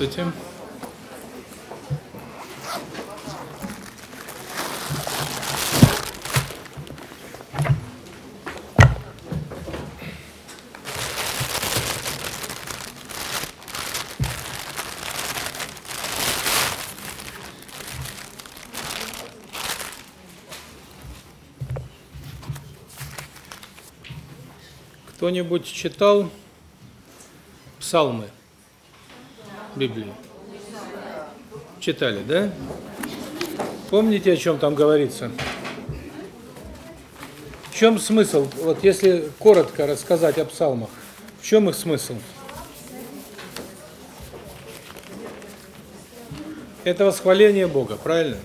Здравствуйте. Кто-нибудь читал псалмы Библии? Читали, да? Помните, о чем там говорится? В чем смысл? Вот если коротко рассказать о псалмах, в чем их смысл? Это восхваление Бога, правильно?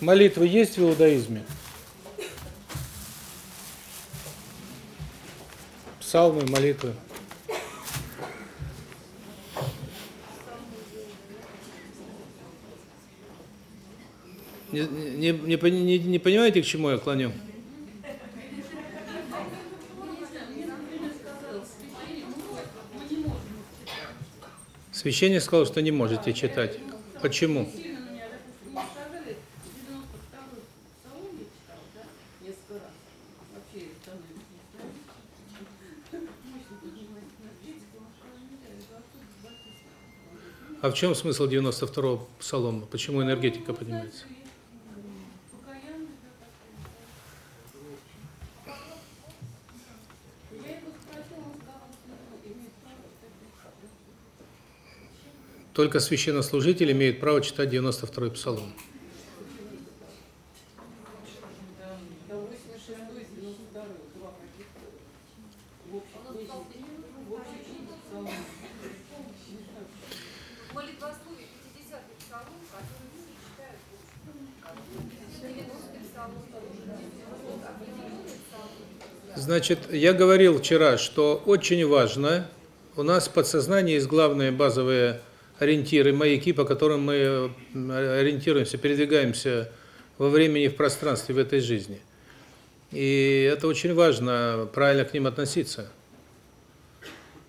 Молитвы есть в иудаизме? Псалмы, молитвы. Не, не, не, не, понимаете, к чему я клоню? Священник сказал, что не можете читать. Почему? А в чем смысл 92-го псалома? Почему энергетика поднимается? Только священнослужитель имеет право читать 92-й псалом. Молитвословие 50-й псалом, который люди читают лучше. 90-й псалом, определенный псалом. Значит, я говорил вчера, что очень важно, у нас в подсознании есть главные базовые ориентиры, маяки, по которым мы ориентируемся, передвигаемся во времени в пространстве в этой жизни. И это очень важно, правильно к ним относиться.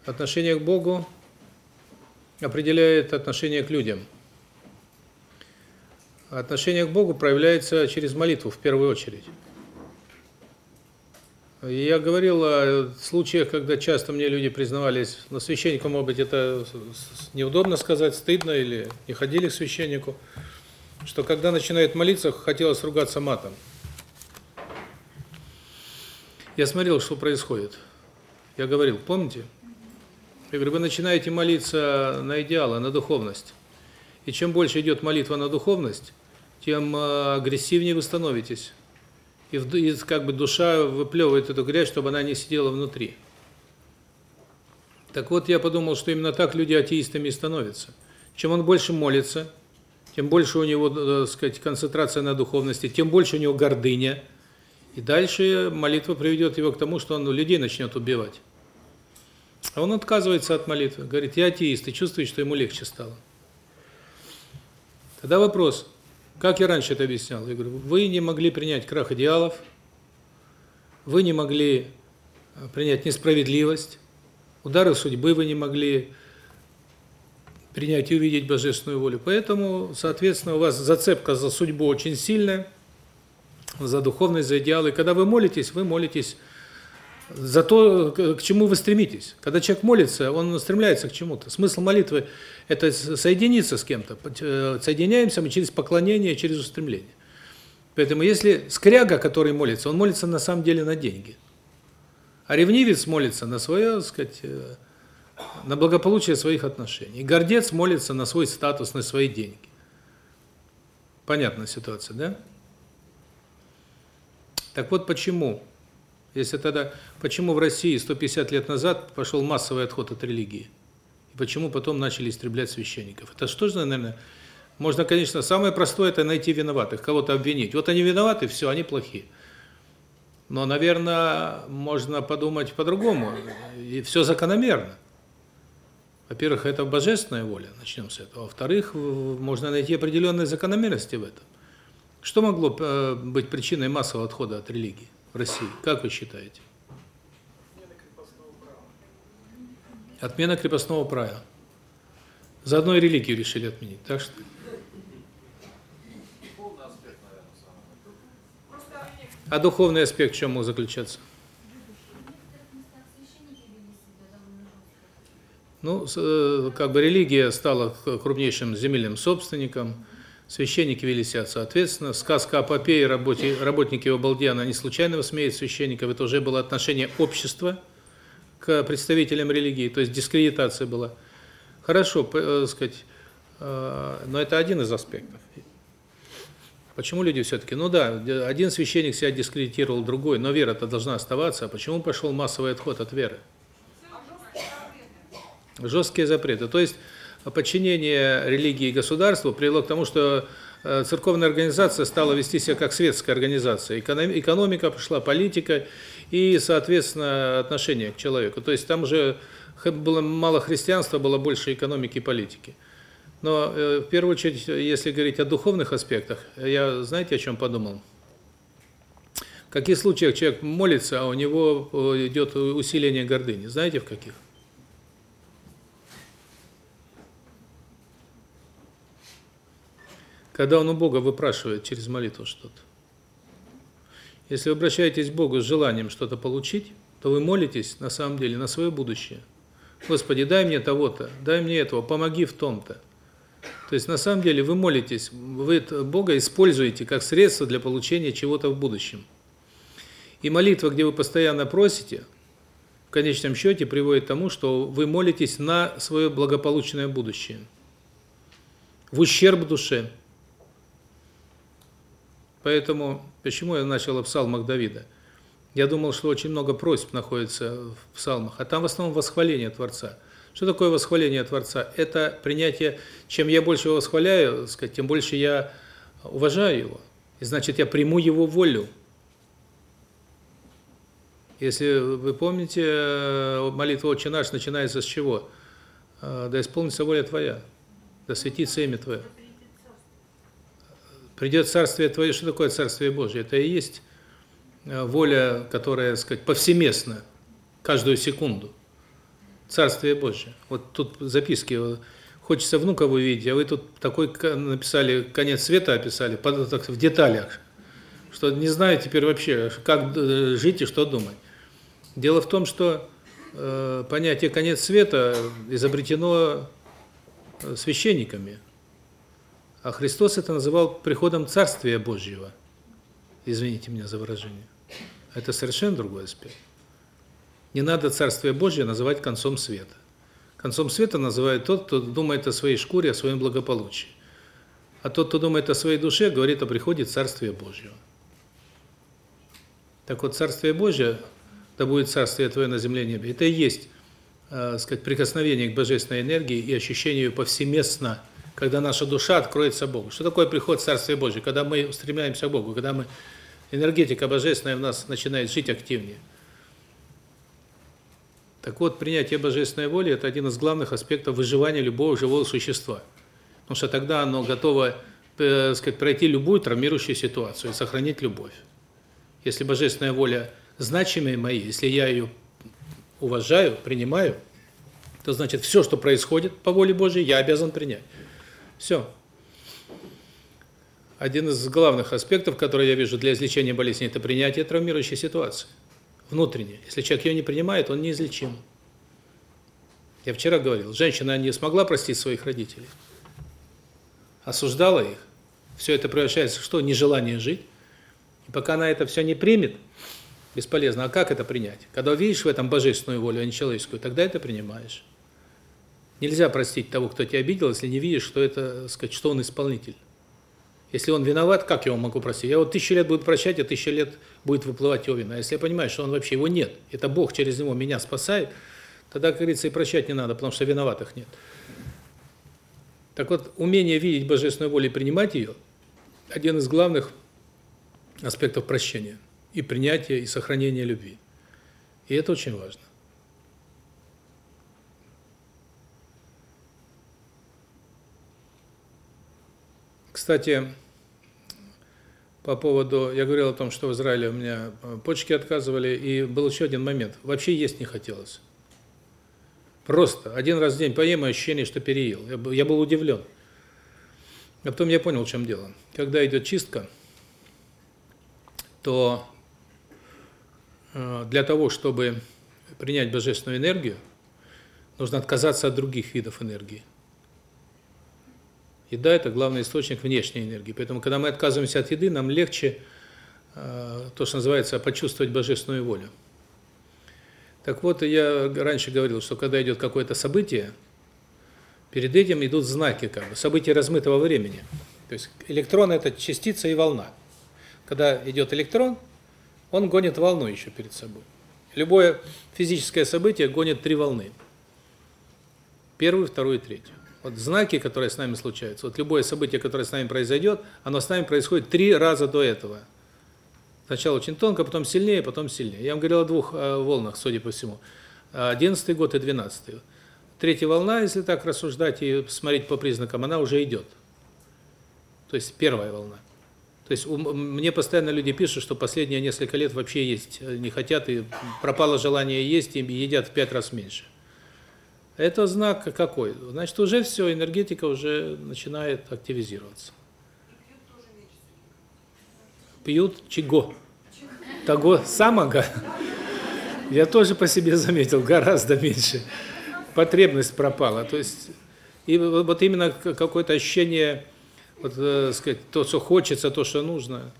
Отношение к Богу определяет отношение к людям. Отношение к Богу проявляется через молитву в первую очередь. Я говорил о случаях, когда часто мне люди признавались, но священнику, может быть, это неудобно сказать, стыдно или не ходили к священнику, что когда начинает молиться, хотелось ругаться матом. Я смотрел, что происходит. Я говорил, помните? Я говорю, вы начинаете молиться на идеалы, на духовность. И чем больше идет молитва на духовность, тем э, агрессивнее вы становитесь. И, и как бы душа выплевывает эту грязь, чтобы она не сидела внутри. Так вот, я подумал, что именно так люди атеистами и становятся. Чем он больше молится, тем больше у него, э, так сказать, концентрация на духовности, тем больше у него гордыня. И дальше молитва приведет его к тому, что он людей начнет убивать. А он отказывается от молитвы, говорит, я атеист, и чувствует, что ему легче стало. Тогда вопрос, как я раньше это объяснял? Я говорю, вы не могли принять крах идеалов, вы не могли э, принять несправедливость, удары судьбы вы не могли принять и увидеть божественную волю. Поэтому, соответственно, у вас зацепка за судьбу очень сильная, за духовность, за идеалы. Когда вы молитесь, вы молитесь за то, к чему вы стремитесь. Когда человек молится, он стремляется к чему-то. Смысл молитвы – это соединиться с кем-то. Э, соединяемся мы через поклонение, через устремление. Поэтому если скряга, который молится, он молится на самом деле на деньги. А ревнивец молится на свое, так сказать, э, на благополучие своих отношений. И гордец молится на свой статус, на свои деньги. Понятная ситуация, да? Так вот почему если тогда, почему в России 150 лет назад пошел массовый отход от религии? И почему потом начали истреблять священников? Это что же, наверное, можно, конечно, самое простое это найти виноватых, кого-то обвинить. Вот они виноваты, все, они плохие. Но, наверное, можно подумать по-другому. И все закономерно. Во-первых, это божественная воля, начнем с этого. Во-вторых, можно найти определенные закономерности в этом. Что могло э, быть причиной массового отхода от религии? России? Как вы считаете? Отмена крепостного права. Заодно и религию решили отменить. Так что а духовный аспект в чем мог заключаться? Ну, э, как бы религия стала крупнейшим земельным собственником, священники вели себя соответственно. Сказка о попе и работе, работники Обалдиана не случайно высмеют священников, это уже было отношение общества к представителям религии, то есть дискредитация была. Хорошо, п- э, сказать, э, но это один из аспектов. Почему люди все-таки, ну да, один священник себя дискредитировал, другой, но вера-то должна оставаться, а почему пошел массовый отход от веры? Жесткие запреты. То есть подчинение религии государству привело к тому, что э, церковная организация стала вести себя как светская организация. Эконом- Экономика пошла, политика и, соответственно, отношение к человеку. То есть там уже х- было мало христианства, было больше экономики и политики. Но э, в первую очередь, если говорить о духовных аспектах, я, знаете, о чем подумал? В каких случаях человек молится, а у него э, идет усиление гордыни? Знаете, в каких? Когда он у Бога выпрашивает через молитву что-то. Если вы обращаетесь к Богу с желанием что-то получить, то вы молитесь на самом деле на свое будущее. Господи, дай мне того-то, дай мне этого, помоги в том-то. То есть на самом деле вы молитесь, вы Бога используете как средство для получения чего-то в будущем. И молитва, где вы постоянно просите, в конечном счете приводит к тому, что вы молитесь на свое благополучное будущее. В ущерб душе. Поэтому, почему я начал о псалмах Давида? Я думал, что очень много просьб находится в псалмах, а там в основном восхваление Творца. Что такое восхваление Творца? Это принятие, чем я больше его восхваляю, сказать, тем больше я уважаю его. И значит, я приму его волю. Если вы помните, молитва «Отче наш» начинается с чего? «Да исполнится воля Твоя, да светится имя Твое». Придет Царствие Твое. Что такое Царствие Божие? Это и есть э, воля, которая, сказать, повсеместна, каждую секунду. Царствие Божие. Вот тут записки, хочется внуков увидеть, а вы тут такой написали, конец света описали, так, в деталях, что не знаю теперь вообще, как э, жить и что думать. Дело в том, что э, понятие конец света изобретено э, священниками, а Христос это называл приходом Царствия Божьего. Извините меня за выражение. Это совершенно другой аспект. Не надо Царствие Божье называть концом света. Концом света называет тот, кто думает о своей шкуре, о своем благополучии. А тот, кто думает о своей душе, говорит о приходе Царствия Божьего. Так вот, Царствие Божье, да будет Царствие Твое на земле и небе, это и есть, э, сказать, прикосновение к божественной энергии и ощущение ее повсеместно, когда наша душа откроется Богу. Что такое приход Царствия Божьего? Когда мы устремляемся к Богу, когда мы энергетика божественная в нас начинает жить активнее. Так вот, принятие божественной воли – это один из главных аспектов выживания любого живого существа. Потому что тогда оно готово, э, сказать, пройти любую травмирующую ситуацию и сохранить любовь. Если божественная воля значимая моя, если я ее уважаю, принимаю, то значит все, что происходит по воле Божьей, я обязан принять. Все. Один из главных аспектов, который я вижу для излечения болезни, это принятие травмирующей ситуации. Внутренне. Если человек ее не принимает, он неизлечим. Я вчера говорил, женщина не смогла простить своих родителей. Осуждала их. Все это превращается в что? Нежелание жить. И пока она это все не примет, бесполезно. А как это принять? Когда видишь в этом божественную волю, а не человеческую, тогда это принимаешь. Нельзя простить того, кто тебя обидел, если не видишь, что это, сказать, что он исполнитель. Если он виноват, как я его могу простить? Я вот тысячу лет буду прощать, а тысяча лет будет выплывать его вина. Если я понимаю, что он вообще его нет, это Бог через него меня спасает, тогда, как говорится, и прощать не надо, потому что виноватых нет. Так вот, умение видеть божественную волю и принимать ее – один из главных аспектов прощения и принятия, и сохранения любви. И это очень важно. Кстати, по поводу, я говорил о том, что в Израиле у меня почки отказывали, и был еще один момент. Вообще есть не хотелось. Просто один раз в день поем, и ощущение, что переел. Я был, я был удивлен. А потом я понял, в чем дело. Когда идет чистка, то э, для того, чтобы принять божественную энергию, нужно отказаться от других видов энергии. Еда – это главный источник внешней энергии. Поэтому, когда мы отказываемся от еды, нам легче э, то, что называется, почувствовать божественную волю. Так вот, я раньше говорил, что когда идет какое-то событие, перед этим идут знаки, как бы, события размытого времени. То есть электрон – это частица и волна. Когда идет электрон, он гонит волну еще перед собой. Любое физическое событие гонит три волны. Первую, вторую и третью. Вот знаки, которые с нами случаются, вот любое событие, которое с нами произойдет, оно с нами происходит три раза до этого. Сначала очень тонко, потом сильнее, потом сильнее. Я вам говорил о двух э, волнах, судя по всему. 11 год и 12 -й. Третья волна, если так рассуждать и смотреть по признакам, она уже идет. То есть первая волна. То есть мне постоянно люди пишут, что последние несколько лет вообще есть э, не хотят, и пропало желание есть, и едят в пять раз меньше. Это знак какой? Значит, уже все, энергетика уже начинает активизироваться. Пьют чего? Того самого? Я тоже по себе заметил, гораздо меньше. Потребность пропала. То есть, и вот именно какое-то ощущение, вот, э, сказать, то, что хочется, то, что нужно.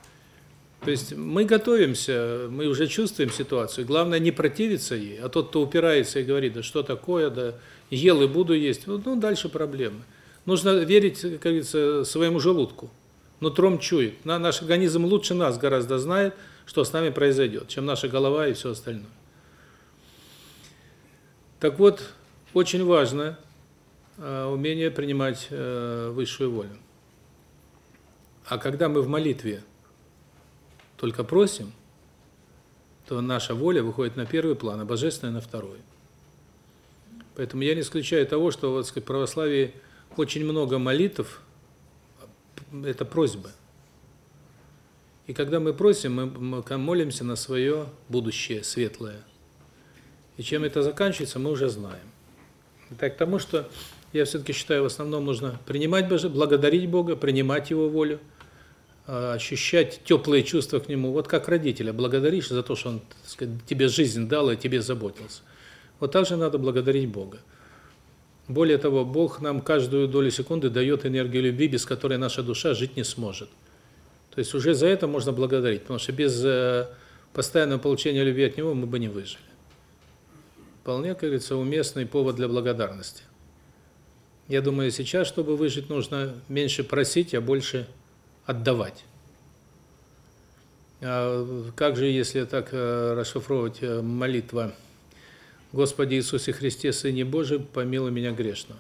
То есть мы готовимся, мы уже чувствуем ситуацию. Главное не противиться ей, а тот, кто упирается и говорит, да что такое, да ел и буду есть, ну дальше проблемы. Нужно верить, как говорится, своему желудку. Нутром чует. Наш организм лучше нас гораздо знает, что с нами произойдет, чем наша голова и все остальное. Так вот, очень важно э, умение принимать э, высшую волю. А когда мы в молитве только просим, то наша воля выходит на первый план, а божественная на второй. Поэтому я не исключаю того, что вот, сказать, в православии очень много молитв это просьбы. И когда мы просим, мы, молимся на свое будущее светлое. И чем это заканчивается, мы уже знаем. Так тому, что я все-таки считаю, в основном нужно принимать Боже, благодарить Бога, принимать Его волю, ощущать теплые чувства к Нему. Вот как родителя благодаришь за то, что Он сказать, тебе жизнь дал и тебе заботился. Вот так же надо благодарить Бога. Более того, Бог нам каждую долю секунды дает энергию любви, без которой наша душа жить не сможет. То есть уже за это можно благодарить, потому что без э, постоянного получения любви от Него мы бы не выжили. Вполне, как говорится, уместный повод для благодарности. Я думаю, сейчас, чтобы выжить, нужно меньше просить, а больше отдавать. А как же, если так э, расшифровывать э, молитва Господи Иисусе Христе, Сыне Божий, помилуй меня грешного.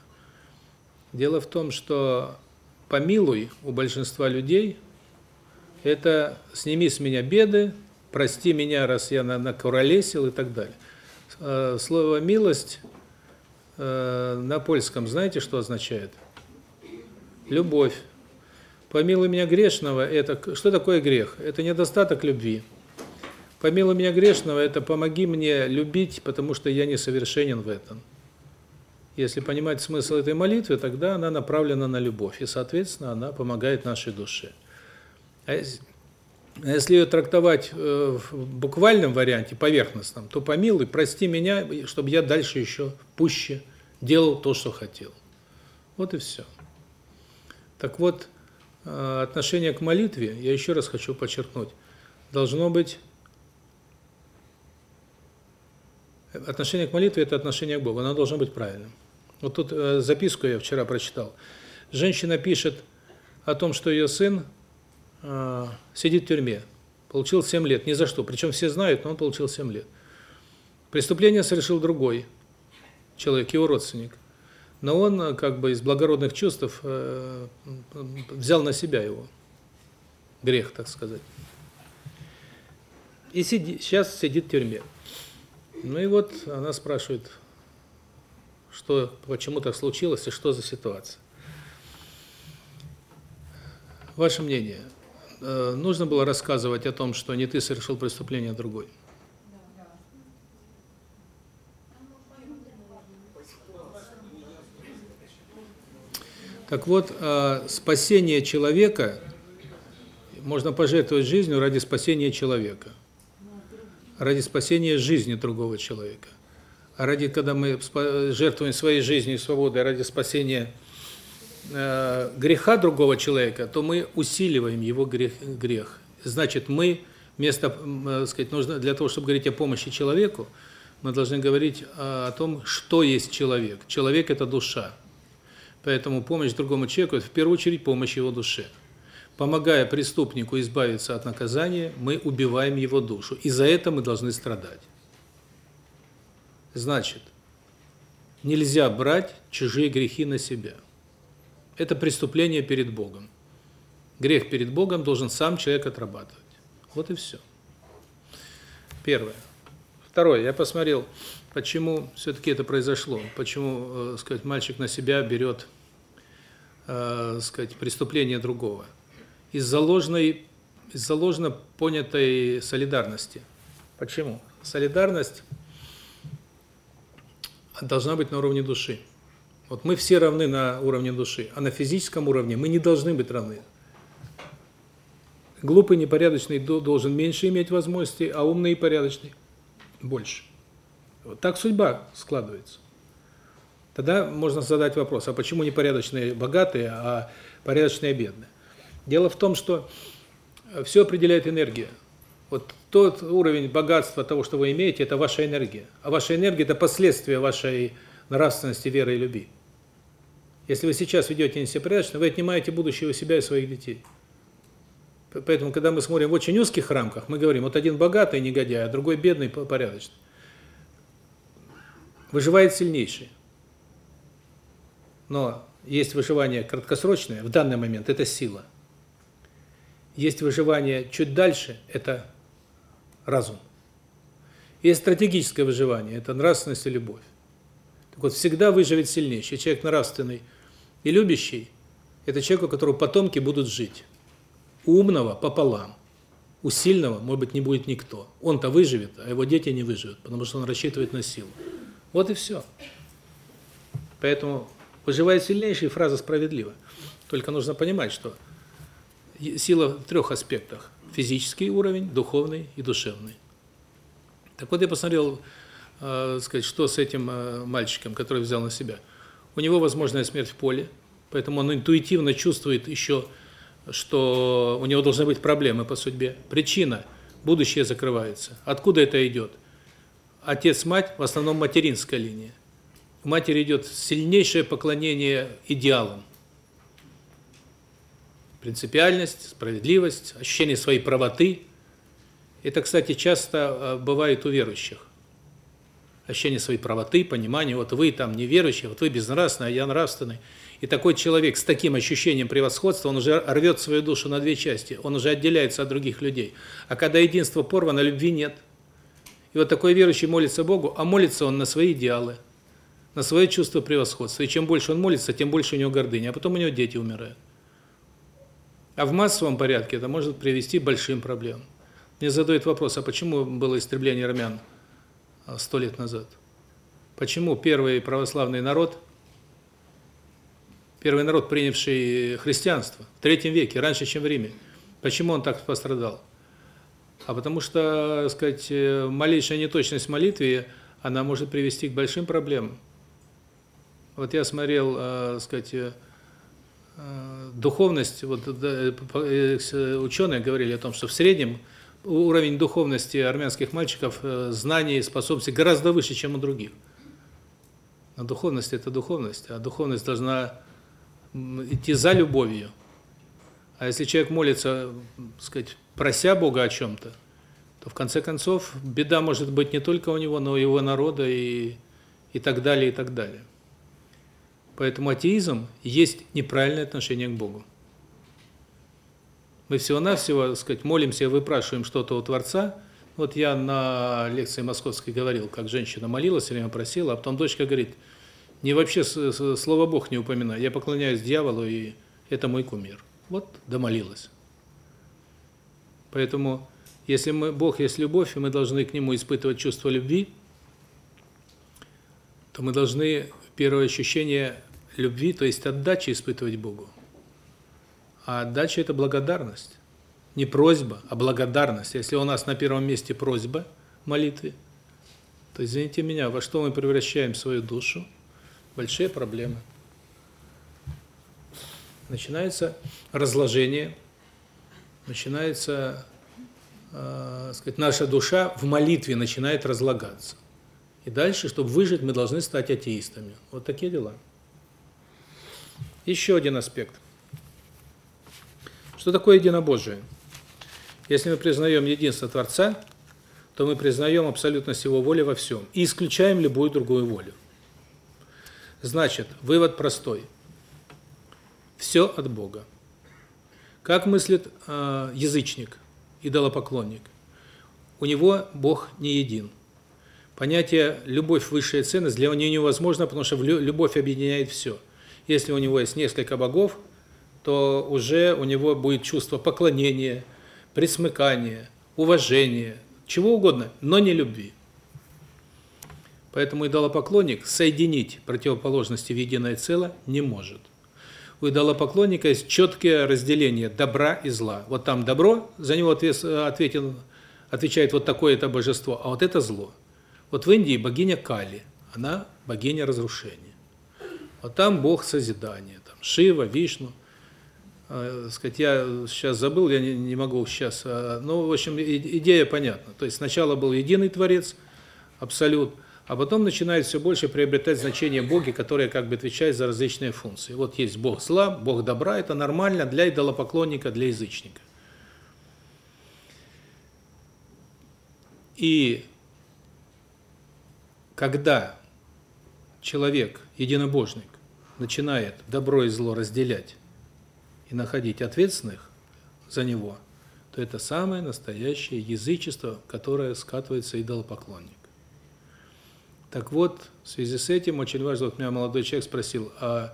Дело в том, что помилуй у большинства людей – это сними с меня беды, прости меня, раз я накуролесил и так далее. Э, слово «милость» на польском знаете, что означает? Любовь. Помилуй меня грешного – это что такое грех? Это недостаток любви. Помилуй меня грешного, это помоги мне любить, потому что я несовершенен в этом. Если понимать смысл этой молитвы, тогда она направлена на любовь, и, соответственно, она помогает нашей душе. А если ее трактовать э, в буквальном варианте, поверхностном, то помилуй, прости меня, чтобы я дальше еще пуще делал то, что хотел. Вот и все. Так вот, отношение к молитве, я еще раз хочу подчеркнуть, должно быть Отношение к молитве – это отношение к Богу, оно должно быть правильным. Вот тут э, записку я вчера прочитал. Женщина пишет о том, что ее сын э, сидит в тюрьме, получил 7 лет, ни за что, причем все знают, но он получил 7 лет. Преступление совершил другой человек, его родственник. Но он э, как бы из благородных чувств э, взял на себя его грех, так сказать. И сиди, сейчас сидит в тюрьме. Ну и вот она спрашивает, что почему так случилось и что за ситуация. Ваше мнение, э, нужно было рассказывать о том, что не ты совершил преступление, а другой? Так вот, э, спасение человека, можно пожертвовать жизнью ради спасения человека, ради спасения жизни другого человека. А ради, когда мы жертвуем своей жизнью и свободой ради спасения э, греха другого человека, то мы усиливаем его грех. грех. Значит, мы вместо, э, сказать, нужно для того, чтобы говорить о помощи человеку, мы должны говорить о, о том, что есть человек. Человек – это душа. Поэтому помощь другому человеку – это в первую очередь помощь его душе. Помогая преступнику избавиться от наказания, мы убиваем его душу. И за это мы должны страдать. Значит, нельзя брать чужие грехи на себя. Это преступление перед Богом. Грех перед Богом должен сам человек отрабатывать. Вот и все. Первое. Второе. Я посмотрел, почему все-таки это произошло. Почему, э, сказать, мальчик на себя берет, э, сказать, преступление другого. Из-за ложной, из-за ложно понятой солидарности. Почему? Солидарность должна быть на уровне души. Вот мы все равны на уровне души, а на физическом уровне мы не должны быть равны. Глупый, непорядочный должен меньше иметь возможностей, а умный и порядочный больше. Вот так судьба складывается. Тогда можно задать вопрос, а почему непорядочные богатые, а порядочные бедные? Дело в том, что все определяет энергия. Вот тот уровень богатства того, что вы имеете, это ваша энергия. А ваша энергия – это последствия вашей нравственности, веры и любви. Если вы сейчас ведете себя порядочно, вы отнимаете будущее у себя и своих детей. Поэтому, когда мы смотрим в очень узких рамках, мы говорим, вот один богатый негодяй, а другой бедный, порядочный. Выживает сильнейший. Но есть выживание краткосрочное, в данный момент это сила. Есть выживание чуть дальше, это разум. Есть стратегическое выживание, это нравственность и любовь. Так вот, всегда выживет сильнейший. Человек нравственный и любящий – это человек, у которого потомки будут жить. У умного пополам. У сильного, может быть, не будет никто. Он-то выживет, а его дети не выживут, потому что он рассчитывает на силу. Вот и все. Поэтому выживает сильнейший, фраза справедлива. Только нужно понимать, что сила в трех аспектах. Физический уровень, духовный и душевный. Так вот я посмотрел, э, сказать, что с этим э, мальчиком, который взял на себя. У него возможная смерть в поле, поэтому он интуитивно чувствует еще, что у него должны быть проблемы по судьбе. Причина – будущее закрывается. Откуда это идет? Отец-мать в основном материнская линия. У матери идет сильнейшее поклонение идеалам принципиальность, справедливость, ощущение своей правоты. Это, кстати, часто э, бывает у верующих. Ощущение своей правоты, понимание, вот вы там неверующий, вот вы безнравственный, а я нравственный. И такой человек с таким ощущением превосходства, он уже рвет свою душу на две части, он уже отделяется от других людей. А когда единство порвано, любви нет. И вот такой верующий молится Богу, а молится он на свои идеалы, на свое чувство превосходства. И чем больше он молится, тем больше у него гордыня, а потом у него дети умирают. А в массовом порядке это может привести к большим проблемам. Мне задают вопрос, а почему было истребление армян а, сто лет назад? Почему первый православный народ, первый народ, принявший христианство в третьем веке, раньше, чем в Риме, почему он так пострадал? А потому что, сказать, э, малейшая неточность в молитве, она может привести к большим проблемам. Вот я смотрел, э, сказать, э, духовность, вот ученые говорили о том, что в среднем уровень духовности армянских мальчиков, знаний, способностей гораздо выше, чем у других. А духовность – это духовность, а духовность должна идти за любовью. А если человек молится, сказать, прося Бога о чем-то, то в конце концов беда может быть не только у него, но и его народа и и так далее, и так далее. Поэтому атеизм есть неправильное отношение к Богу. Мы всего-навсего, так сказать, молимся и выпрашиваем что-то у Творца. Вот я на лекции московской говорил, как женщина молилась, время просила, а потом дочка говорит, не вообще слово Бог не упоминай, я поклоняюсь дьяволу, и это мой кумир. Вот домолилась. Поэтому, если мы Бог есть любовь, и мы должны к Нему испытывать чувство любви, то мы должны первое ощущение любви, то есть отдачи испытывать Богу. А отдача – это благодарность. Не просьба, а благодарность. Если у нас на первом месте просьба молитвы, то, извините меня, во что мы превращаем свою душу? Большие проблемы. Начинается разложение, начинается, э, сказать, наша душа в молитве начинает разлагаться. И дальше, чтобы выжить, мы должны стать атеистами. Вот такие дела. Еще один аспект. Что такое единобожие? Если мы признаем единство Творца, то мы признаем абсолютность Его воли во всем и исключаем любую другую волю. Значит, вывод простой. Все от Бога. Как мыслит э, язычник, идолопоклонник? У него Бог не един. Понятие любовь высшая ценность для него невозможно, потому что любовь объединяет все. Если у него есть несколько богов, то уже у него будет чувство поклонения, присмыкания, уважения, чего угодно, но не любви. Поэтому идолопоклонник соединить противоположности в единое целое не может. У идолопоклонника есть четкое разделение добра и зла. Вот там добро, за него ответ, ответен, отвечает вот такое-то божество, а вот это зло. Вот в Индии богиня Кали, она богиня разрушения. Вот там бог созидания, там Шива, Вишну. Э, сказать, я сейчас забыл, я не, не могу сейчас. Э, ну, в общем, идея понятна. То есть сначала был единый Творец, абсолют, а потом начинает все больше приобретать значение боги, которые как бы отвечают за различные функции. Вот есть бог зла, бог добра, это нормально для идолопоклонника, для язычника. И когда человек, единобожник, начинает добро и зло разделять и находить ответственных за него, то это самое настоящее язычество, которое скатывается идолопоклонник. Так вот, в связи с этим очень важно, вот меня молодой человек спросил, а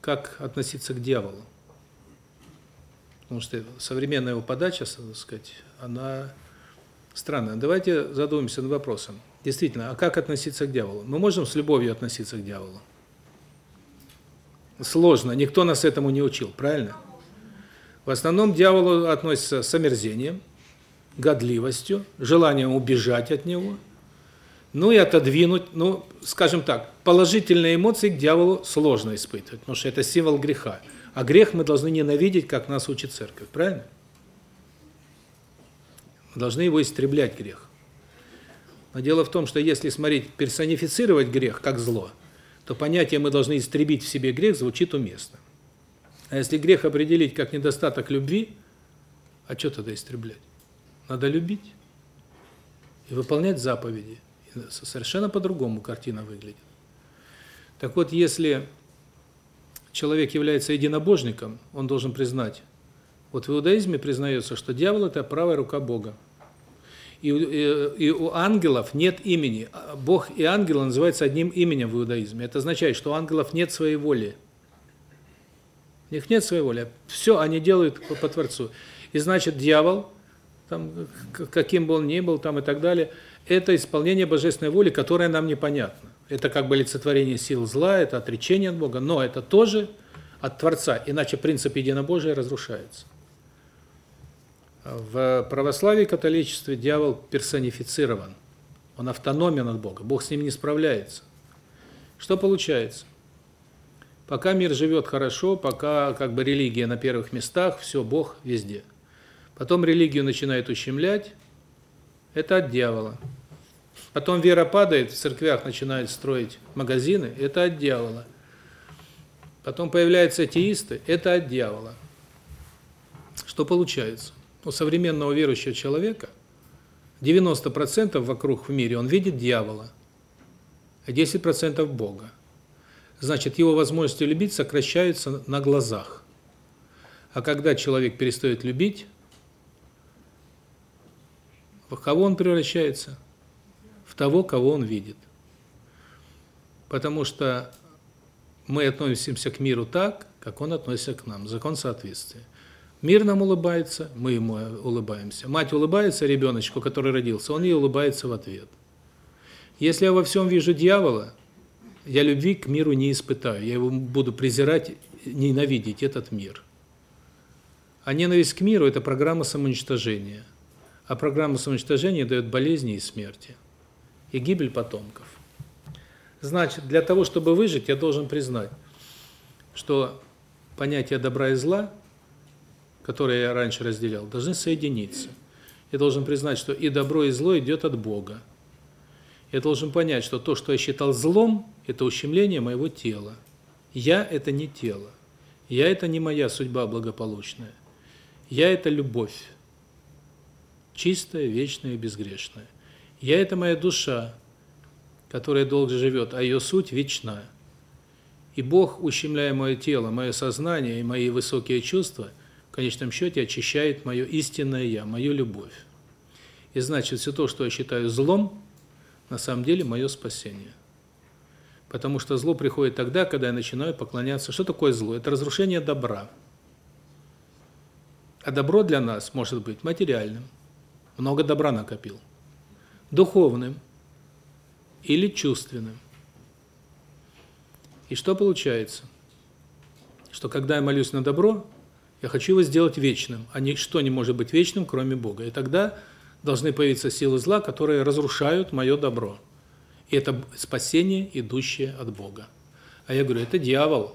как относиться к дьяволу? Потому что современная его подача, так сказать, она странная. Давайте задумаемся над вопросом. Действительно, а как относиться к дьяволу? Мы можем с любовью относиться к дьяволу? Сложно, никто нас этому не учил, правильно? В основном дьяволу относится с омерзением, годливостью, желанием убежать от него, ну и отодвинуть, ну, скажем так, положительные эмоции к дьяволу сложно испытывать, потому что это символ греха. А грех мы должны ненавидеть, как нас учит церковь, правильно? Мы должны его истреблять, грех. Но дело в том, что если смотреть, персонифицировать грех как зло, то понятие «мы должны истребить в себе грех» звучит уместно. А если грех определить как недостаток любви, а что тогда истреблять? Надо любить и выполнять заповеди. Совершенно по-другому картина выглядит. Так вот, если человек является единобожником, он должен признать, вот в иудаизме признается, что дьявол – это правая рука Бога. И, и, и у ангелов нет имени. Бог и ангелы называются одним именем в иудаизме. Это означает, что у ангелов нет своей воли. У них нет своей воли. Все они делают по, по Творцу. И значит, дьявол, там, каким бы он ни был, там и так далее, это исполнение божественной воли, которая нам непонятна. Это как бы олицетворение сил зла, это отречение от Бога, но это тоже от Творца, иначе принцип единобожия разрушается. В православии и католичестве дьявол персонифицирован. Он автономен от Бога. Бог с ним не справляется. Что получается? Пока мир живет хорошо, пока как бы религия на первых местах, все, Бог везде. Потом религию начинает ущемлять, это от дьявола. Потом вера падает, в церквях начинают строить магазины, это от дьявола. Потом появляются атеисты, это от дьявола. Что получается? у современного верующего человека 90% вокруг в мире он видит дьявола, а 10% Бога. Значит, его возможности любить сокращаются на глазах. А когда человек перестает любить, в кого он превращается? Того, кого он видит. Потому что мы относимся к миру так, как он относится к нам. Закон соответствия. Мир нам улыбается, мы ему улыбаемся. Мать улыбается ребеночку, который родился, он ей улыбается в ответ. Если я во всем вижу дьявола, я любви к миру не испытаю. Я его буду презирать, ненавидеть этот мир. А ненависть к миру – это программа самоуничтожения. А программа самоуничтожения дает болезни и смерти. И гибель потомков. Значит, для того, чтобы выжить, я должен признать, что понятие добра и зла, которые я раньше разделял, должны соединиться. Я должен признать, что и добро, и зло идет от Бога. Я должен понять, что то, что я считал злом, это ущемление моего тела. Я – это не тело. Я – это не моя судьба благополучная. Я – это любовь. Чистая, вечная и безгрешная. Я – это моя душа, которая долго живет, а ее суть вечная. И Бог, ущемляя мое тело, мое сознание и мои высокие чувства, в конечном счете очищает мое истинное «я», мою любовь. И значит, все то, что я считаю злом, на самом деле мое спасение. Потому что зло приходит тогда, когда я начинаю поклоняться. Что такое зло? Это разрушение добра. А добро для нас может быть материальным. Много добра накопил. Духовным или чувственным. И что получается? Что когда я молюсь на добро, я хочу его сделать вечным, а ничто не может быть вечным, кроме Бога. И тогда должны появиться силы зла, которые разрушают мое добро. И это спасение, идущее от Бога. А я говорю, это дьявол.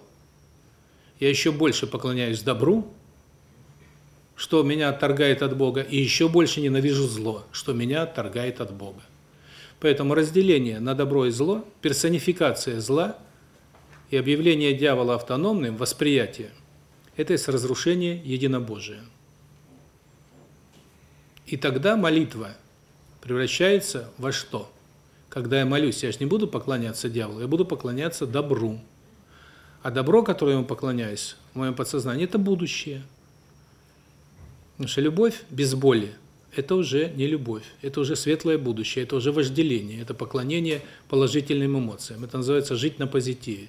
Я еще больше поклоняюсь добру, что меня отторгает от Бога, и еще больше ненавижу зло, что меня отторгает от Бога. Поэтому разделение на добро и зло, персонификация зла и объявление дьявола автономным, восприятие – это разрушение единобожия. И тогда молитва превращается во что? Когда я молюсь, я же не буду поклоняться дьяволу, я буду поклоняться добру. А добро, которое я ему поклоняюсь, в моем подсознании, это будущее. Потому что любовь без боли – это уже не любовь, это уже светлое будущее, это уже вожделение, это поклонение положительным эмоциям. Это называется «жить на позитиве».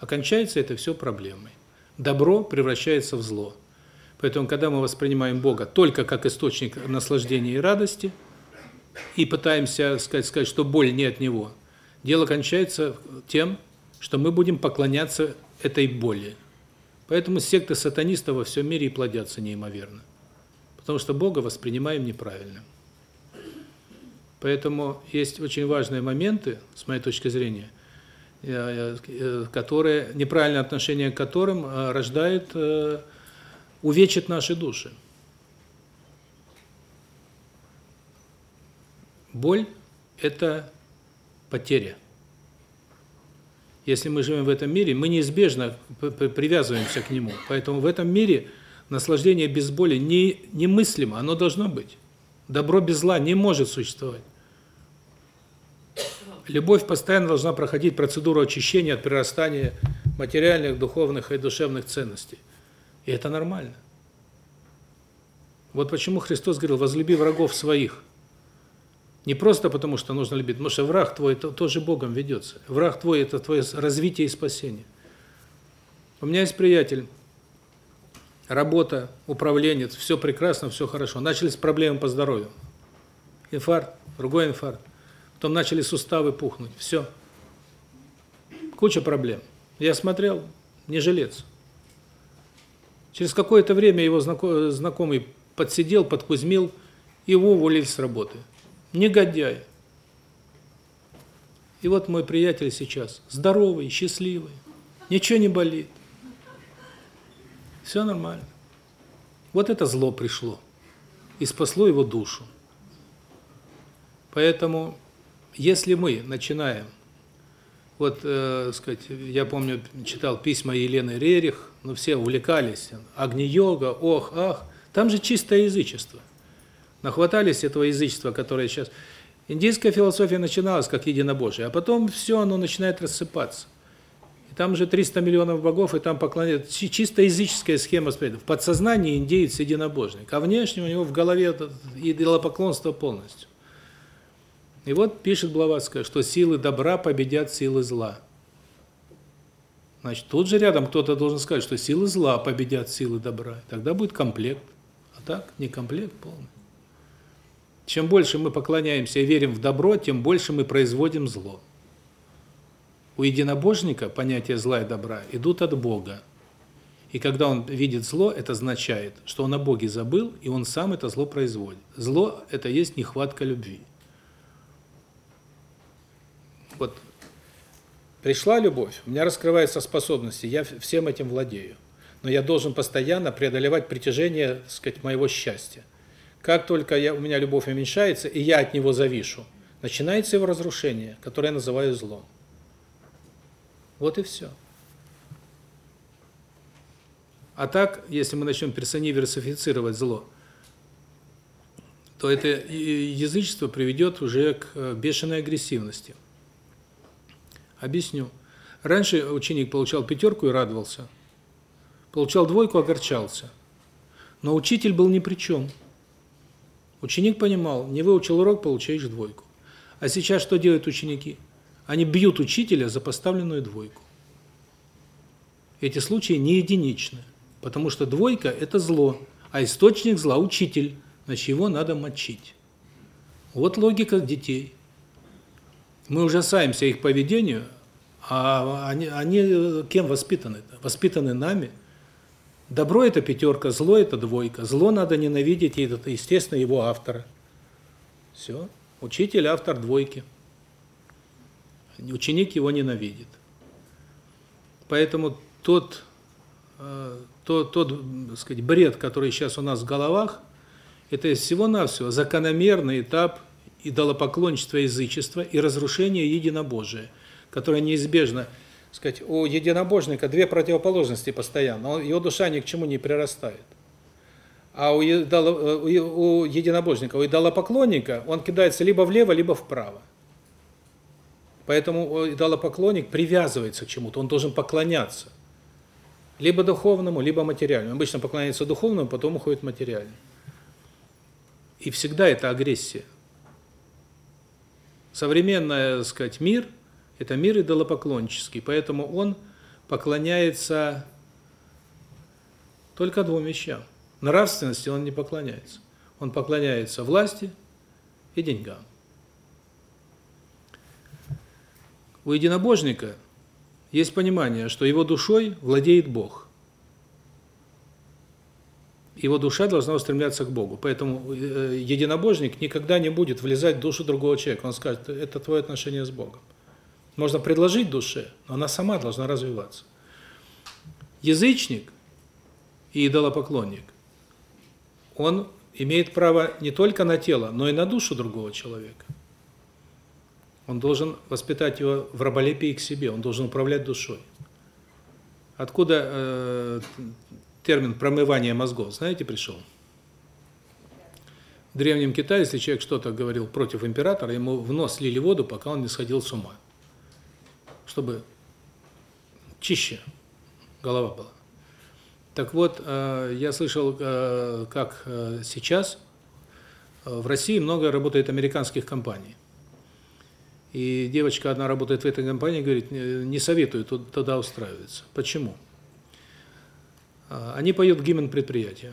Окончается это все проблемой. Добро превращается в зло. Поэтому, когда мы воспринимаем Бога только как источник наслаждения и радости, и пытаемся сказать, сказать, что боль не от Него, дело кончается тем, что мы будем поклоняться этой боли. Поэтому секты сатанистов во всем мире и плодятся неимоверно. Потому что Бога воспринимаем неправильно. Поэтому есть очень важные моменты, с моей точки зрения, э, э, которые неправильное отношение к которым э, рождает увечит наши души. Боль – это потеря. Если мы живем в этом мире, мы неизбежно привязываемся к нему. Поэтому в этом мире наслаждение без боли не немыслимо, оно должно быть. Добро без зла не может существовать. Любовь постоянно должна проходить процедуру очищения от прирастания материальных, духовных и душевных ценностей. И это нормально. Вот почему Христос говорил, возлюби врагов своих. Не просто потому, что нужно любить, потому что враг твой то, тоже Богом ведется. Враг твой – это твое развитие и спасение. У меня есть приятель, работа, управленец, все прекрасно, все хорошо. Начались проблемы по здоровью. Инфаркт, другой инфаркт. Потом начали суставы пухнуть. Все. Куча проблем. Я смотрел, не жилец. Через какое-то время его знакомый подсидел, подкузмил, его уволили с работы. Негодяй. И вот мой приятель сейчас здоровый, счастливый, ничего не болит. Все нормально. Вот это зло пришло и спасло его душу. Поэтому, если мы начинаем вот, э, сказать, я помню, читал письма Елены Рерих, ну все увлекались, Агни-йога, ох, ах, там же чистое язычество. Нахватались этого язычества, которое сейчас... Индийская философия начиналась как единобожие, а потом все оно начинает рассыпаться. Там же 300 миллионов богов, и там поклоняют чисто языческая схема. В подсознании индеец единобожник, а внешне у него в голове идолопоклонство полностью. И вот пишет Блаватская, что силы добра победят силы зла. Значит, тут же рядом кто-то должен сказать, что силы зла победят силы добра. Тогда будет комплект. А так, не комплект полный. Чем больше мы поклоняемся и верим в добро, тем больше мы производим зло. У единобожника понятия зла и добра идут от Бога. И когда он видит зло, это означает, что он о Боге забыл, и он сам это зло производит. Зло – это есть нехватка любви. Вот пришла любовь, у меня раскрываются способности, я всем этим владею. Но я должен постоянно преодолевать притяжение, так сказать, моего счастья. Как только я, у меня любовь уменьшается, и я от него завишу, начинается его разрушение, которое я называю злом. Вот и все. А так, если мы начнем персонифицировать зло, то это язычество приведет уже к э, бешеной агрессивности. Объясню. Раньше ученик получал пятерку и радовался. Получал двойку, огорчался. Но учитель был ни при чем. Ученик понимал, не выучил урок, получаешь двойку. А сейчас что делают ученики? Они бьют учителя за поставленную двойку. Эти случаи не единичны, потому что двойка – это зло, а источник зла – учитель, значит, его надо мочить. Вот логика детей. Мы ужасаемся их поведению, а они, они кем воспитаны? -то? Воспитаны нами. Добро – это пятерка, зло – это двойка. Зло надо ненавидеть, и это, естественно, его автора. Все. Учитель – автор двойки. Ученик его ненавидит. Поэтому тот, э, тот, тот сказать, бред, который сейчас у нас в головах, это всего-навсего закономерный этап идолопоклонничества, язычества и разрушения единобожия, которое неизбежно, сказать, у единобожника две противоположности постоянно, его душа ни к чему не прирастает. А у, идоло, у единобожника, у идолопоклонника он кидается либо влево, либо вправо. Поэтому идолопоклонник привязывается к чему-то, он должен поклоняться. Либо духовному, либо материальному. Обычно поклоняется духовному, потом уходит материальному. И всегда это агрессия. Современный, так сказать, мир – это мир идолопоклоннический, поэтому он поклоняется только двум вещам. Нравственности он не поклоняется. Он поклоняется власти и деньгам. У единобожника есть понимание, что его душой владеет Бог. Его душа должна устремляться к Богу. Поэтому э, единобожник никогда не будет влезать в душу другого человека. Он скажет, это твое отношение с Богом. Можно предложить душе, но она сама должна развиваться. Язычник и идолопоклонник, он имеет право не только на тело, но и на душу другого человека. Он должен воспитать его в раболепии к себе, он должен управлять душой. Откуда э, термин промывание мозгов, знаете, пришел? В Древнем Китае, если человек что-то говорил против императора, ему в нос лили воду, пока он не сходил с ума. Чтобы чище голова была. Так вот, э, я слышал, э, как э, сейчас в России много работает американских компаний. И девочка одна работает в этой компании, говорит, не советую туда устраиваться. Почему? Они поют гимн предприятия.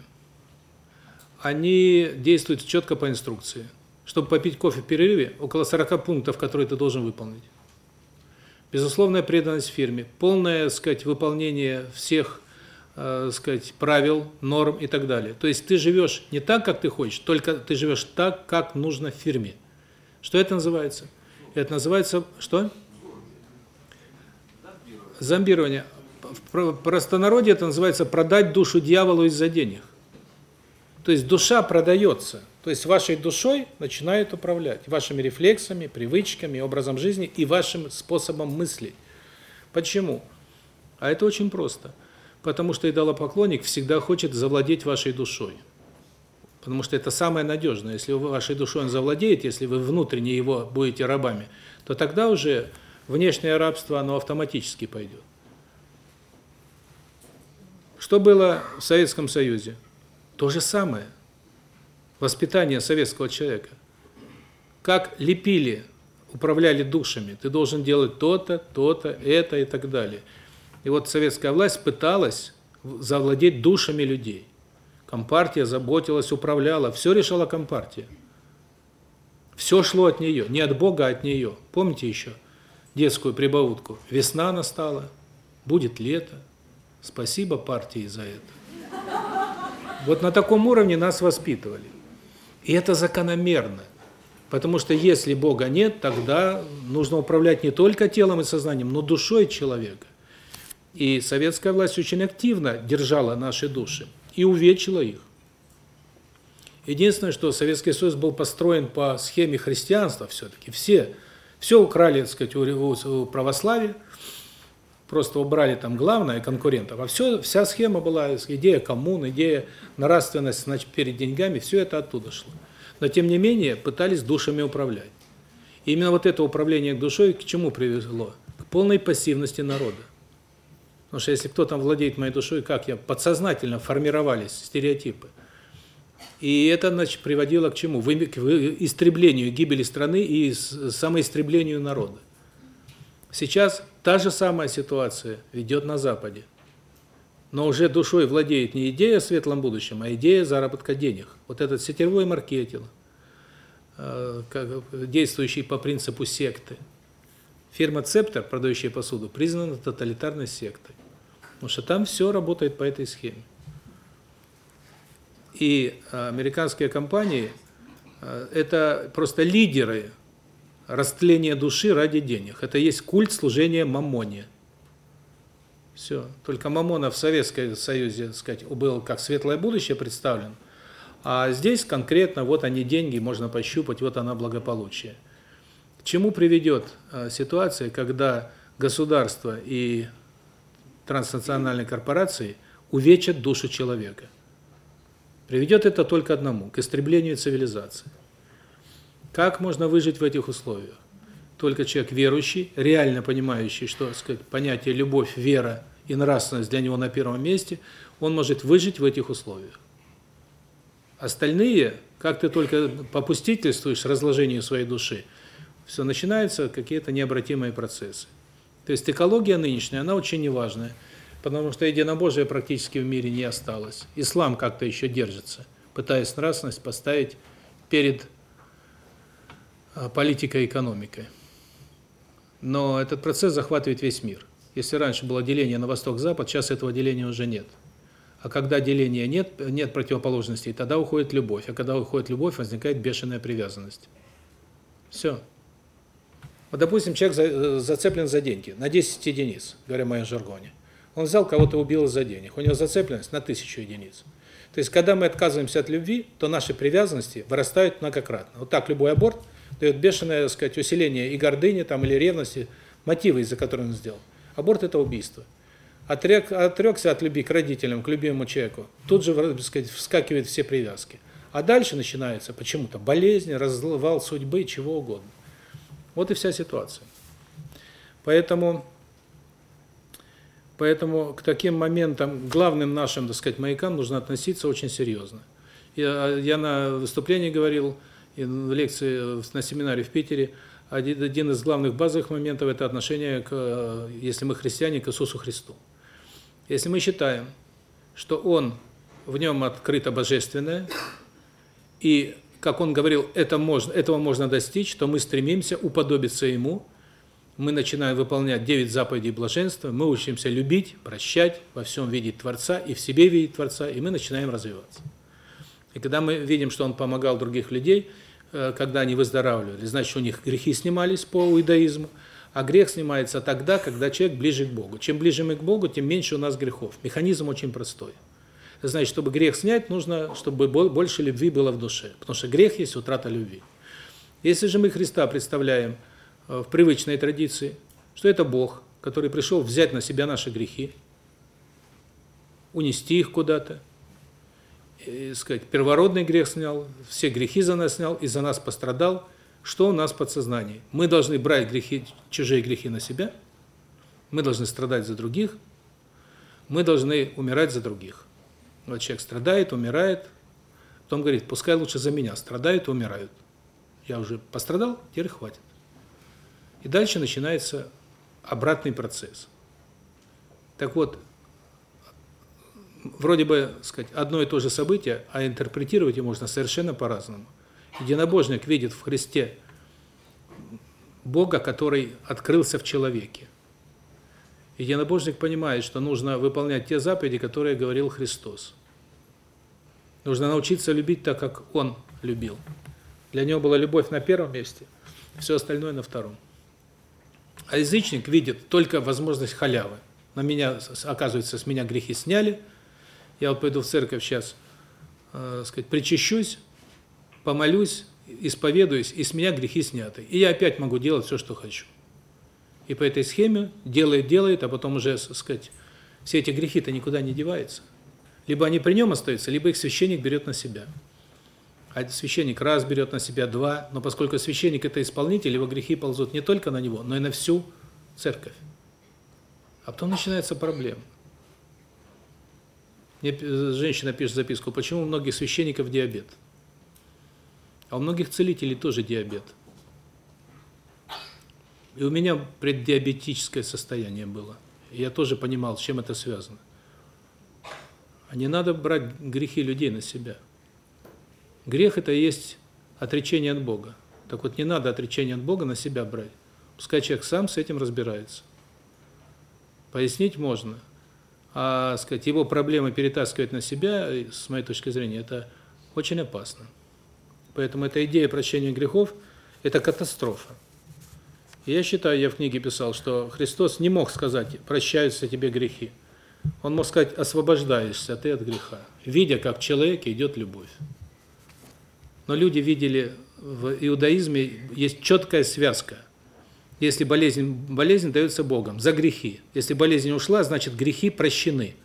Они действуют четко по инструкции. Чтобы попить кофе в перерыве, около 40 пунктов, которые ты должен выполнить. Безусловная преданность фирме, полное, сказать, выполнение всех, э, сказать, правил, норм и так далее. То есть ты живешь не так, как ты хочешь, только ты живешь так, как нужно фирме. Что это называется? Это называется что? Зомбирование. В простонародье это называется продать душу дьяволу из-за денег. То есть душа продается. То есть вашей душой начинают управлять вашими рефлексами, привычками, образом жизни и вашим способом мыслить. Почему? А это очень просто. Потому что идолопоклонник всегда хочет завладеть вашей душой. Потому что это самое надежное. Если вашей душой он завладеет, если вы внутренне его будете рабами, то тогда уже внешнее рабство, оно автоматически пойдет. Что было в Советском Союзе? То же самое. Воспитание советского человека. Как лепили, управляли душами. Ты должен делать то-то, то-то, это и так далее. И вот советская власть пыталась завладеть душами людей. Компартия заботилась, управляла, все решала Компартия. Все шло от нее, не от Бога, а от нее. Помните еще? детскую прибаутку. Весна настала, будет лето. Спасибо партии за это. Вот на таком уровне нас воспитывали. И это закономерно. Потому что если Бога нет, тогда нужно управлять не только телом и сознанием, но душой человека. И советская власть очень активно держала наши души и увечила их. Единственное, что Советский Союз был построен по схеме христианства все-таки. Все, все украли, так сказать, у православия, просто убрали там главное, конкурентов. А все, вся схема была, идея коммун, идея нравственность значит, перед деньгами, все это оттуда шло. Но тем не менее пытались душами управлять. И именно вот это управление душой к чему привело? К полной пассивности народа. Потому что если кто там владеет моей душой, как я подсознательно формировались стереотипы. И это значит приводило к чему? К истреблению гибели страны и самоистреблению народа. Сейчас та же самая ситуация ведет на Западе. Но уже душой владеет не идея о светлом будущем, а идея заработка денег. Вот этот сетевой маркетинг, действующий по принципу секты. Фирма Цептер, продающая посуду, признана тоталитарной сектой. Потому что там все работает по этой схеме. И американские компании это просто лидеры растления души ради денег. Это есть культ служения мамоне. Все. Только мамона в Советском Союзе, так сказать, был как светлое будущее представлен, а здесь конкретно вот они деньги, можно пощупать, вот она благополучие. К чему приведет ситуация, когда государство и транснациональные корпорации увечат душу человека? Приведет это только одному к истреблению цивилизации. Как можно выжить в этих условиях? Только человек верующий, реально понимающий, что, сказать, понятие любовь, вера и нравственность для него на первом месте, он может выжить в этих условиях. Остальные, как ты только попустительствуешь разложению своей души, все начинаются какие-то необратимые процессы. То есть экология нынешняя, она очень неважная, потому что единобожия практически в мире не осталось. Ислам как-то еще держится, пытаясь нравственность поставить перед политикой и экономикой. Но этот процесс захватывает весь мир. Если раньше было деление на восток-запад, сейчас этого деления уже нет. А когда деления нет, нет противоположностей, тогда уходит любовь. А когда уходит любовь, возникает бешеная привязанность. Все. Вот, допустим, человек зацеплен за деньги, на 10 единиц, говоря в моем жаргоне. Он взял кого-то убил из-за денег. У него зацепленность на тысячу единиц. То есть, когда мы отказываемся от любви, то наши привязанности вырастают многократно. Вот так любой аборт дает бешеное, так сказать, усиление и гордыни там или ревности, мотивы, из-за которых он сделал. Аборт – это убийство. Отрек, отрекся от любви к родителям, к любимому человеку, тут же, так сказать, вскакивают все привязки. А дальше начинается почему-то болезнь, разлывал судьбы, чего угодно. Вот и вся ситуация. Поэтому поэтому к таким моментам, главным нашим, так сказать, маякам нужно относиться очень серьезно. Я, я на выступлении говорил, и в лекции на семинаре в Питере, один, один из главных базовых моментов – это отношение, к, если мы христиане, к Иисусу Христу. Если мы считаем, что Он, в Нем открыто Божественное, и, как Он говорил, это можно, этого можно достичь, то мы стремимся уподобиться Ему, мы начинаем выполнять девять заповедей блаженства, мы учимся любить, прощать, во всем видеть Творца и в себе видеть Творца, и мы начинаем развиваться. И когда мы видим, что Он помогал других людей, когда они выздоравливали, значит, у них грехи снимались по иудаизму, а грех снимается тогда, когда человек ближе к Богу. Чем ближе мы к Богу, тем меньше у нас грехов. Механизм очень простой. Значит, чтобы грех снять, нужно, чтобы больше любви было в душе. Потому что грех есть утрата любви. Если же мы Христа представляем в привычной традиции, что это Бог, который пришел взять на себя наши грехи, унести их куда-то, и, сказать, первородный грех снял, все грехи за нас снял и за нас пострадал, что у нас в подсознании? Мы должны брать грехи, чужие грехи на себя, мы должны страдать за других, мы должны умирать за других. Вот человек страдает, умирает, потом говорит, пускай лучше за меня страдают и умирают. Я уже пострадал, теперь хватит. И дальше начинается обратный процесс. Так вот, вроде бы, сказать, одно и то же событие, а интерпретировать его можно совершенно по-разному. Единобожник видит в Христе Бога, который открылся в человеке. Единобожник понимает, что нужно выполнять те заповеди, которые говорил Христос. Нужно научиться любить так, как Он любил. Для него была любовь на первом месте, все остальное на втором. А язычник видит только возможность халявы. На меня, оказывается, с меня грехи сняли. Я вот пойду в церковь сейчас, э, сказать, причащусь, помолюсь, исповедуюсь, и с меня грехи сняты. И я опять могу делать все, что хочу. И по этой схеме делает, делает, а потом уже, сказать, все эти грехи-то никуда не деваются. Либо они при нем остаются, либо их священник берет на себя. А священник раз берет на себя, два, но поскольку священник это исполнитель, его грехи ползут не только на него, но и на всю церковь. А потом начинается проблема. Мне женщина пишет записку, почему у многих священников диабет? А у многих целителей тоже диабет. И у меня преддиабетическое состояние было. И я тоже понимал, с чем это связано. А не надо брать грехи людей на себя. Грех – это и есть отречение от Бога. Так вот, не надо отречение от Бога на себя брать. Пускай человек сам с этим разбирается. Пояснить можно. А, сказать, его проблемы перетаскивать на себя, с моей точки зрения, это очень опасно. Поэтому эта идея прощения грехов – это катастрофа. Я считаю, я в книге писал, что Христос не мог сказать «прощаются тебе грехи». Он мог сказать «освобождаешься ты от греха», видя, как в человеке идет любовь. Но люди видели, в иудаизме есть четкая связка. Если болезнь, болезнь дается Богом за грехи. Если болезнь ушла, значит грехи прощены.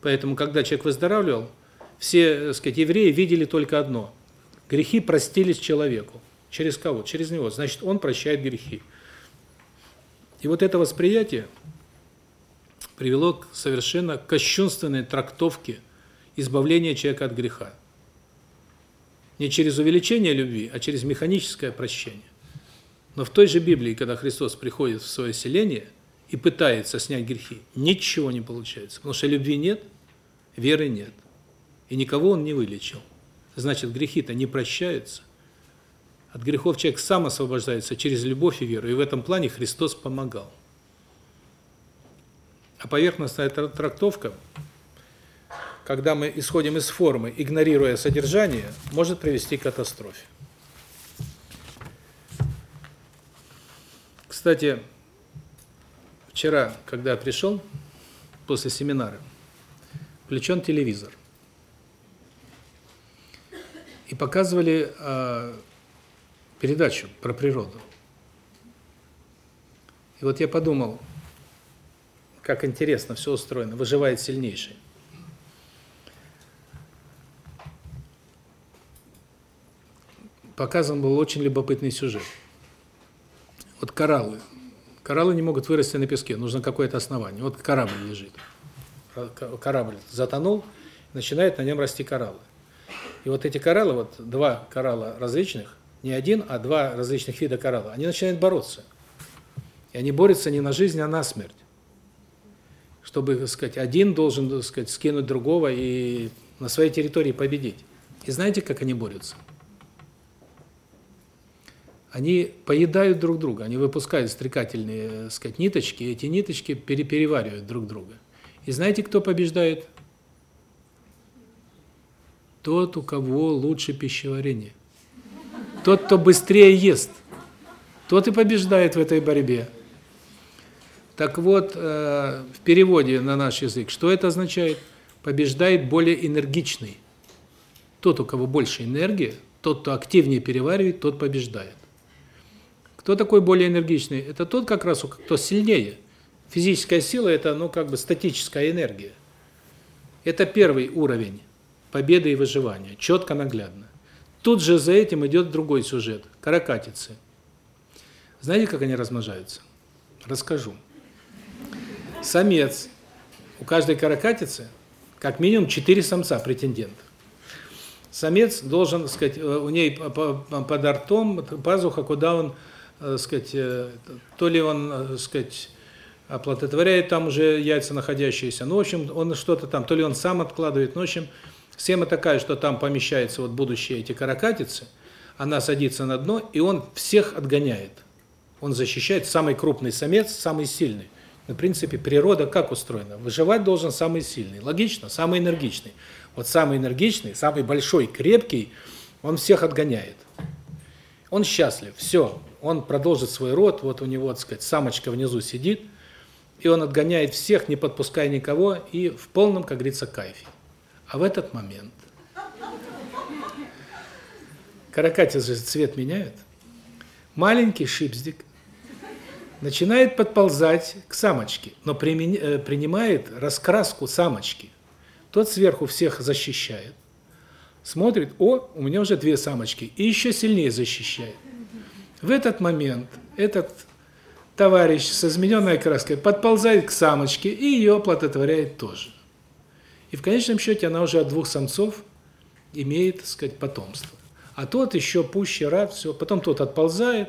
Поэтому, когда человек выздоравливал, все, так сказать, евреи видели только одно – Грехи простились человеку. Через кого? Через него. Значит, он прощает грехи. И вот это восприятие привело к совершенно кощунственной трактовке избавления человека от греха. Не через увеличение любви, а через механическое прощение. Но в той же Библии, когда Христос приходит в свое селение и пытается снять грехи, ничего не получается. Потому что любви нет, веры нет. И никого он не вылечил значит, грехи-то не прощаются. От грехов человек сам освобождается через любовь и веру, и в этом плане Христос помогал. А поверхностная трактовка, когда мы исходим из формы, игнорируя содержание, может привести к катастрофе. Кстати, вчера, когда я пришел после семинара, включен телевизор и показывали э, передачу про природу. И вот я подумал, как интересно все устроено, выживает сильнейший. Показан был очень любопытный сюжет. Вот кораллы. Кораллы не могут вырасти на песке, нужно какое-то основание. Вот корабль лежит. Корабль затонул, начинает на нем расти кораллы. И вот эти кораллы, вот два коралла различных, не один, а два различных вида коралла, они начинают бороться. И они борются не на жизнь, а на смерть. Чтобы, так сказать, один должен, так сказать, скинуть другого и на своей территории победить. И знаете, как они борются? Они поедают друг друга, они выпускают стрекательные, так сказать, ниточки, и эти ниточки перепереваривают друг друга. И знаете, кто побеждает? Тот, у кого лучше пищеварение. Тот, кто быстрее ест. Тот и побеждает в этой борьбе. Так вот, э, в переводе на наш язык, что это означает? Побеждает более энергичный. Тот, у кого больше энергии, тот, кто активнее переваривает, тот побеждает. Кто такой более энергичный? Это тот как раз, кто сильнее. Физическая сила – это, ну, как бы статическая энергия. Это первый уровень победа и выживание, четко, наглядно. Тут же за этим идет другой сюжет – каракатицы. Знаете, как они размножаются? Расскажу. Самец, у каждой каракатицы как минимум четыре самца претендента. Самец должен, так сказать, э, у ней под ртом пазуха, куда он, так э, сказать, э, то ли он, так сказать, оплодотворяет там уже яйца находящиеся, ну, в общем, он что-то там, то ли он сам откладывает, ну, в общем, Схема такая, что там помещаются вот будущие эти каракатицы, она садится на дно, и он всех отгоняет. Он защищает самый крупный самец, самый сильный. Ну, в принципе, природа как устроена? Выживать должен самый сильный. Логично, самый энергичный. Вот самый энергичный, самый большой, крепкий, он всех отгоняет. Он счастлив, все, он продолжит свой род, вот у него, так сказать, самочка внизу сидит, и он отгоняет всех, не подпуская никого, и в полном, как говорится, кайфе. А в этот момент каракатицы же цвет меняют. Маленький шипздик начинает подползать к самочке, но э, принимает раскраску самочки. Тот сверху всех защищает. Смотрит, о, у меня уже две самочки, и еще сильнее защищает. В этот момент этот товарищ с измененной краской подползает к самочке и ее оплодотворяет тоже. И в конечном счете она уже от двух самцов имеет, так сказать, потомство. А тот еще пуще рад, все. Потом тот отползает.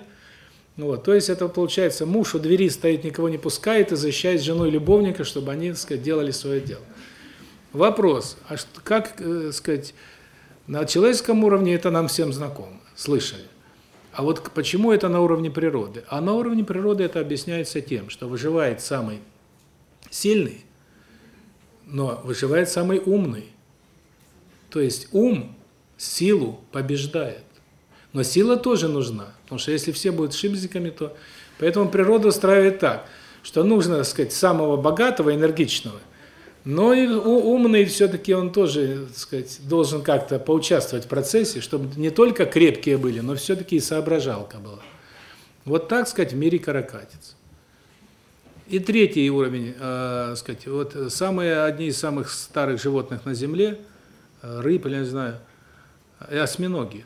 Ну вот, то есть это получается, муж у двери стоит, никого не пускает и защищает жену и любовника, чтобы они, так сказать, делали свое дело. Вопрос, а как, э, сказать, на человеческом уровне это нам всем знакомо, слышали. А вот почему это на уровне природы? А на уровне природы это объясняется тем, что выживает самый сильный, но выживает самый умный. То есть ум силу побеждает. Но сила тоже нужна, потому что если все будут шибзиками, то... Поэтому природа устраивает так, что нужно, так сказать, самого богатого, энергичного, но и умный все-таки он тоже, так сказать, должен как-то поучаствовать в процессе, чтобы не только крепкие были, но все-таки и соображалка была. Вот так, сказать, в мире каракатиц. И третий уровень, э, сказать, вот самые одни из самых старых животных на Земле, э, рыб, или не знаю, и осьминоги.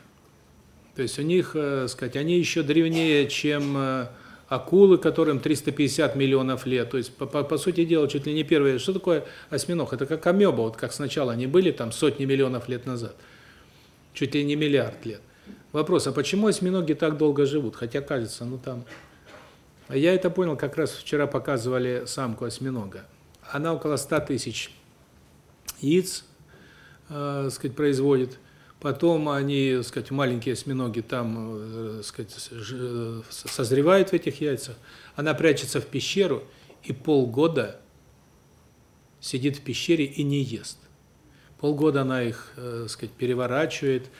То есть у них, э, сказать, они еще древнее, чем э, акулы, которым 350 миллионов лет. То есть, по, по, по сути дела, чуть ли не первые. Что такое осьминог? Это как амеба, вот как сначала они были там сотни миллионов лет назад. Чуть ли не миллиард лет. Вопрос, а почему осьминоги так долго живут? Хотя кажется, ну там... А я это понял, как раз вчера показывали самку осьминога. Она около 100 тысяч яиц, э, сказать, производит. Потом они, сказать, маленькие осьминоги там, э, сказать, созревают в этих яйцах. Она прячется в пещеру и полгода сидит в пещере и не ест. Полгода она их, э, сказать, переворачивает,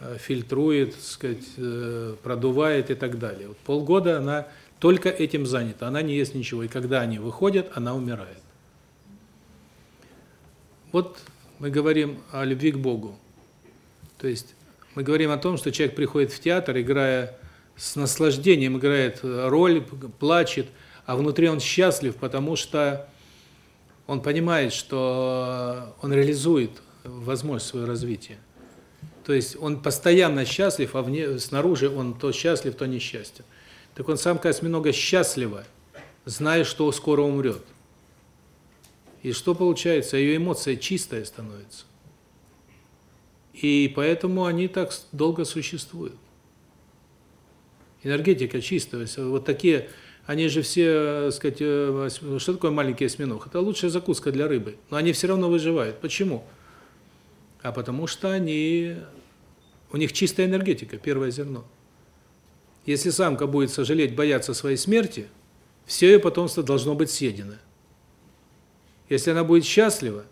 э, фильтрует, сказать, продувает и так далее. Вот полгода она только этим занята, она не ест ничего. И когда они выходят, она умирает. Вот мы говорим о любви к Богу. То есть мы говорим о том, что человек приходит в театр, играя с наслаждением, играет роль, плачет, а внутри он счастлив, потому что он понимает, что он реализует возможность своего развития. То есть он постоянно счастлив, а вне, снаружи он то счастлив, то несчастен. Так он самка осьминога счастлива, зная, что скоро умрет. И что получается? Ее эмоция чистая становится. И поэтому они так долго существуют. Энергетика чистая. Вот такие, они же все, так сказать, э, что такое маленький осьминог? Это лучшая закуска для рыбы. Но они все равно выживают. Почему? А потому что они, у них чистая энергетика, первое зерно. Если самка будет сожалеть, бояться своей смерти, все ее потомство должно быть съедено. Если она будет счастлива,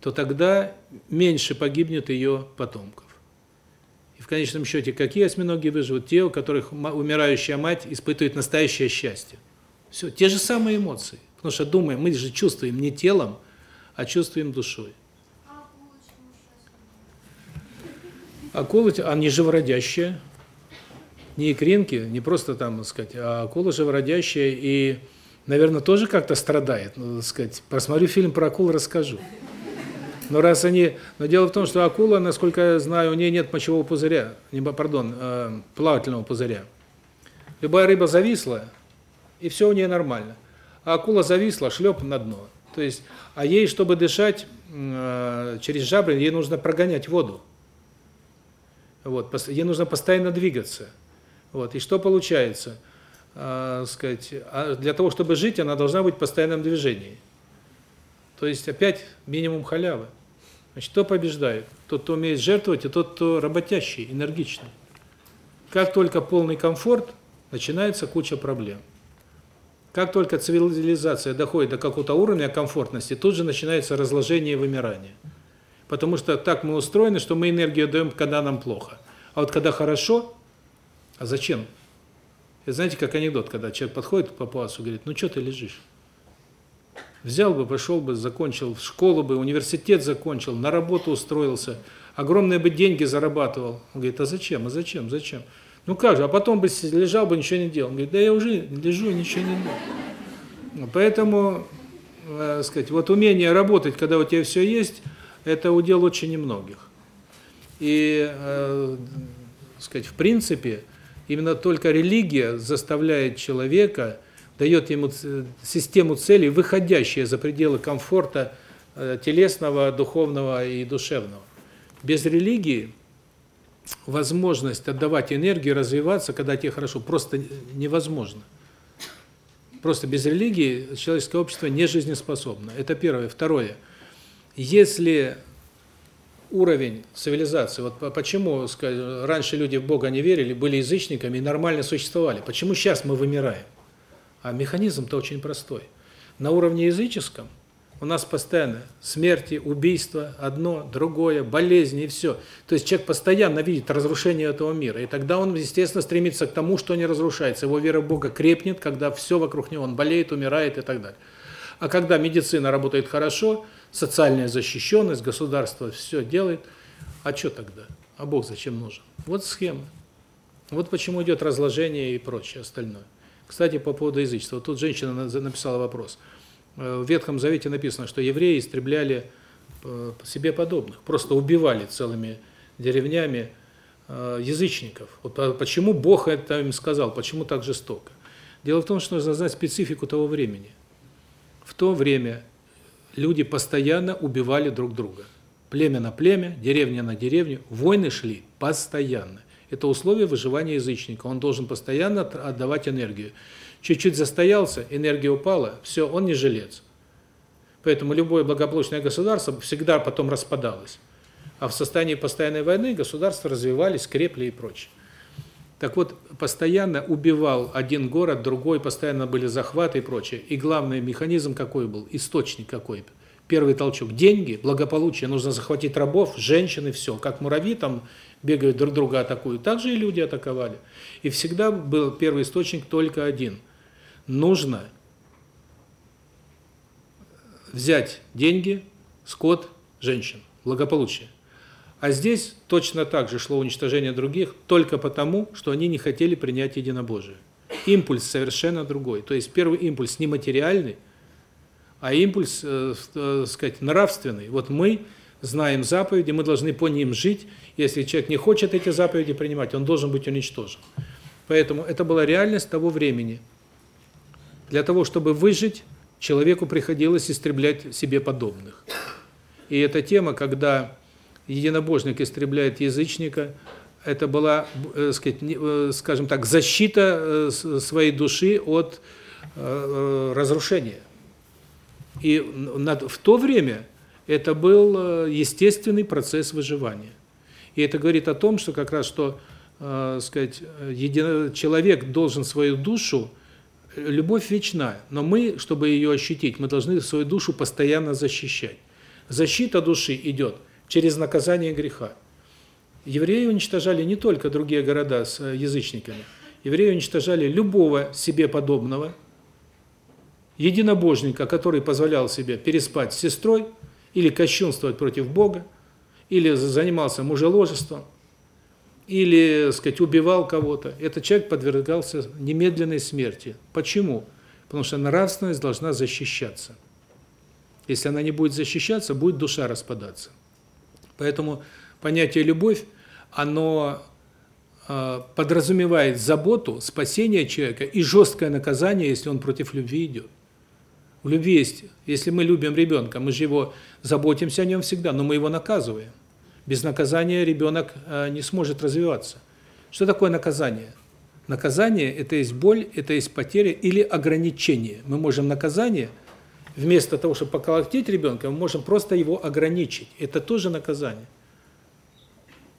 то тогда меньше погибнет ее потомков. И в конечном счете, какие осьминоги выживут? Те, у которых умирающая мать испытывает настоящее счастье. Все, те же самые эмоции. Потому что думаем, мы же чувствуем не телом, а чувствуем душой. Акулы, они живородящие, не икринки, не просто там, так сказать, а акула живородящая и, наверное, тоже как-то страдает, ну, так сказать. Посмотрю фильм про акул, расскажу. Но раз они, но дело в том, что акула, насколько я знаю, у нее нет мочевого пузыря, не, пардон, э, плавательного пузыря. Любая рыба зависла, и все у нее нормально. А акула зависла, шлеп на дно. То есть, а ей, чтобы дышать э, через жабры, ей нужно прогонять воду. Вот, ей нужно постоянно двигаться. Вот, и что получается? Э, сказать, а для того, чтобы жить, она должна быть в постоянном движении. То есть опять минимум халявы. Значит, кто побеждает? Тот, кто умеет жертвовать, и тот, кто работящий, энергичный. Как только полный комфорт, начинается куча проблем. Как только цивилизация доходит до какого-то уровня комфортности, тут же начинается разложение и вымирание. Потому что так мы устроены, что мы энергию даем, когда нам плохо. А вот когда хорошо, а зачем? Это знаете, как анекдот, когда человек подходит к папуасу и говорит, ну что ты лежишь? Взял бы, пошел бы, закончил школу бы, университет закончил, на работу устроился, огромные бы деньги зарабатывал. Он говорит, а зачем, а зачем, зачем? Ну как же, а потом бы лежал бы, ничего не делал. Он говорит, да я уже лежу, ничего не делаю. Поэтому, э, сказать, вот умение работать, когда у тебя все есть, это удел очень немногих. И, э, сказать, в принципе, именно только религия заставляет человека, дает ему систему целей, выходящие за пределы комфорта э, телесного, духовного и душевного. Без религии возможность отдавать энергию, развиваться, когда тебе хорошо, просто невозможно. Просто без религии человеческое общество не жизнеспособно. Это первое. Второе. Если уровень цивилизации, вот почему скажем, раньше люди в Бога не верили, были язычниками и нормально существовали, почему сейчас мы вымираем? А механизм-то очень простой. На уровне языческом – у нас постоянно смерти, убийства, одно, другое, болезни и все. То есть человек постоянно видит разрушение этого мира. И тогда он, естественно, стремится к тому, что не разрушается. Его вера в Бога крепнет, когда все вокруг него, он болеет, умирает и так далее. А когда медицина работает хорошо, социальная защищенность, государство все делает, а что тогда? А Бог зачем нужен? Вот схема. Вот почему идет разложение и прочее остальное. Кстати, по поводу язычества. Тут женщина написала вопрос – Э, в Ветхом Завете написано, что евреи истребляли э, себе подобных, просто убивали целыми деревнями э, язычников. Вот почему Бог это им сказал, почему так жестоко? Дело в том, что нужно знать специфику того времени. В то время люди постоянно убивали друг друга. Племя на племя, деревня на деревню, войны шли постоянно. Это условие выживания язычника. Он должен постоянно отдавать энергию. Чуть-чуть застоялся, энергия упала, все, он не жилец. Поэтому любое благополучное государство всегда потом распадалось. А в состоянии постоянной войны государства развивались, крепли и прочее. Так вот, постоянно убивал один город, другой, постоянно были захваты и прочее. И главный механизм какой был? Источник какой? Первый толчок. Деньги, благополучие. Нужно захватить рабов, женщин и все. Как муравьи там бегают друг друга атакуют. Так же и люди атаковали. И всегда был первый источник только один – нужно взять деньги, скот, женщин, благополучие. А здесь точно так же шло уничтожение других, только потому, что они не хотели принять единобожие. Импульс совершенно другой. То есть первый импульс не материальный, а импульс, э, э, сказать, нравственный. Вот мы знаем заповеди, мы должны по ним жить. Если человек не хочет эти заповеди принимать, он должен быть уничтожен. Поэтому это была реальность того времени. Для того, чтобы выжить, человеку приходилось истреблять себе подобных. И эта тема, когда единобожник истребляет язычника, это была, э, сказать, э, скажем так, защита э, своей души от разрушения. И в то время это был естественный процесс выживания. И это говорит о том, что как раз что, сказать, человек должен свою душу любовь вечна, но мы, чтобы ее ощутить, мы должны свою душу постоянно защищать. Защита души идет через наказание греха. Евреи уничтожали не только другие города с э, язычниками. Евреи уничтожали любого себе подобного, единобожника, который позволял себе переспать с сестрой, или кощунствовать против Бога, или занимался мужеложеством, или, сказать, убивал кого-то, этот человек подвергался немедленной смерти. Почему? Потому что нравственность должна защищаться. Если она не будет защищаться, будет душа распадаться. Поэтому понятие любовь, оно э, подразумевает заботу, спасение человека и жесткое наказание, если он против любви идет. В любви есть, если мы любим ребенка, мы же его заботимся о нем всегда, но мы его наказываем. Без наказания ребенок э, не сможет развиваться. Что такое наказание? Наказание – это есть боль, это есть потеря или ограничение. Мы можем наказание, вместо того, чтобы поколотить ребенка, мы можем просто его ограничить. Это тоже наказание.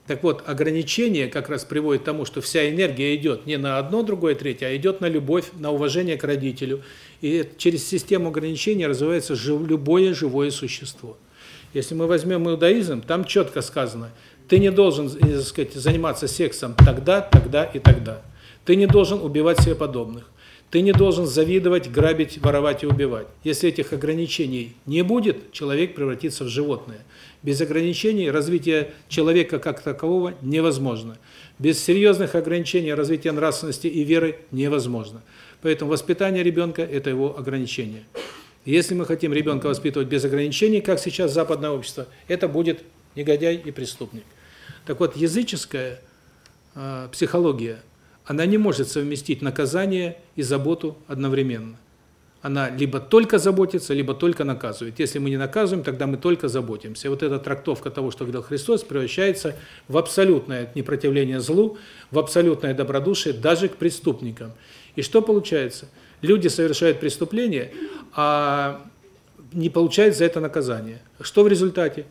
Так вот, ограничение как раз приводит к тому, что вся энергия идет не на одно, другое, третье, а идет на любовь, на уважение к родителю. И через систему ограничений развивается жив, любое живое существо. Если мы возьмем иудаизм, там четко сказано, ты не должен, так сказать, заниматься сексом тогда, тогда и тогда. Ты не должен убивать себе подобных. Ты не должен завидовать, грабить, воровать и убивать. Если этих ограничений не будет, человек превратится в животное. Без ограничений развитие человека как такового невозможно. Без серьезных ограничений развитие нравственности и веры невозможно. Поэтому воспитание ребенка – это его ограничение. Если мы хотим ребенка воспитывать без ограничений, как сейчас западное общество, это будет негодяй и преступник. Так вот, языческая э, психология, она не может совместить наказание и заботу одновременно. Она либо только заботится, либо только наказывает. Если мы не наказываем, тогда мы только заботимся. Вот эта трактовка того, что говорил Христос, превращается в абсолютное непротивление злу, в абсолютное добродушие даже к преступникам. И что получается? Люди совершают преступление, а не получают за это наказание. Что в результате?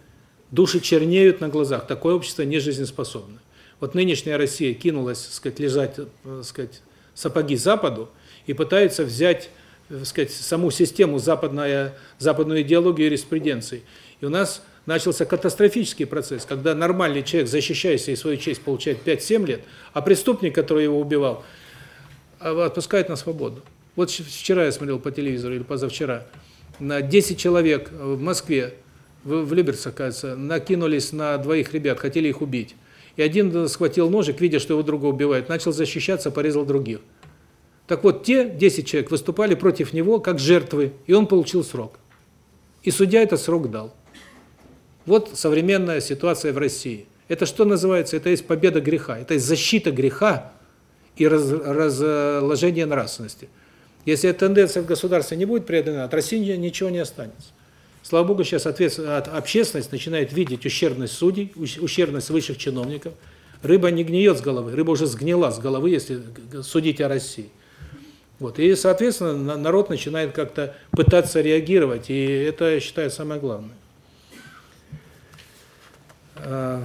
Души чернеют на глазах. Такое общество не жизнеспособно. Вот нынешняя Россия кинулась, сказать, лежать, так сказать, сапоги Западу и пытается взять так сказать, саму систему западная, западную идеологию юриспруденции. И у нас начался катастрофический процесс, когда нормальный человек, защищая себе свою честь, получает 5-7 лет, а преступник, который его убивал, отпускают на свободу. Вот вчера я смотрел по телевизору, или позавчера, на 10 человек в Москве, в Люберцах, кажется, накинулись на двоих ребят, хотели их убить. И один схватил ножик, видя, что его друга убивают, начал защищаться, порезал других. Так вот, те 10 человек выступали против него как жертвы, и он получил срок. И судья этот срок дал. Вот современная ситуация в России. Это что называется? Это есть победа греха, это есть защита греха и раз, разложение нравственности. Если эта тенденция в государстве не будет преодолена, от России ничего не останется. Слава Богу, сейчас общественность начинает видеть ущербность судей, ущербность высших чиновников. Рыба не гниет с головы, рыба уже сгнила с головы, если судить о России. Вот. И, соответственно, народ начинает как-то пытаться реагировать, и это, я считаю, самое главное. А,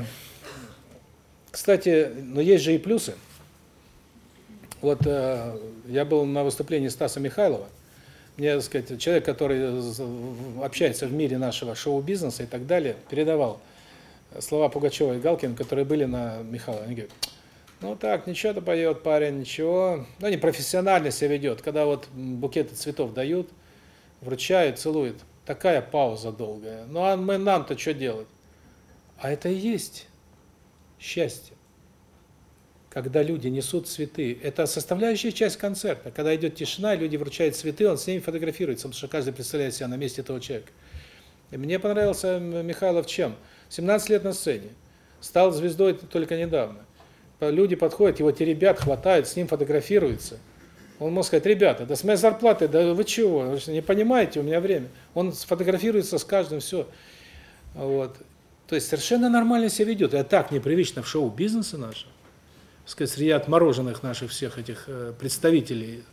кстати, но есть же и плюсы. Вот э, я был на выступлении Стаса Михайлова. Мне, так сказать, человек, который общается в мире нашего шоу-бизнеса и так далее, передавал слова Пугачева и Галкина, которые были на Михайлова. Они говорят, ну так, ничего-то поет парень, ничего. Ну, не профессионально себя ведет. Когда вот букеты цветов дают, вручают, целуют. Такая пауза долгая. Ну, а мы нам-то что делать? А это и есть счастье. Когда люди несут цветы. Это составляющая часть концерта. Когда идет тишина, люди вручают цветы, он с ними фотографируется, потому что каждый представляет себя на месте этого человека. И мне понравился Михайлов чем? 17 лет на сцене. Стал звездой только недавно люди подходят, его те ребят хватают, с ним фотографируются. Он может сказать, ребята, да с моей зарплаты, да вы чего, вы не понимаете, у меня время. Он сфотографируется с каждым, все. Вот. То есть совершенно нормально себя ведет. Это так непривычно в шоу-бизнесе нашем. Сказать, среди отмороженных наших всех этих э, представителей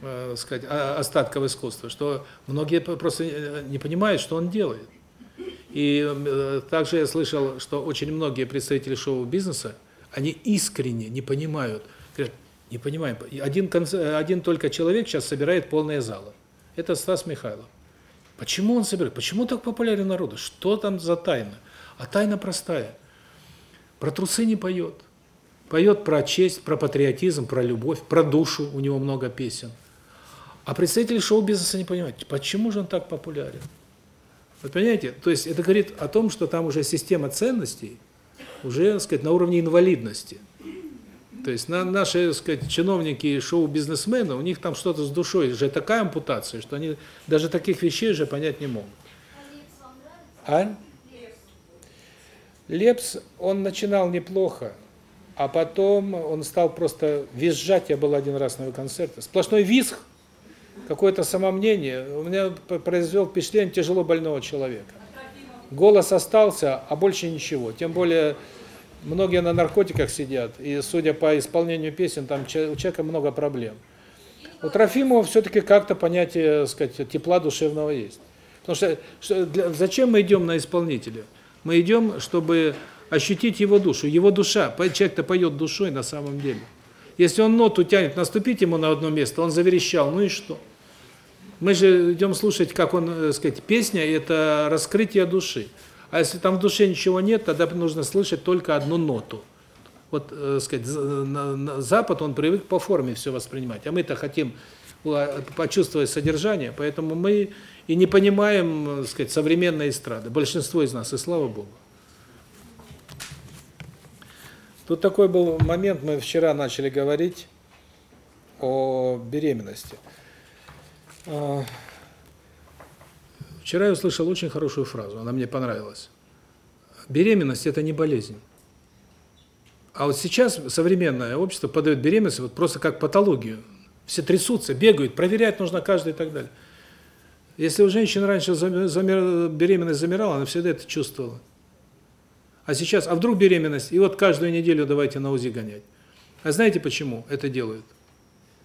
э, сказать, остатков искусства, что многие просто э, не понимают, что он делает. И также я слышал, что очень многие представители шоу-бизнеса они искренне не понимают. Говорят, не понимаем. Один, один только человек сейчас собирает полные залы. Это Стас Михайлов. Почему он собирает? Почему так популярен народу? Что там за тайна? А тайна простая. Про трусы не поет. Поет про честь, про патриотизм, про любовь, про душу. У него много песен. А представители шоу-бизнеса не понимают, почему же он так популярен. Вы понимаете? То есть это говорит о том, что там уже система ценностей уже, так сказать, на уровне инвалидности. То есть на наши, так сказать, чиновники и шоу-бизнесмены, у них там что-то с душой, уже такая ампутация, что они даже таких вещей уже понять не могут. А? Лепс, он начинал неплохо, а потом он стал просто визжать, я был один раз на его концерте. Сплошной визг, какое-то самомнение, у меня произвел впечатление тяжело больного человека. Голос остался, а больше ничего. Тем более многие на наркотиках сидят, и судя по исполнению песен, там у человека много проблем. У Трофимова все-таки как-то понятие, сказать, тепла душевного есть. Потому что, что для, зачем мы идем на исполнителя? Мы идем, чтобы ощутить его душу. Его душа, человек-то поет душой на самом деле. Если он ноту тянет, наступить ему на одно место, он заверещал, ну и что? Мы же идем слушать, как он, так сказать, песня – это раскрытие души. А если там в душе ничего нет, тогда нужно слышать только одну ноту. Вот, так сказать, на, на Запад, он привык по форме все воспринимать, а мы-то хотим почувствовать содержание, поэтому мы и не понимаем, так сказать, современной эстрады. Большинство из нас, и слава Богу. Тут такой был момент, мы вчера начали говорить о беременности. Вчера я услышал очень хорошую фразу, она мне понравилась. Беременность – это не болезнь. А вот сейчас современное общество подает беременность вот просто как патологию. Все трясутся, бегают, проверять нужно каждый и так далее. Если у женщины раньше замер, беременность замирала, она всегда это чувствовала. А сейчас, а вдруг беременность, и вот каждую неделю давайте на УЗИ гонять. А знаете почему это делают?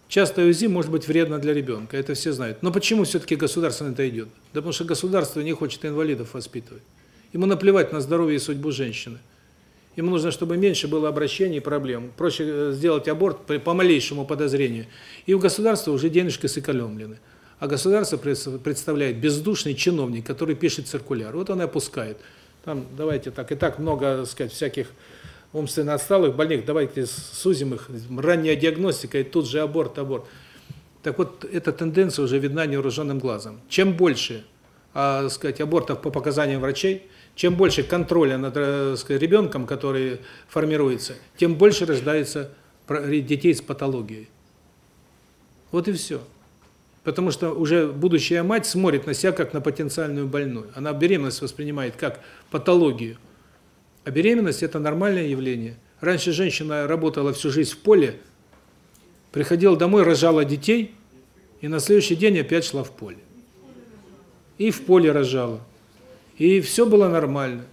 Часто УЗИ может быть вредно для ребенка, это все знают. Но почему все-таки государство на это идет? Да потому что государство не хочет инвалидов воспитывать. Ему наплевать на здоровье и судьбу женщины. Ему нужно, чтобы меньше было обращений и проблем. Проще э, сделать аборт по малейшему подозрению. И у государства уже денежки сэкономлены. А государство представляет бездушный чиновник, который пишет циркуляр. Вот он и опускает. Там, давайте так, и так много, так сказать, всяких умственно отсталых больных, давайте сузим их, ранняя диагностика и тут же аборт, аборт. Так вот, эта тенденция уже видна невооруженным глазом. Чем больше, а, сказать, абортов по показаниям врачей, чем больше контроля над э, сказать, ребенком, который формируется, тем больше рождается детей с патологией. Вот и все. Потому что уже будущая мать смотрит на себя как на потенциальную больную. Она беременность воспринимает как патологию. А беременность – это нормальное явление. Раньше женщина работала всю жизнь в поле, приходила домой, рожала детей, и на следующий день опять шла в поле. И в поле рожала. И все было нормально.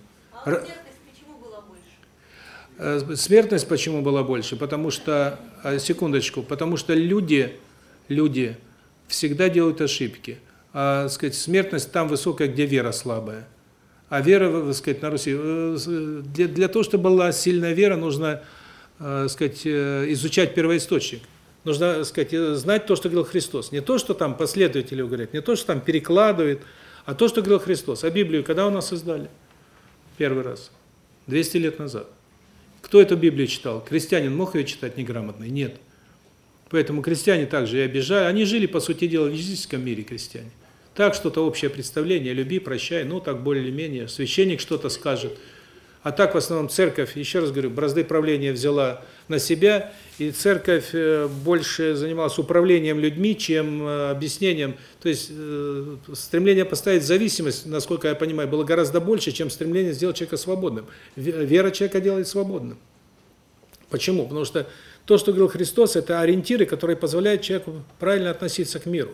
А смертность почему была больше? Э, смертность почему была больше? Потому что, э, секундочку, потому что люди, люди всегда делают ошибки. А, сказать, смертность там высокая, где вера слабая. А вера, сказать, на Руси, э, для, для того, чтобы была сильная вера, нужно, так сказать, изучать первоисточник. Нужно, сказать, знать то, что говорил Христос. Не то, что там последователи говорят, не то, что там перекладывают, а то, что говорил Христос. А Библию когда у нас издали? Первый раз. 200 лет назад. Кто эту Библию читал? Крестьянин мог ее читать неграмотный? Нет. Поэтому крестьяне также и обижают. Они жили, по сути дела, в физическом мире, крестьяне. Так, что-то общее представление, люби, прощай, ну, так более-менее. Священник что-то скажет. А так, в основном, церковь, еще раз говорю, бразды правления взяла на себя, и церковь э, больше занималась управлением людьми, чем э, объяснением. То есть э, стремление поставить зависимость, насколько я понимаю, было гораздо больше, чем стремление сделать человека свободным. Вера человека делает свободным. Почему? Потому что то, что говорил Христос, это ориентиры, которые позволяют человеку правильно относиться к миру.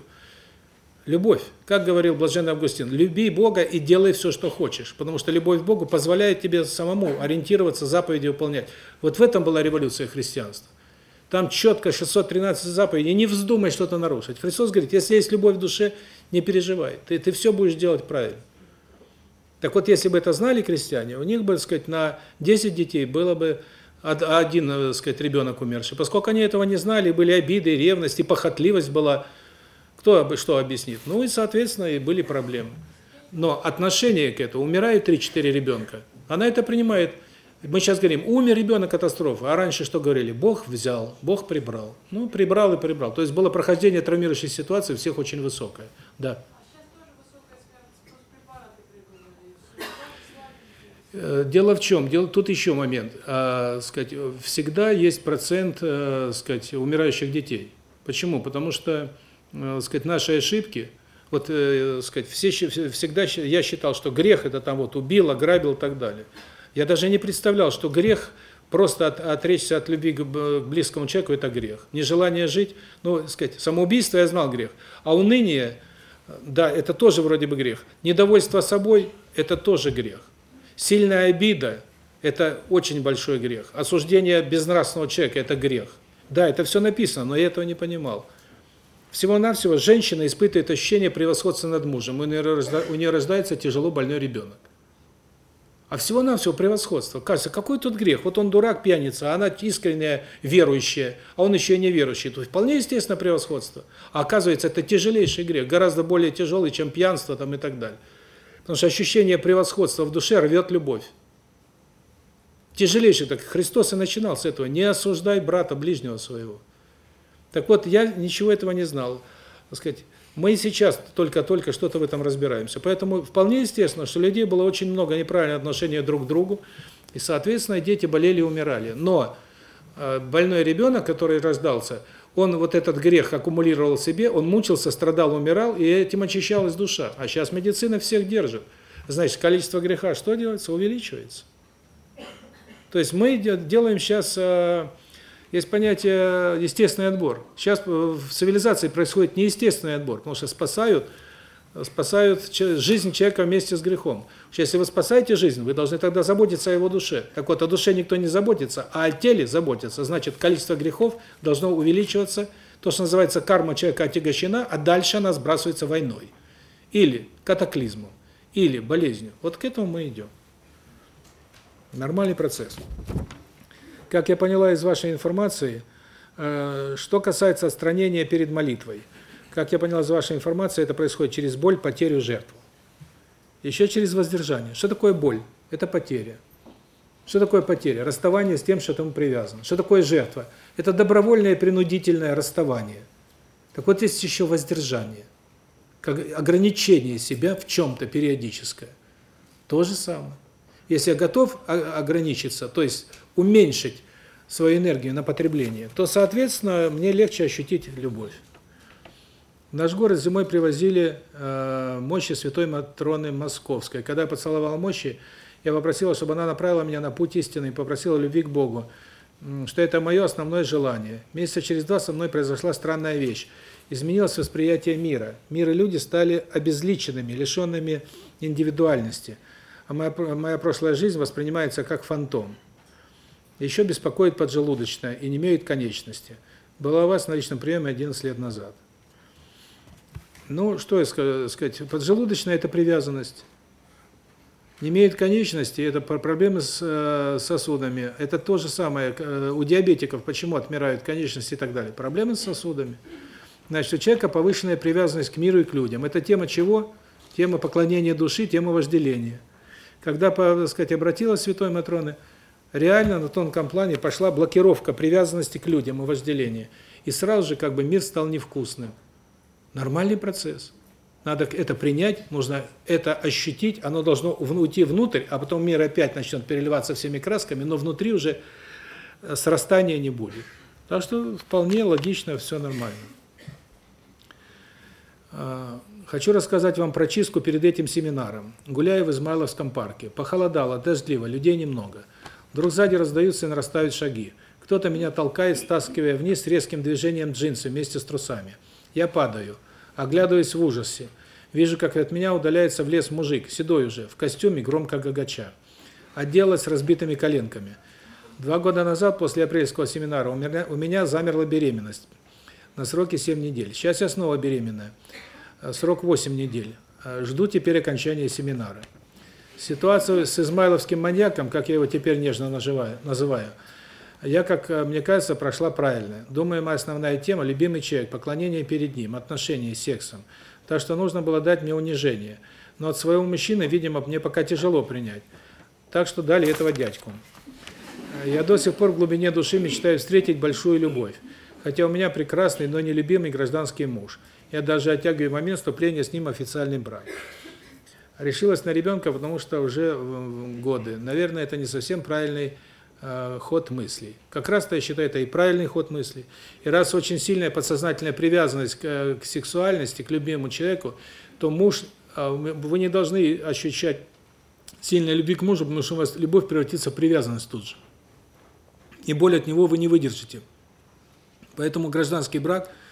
Любовь. Как говорил Блаженный Августин, люби Бога и делай все, что хочешь, потому что любовь к Богу позволяет тебе самому ориентироваться, заповеди выполнять. Вот в этом была революция христианства. Там четко 613 заповедей, не вздумай что-то нарушить. Христос говорит, если есть любовь в душе, не переживай, ты, ты все будешь делать правильно. Так вот, если бы это знали крестьяне, у них бы, так сказать, на 10 детей было бы один, так сказать, ребенок умерший. Поскольку они этого не знали, были обиды, ревность и похотливость была, кто что объяснит? Ну и, соответственно, и были проблемы. Но отношение к этому, умирают 3-4 ребенка, она это принимает. Мы сейчас говорим, умер ребенок, катастрофа. А раньше что говорили? Бог взял, Бог прибрал. Ну, прибрал и прибрал. То есть было прохождение травмирующей ситуации у всех очень высокое. Да. Дело в чем? Дело тут еще момент. А, сказать, всегда есть процент, а, сказать, умирающих детей. Почему? Потому что э, сказать, наши ошибки, вот, э, сказать, все, всегда я считал, что грех это там вот убил, ограбил и так далее. Я даже не представлял, что грех просто от, отречься от любви к близкому человеку это грех. Нежелание жить, ну, сказать, самоубийство я знал грех, а уныние, да, это тоже вроде бы грех. Недовольство собой это тоже грех. Сильная обида это очень большой грех. Осуждение безнравственного человека это грех. Да, это все написано, но я этого не понимал. Всего-навсего женщина испытывает ощущение превосходства над мужем, у нее рождается тяжело больной ребенок. А всего-навсего превосходство. Кажется, какой тут грех? Вот он дурак, пьяница, а она искренняя верующая, а он еще и неверующий. То есть вполне естественно превосходство. А оказывается, это тяжелейший грех, гораздо более тяжелый, чем пьянство там и так далее. Потому что ощущение превосходства в душе рвет любовь. Тяжелейший, так Христос и начинал с этого. Не осуждай брата ближнего своего. Так вот, я ничего этого не знал. Так сказать, мы сейчас только-только что-то в этом разбираемся. Поэтому вполне естественно, что людей было очень много неправильного отношения друг к другу, и, соответственно, дети болели и умирали. Но э, больной ребенок, который рождался, он вот этот грех аккумулировал в себе, он мучился, страдал, умирал, и этим очищалась душа. А сейчас медицина всех держит. Значит, количество греха что делается? Увеличивается. То есть мы делаем сейчас э, есть понятие естественный отбор. Сейчас в цивилизации происходит неестественный отбор, потому что спасают спасают жизнь человека вместе с грехом. Если вы спасаете жизнь, вы должны тогда заботиться о его душе. Так вот, о душе никто не заботится, а о теле заботится. Значит, количество грехов должно увеличиваться. То, что называется карма человека отягощена, а дальше она сбрасывается войной. Или катаклизмом, или болезнью. Вот к этому мы идем. Нормальный процесс. Как я поняла из вашей информации, э, что касается отстранения перед молитвой, как я поняла из вашей информации, это происходит через боль, потерю, жертву. Еще через воздержание. Что такое боль? Это потеря. Что такое потеря? Расставание с тем, что тому привязано. Что такое жертва? Это добровольное принудительное расставание. Так вот есть еще воздержание. Как ограничение себя в чем-то периодическое. То же самое. Если я готов ограничиться, то есть уменьшить свою энергию на потребление, то, соответственно, мне легче ощутить любовь. В наш город зимой привозили э, мощи Святой Матроны Московской. Когда я поцеловал мощи, я попросила, чтобы она направила меня на путь истины попросила любви к Богу, что это мое основное желание. Месяца через два со мной произошла странная вещь. Изменилось восприятие мира. Мир и люди стали обезличенными, лишенными индивидуальности. А моя, моя прошлая жизнь воспринимается как фантом. Еще беспокоит поджелудочная и не имеет конечности. Была у вас на личном приеме 11 лет назад. Ну, что я сказать, поджелудочная – это привязанность. Не имеет конечности – это проблемы с э, сосудами. Это то же самое э, у диабетиков, почему отмирают конечности и так далее. Проблемы с сосудами. Значит, у человека повышенная привязанность к миру и к людям. Это тема чего? Тема поклонения души, тема вожделения. Когда, так сказать, обратилась святой Матроны – реально на тонком плане пошла блокировка привязанности к людям и вожделения. И сразу же как бы мир стал невкусным. Нормальный процесс. Надо это принять, нужно это ощутить, оно должно уйти внутрь, а потом мир опять начнет переливаться всеми красками, но внутри уже э, срастания не будет. Так что вполне логично, все нормально. А, хочу рассказать вам про чистку перед этим семинаром. Гуляю в Измайловском парке. Похолодало, дождливо, людей немного. Вдруг сзади раздаются и нарастают шаги. Кто-то меня толкает, стаскивая вниз резким движением джинсы вместе с трусами. Я падаю, оглядываюсь в ужасе. Вижу, как от меня удаляется в лес мужик, седой уже, в костюме, громко гагача. Отделалась разбитыми коленками. Два года назад, после апрельского семинара, у меня, у меня замерла беременность на сроке 7 недель. Сейчас я снова беременная. Срок 8 недель. Жду теперь окончания семинара. Ситуацию с измайловским маньяком, как я его теперь нежно называю я, как э, мне кажется, прошла правильно. Думаю, моя основная тема – любимый человек, поклонение перед ним, отношения с сексом. Так что нужно было дать мне унижение. Но от своего мужчины, видимо, мне пока тяжело принять. Так что дали этого дядьку. Я до сих пор в глубине души мечтаю встретить большую любовь. Хотя у меня прекрасный, но нелюбимый гражданский муж. Я даже оттягиваю момент вступления с ним в официальный брак. Решилась на ребенка, потому что уже годы. Наверное, это не совсем правильный э, ход мыслей. Как раз-то я считаю, это и правильный ход мыслей. И раз очень сильная подсознательная привязанность к, э, к сексуальности, к любимому человеку, то муж, э, вы не должны ощущать сильной любви к мужу, потому что у вас любовь превратится в привязанность тут же. И боль от него вы не выдержите. Поэтому гражданский брак –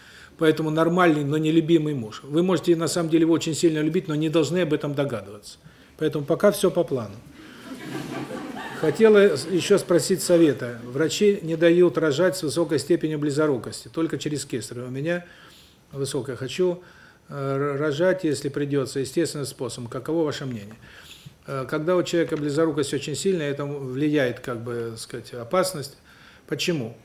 Поэтому нормальный, но нелюбимый муж. Вы можете на самом деле его очень сильно любить, но не должны об этом догадываться. Поэтому пока все по плану. Хотела еще спросить совета. Врачи не дают рожать с высокой степенью близорукости, только через кесарево. У меня высокая. Хочу э, рожать, если придется, естественным способом. Каково ваше мнение? Э, Когда у человека близорукость очень сильная, это влияет, как бы, сказать, опасность. Почему?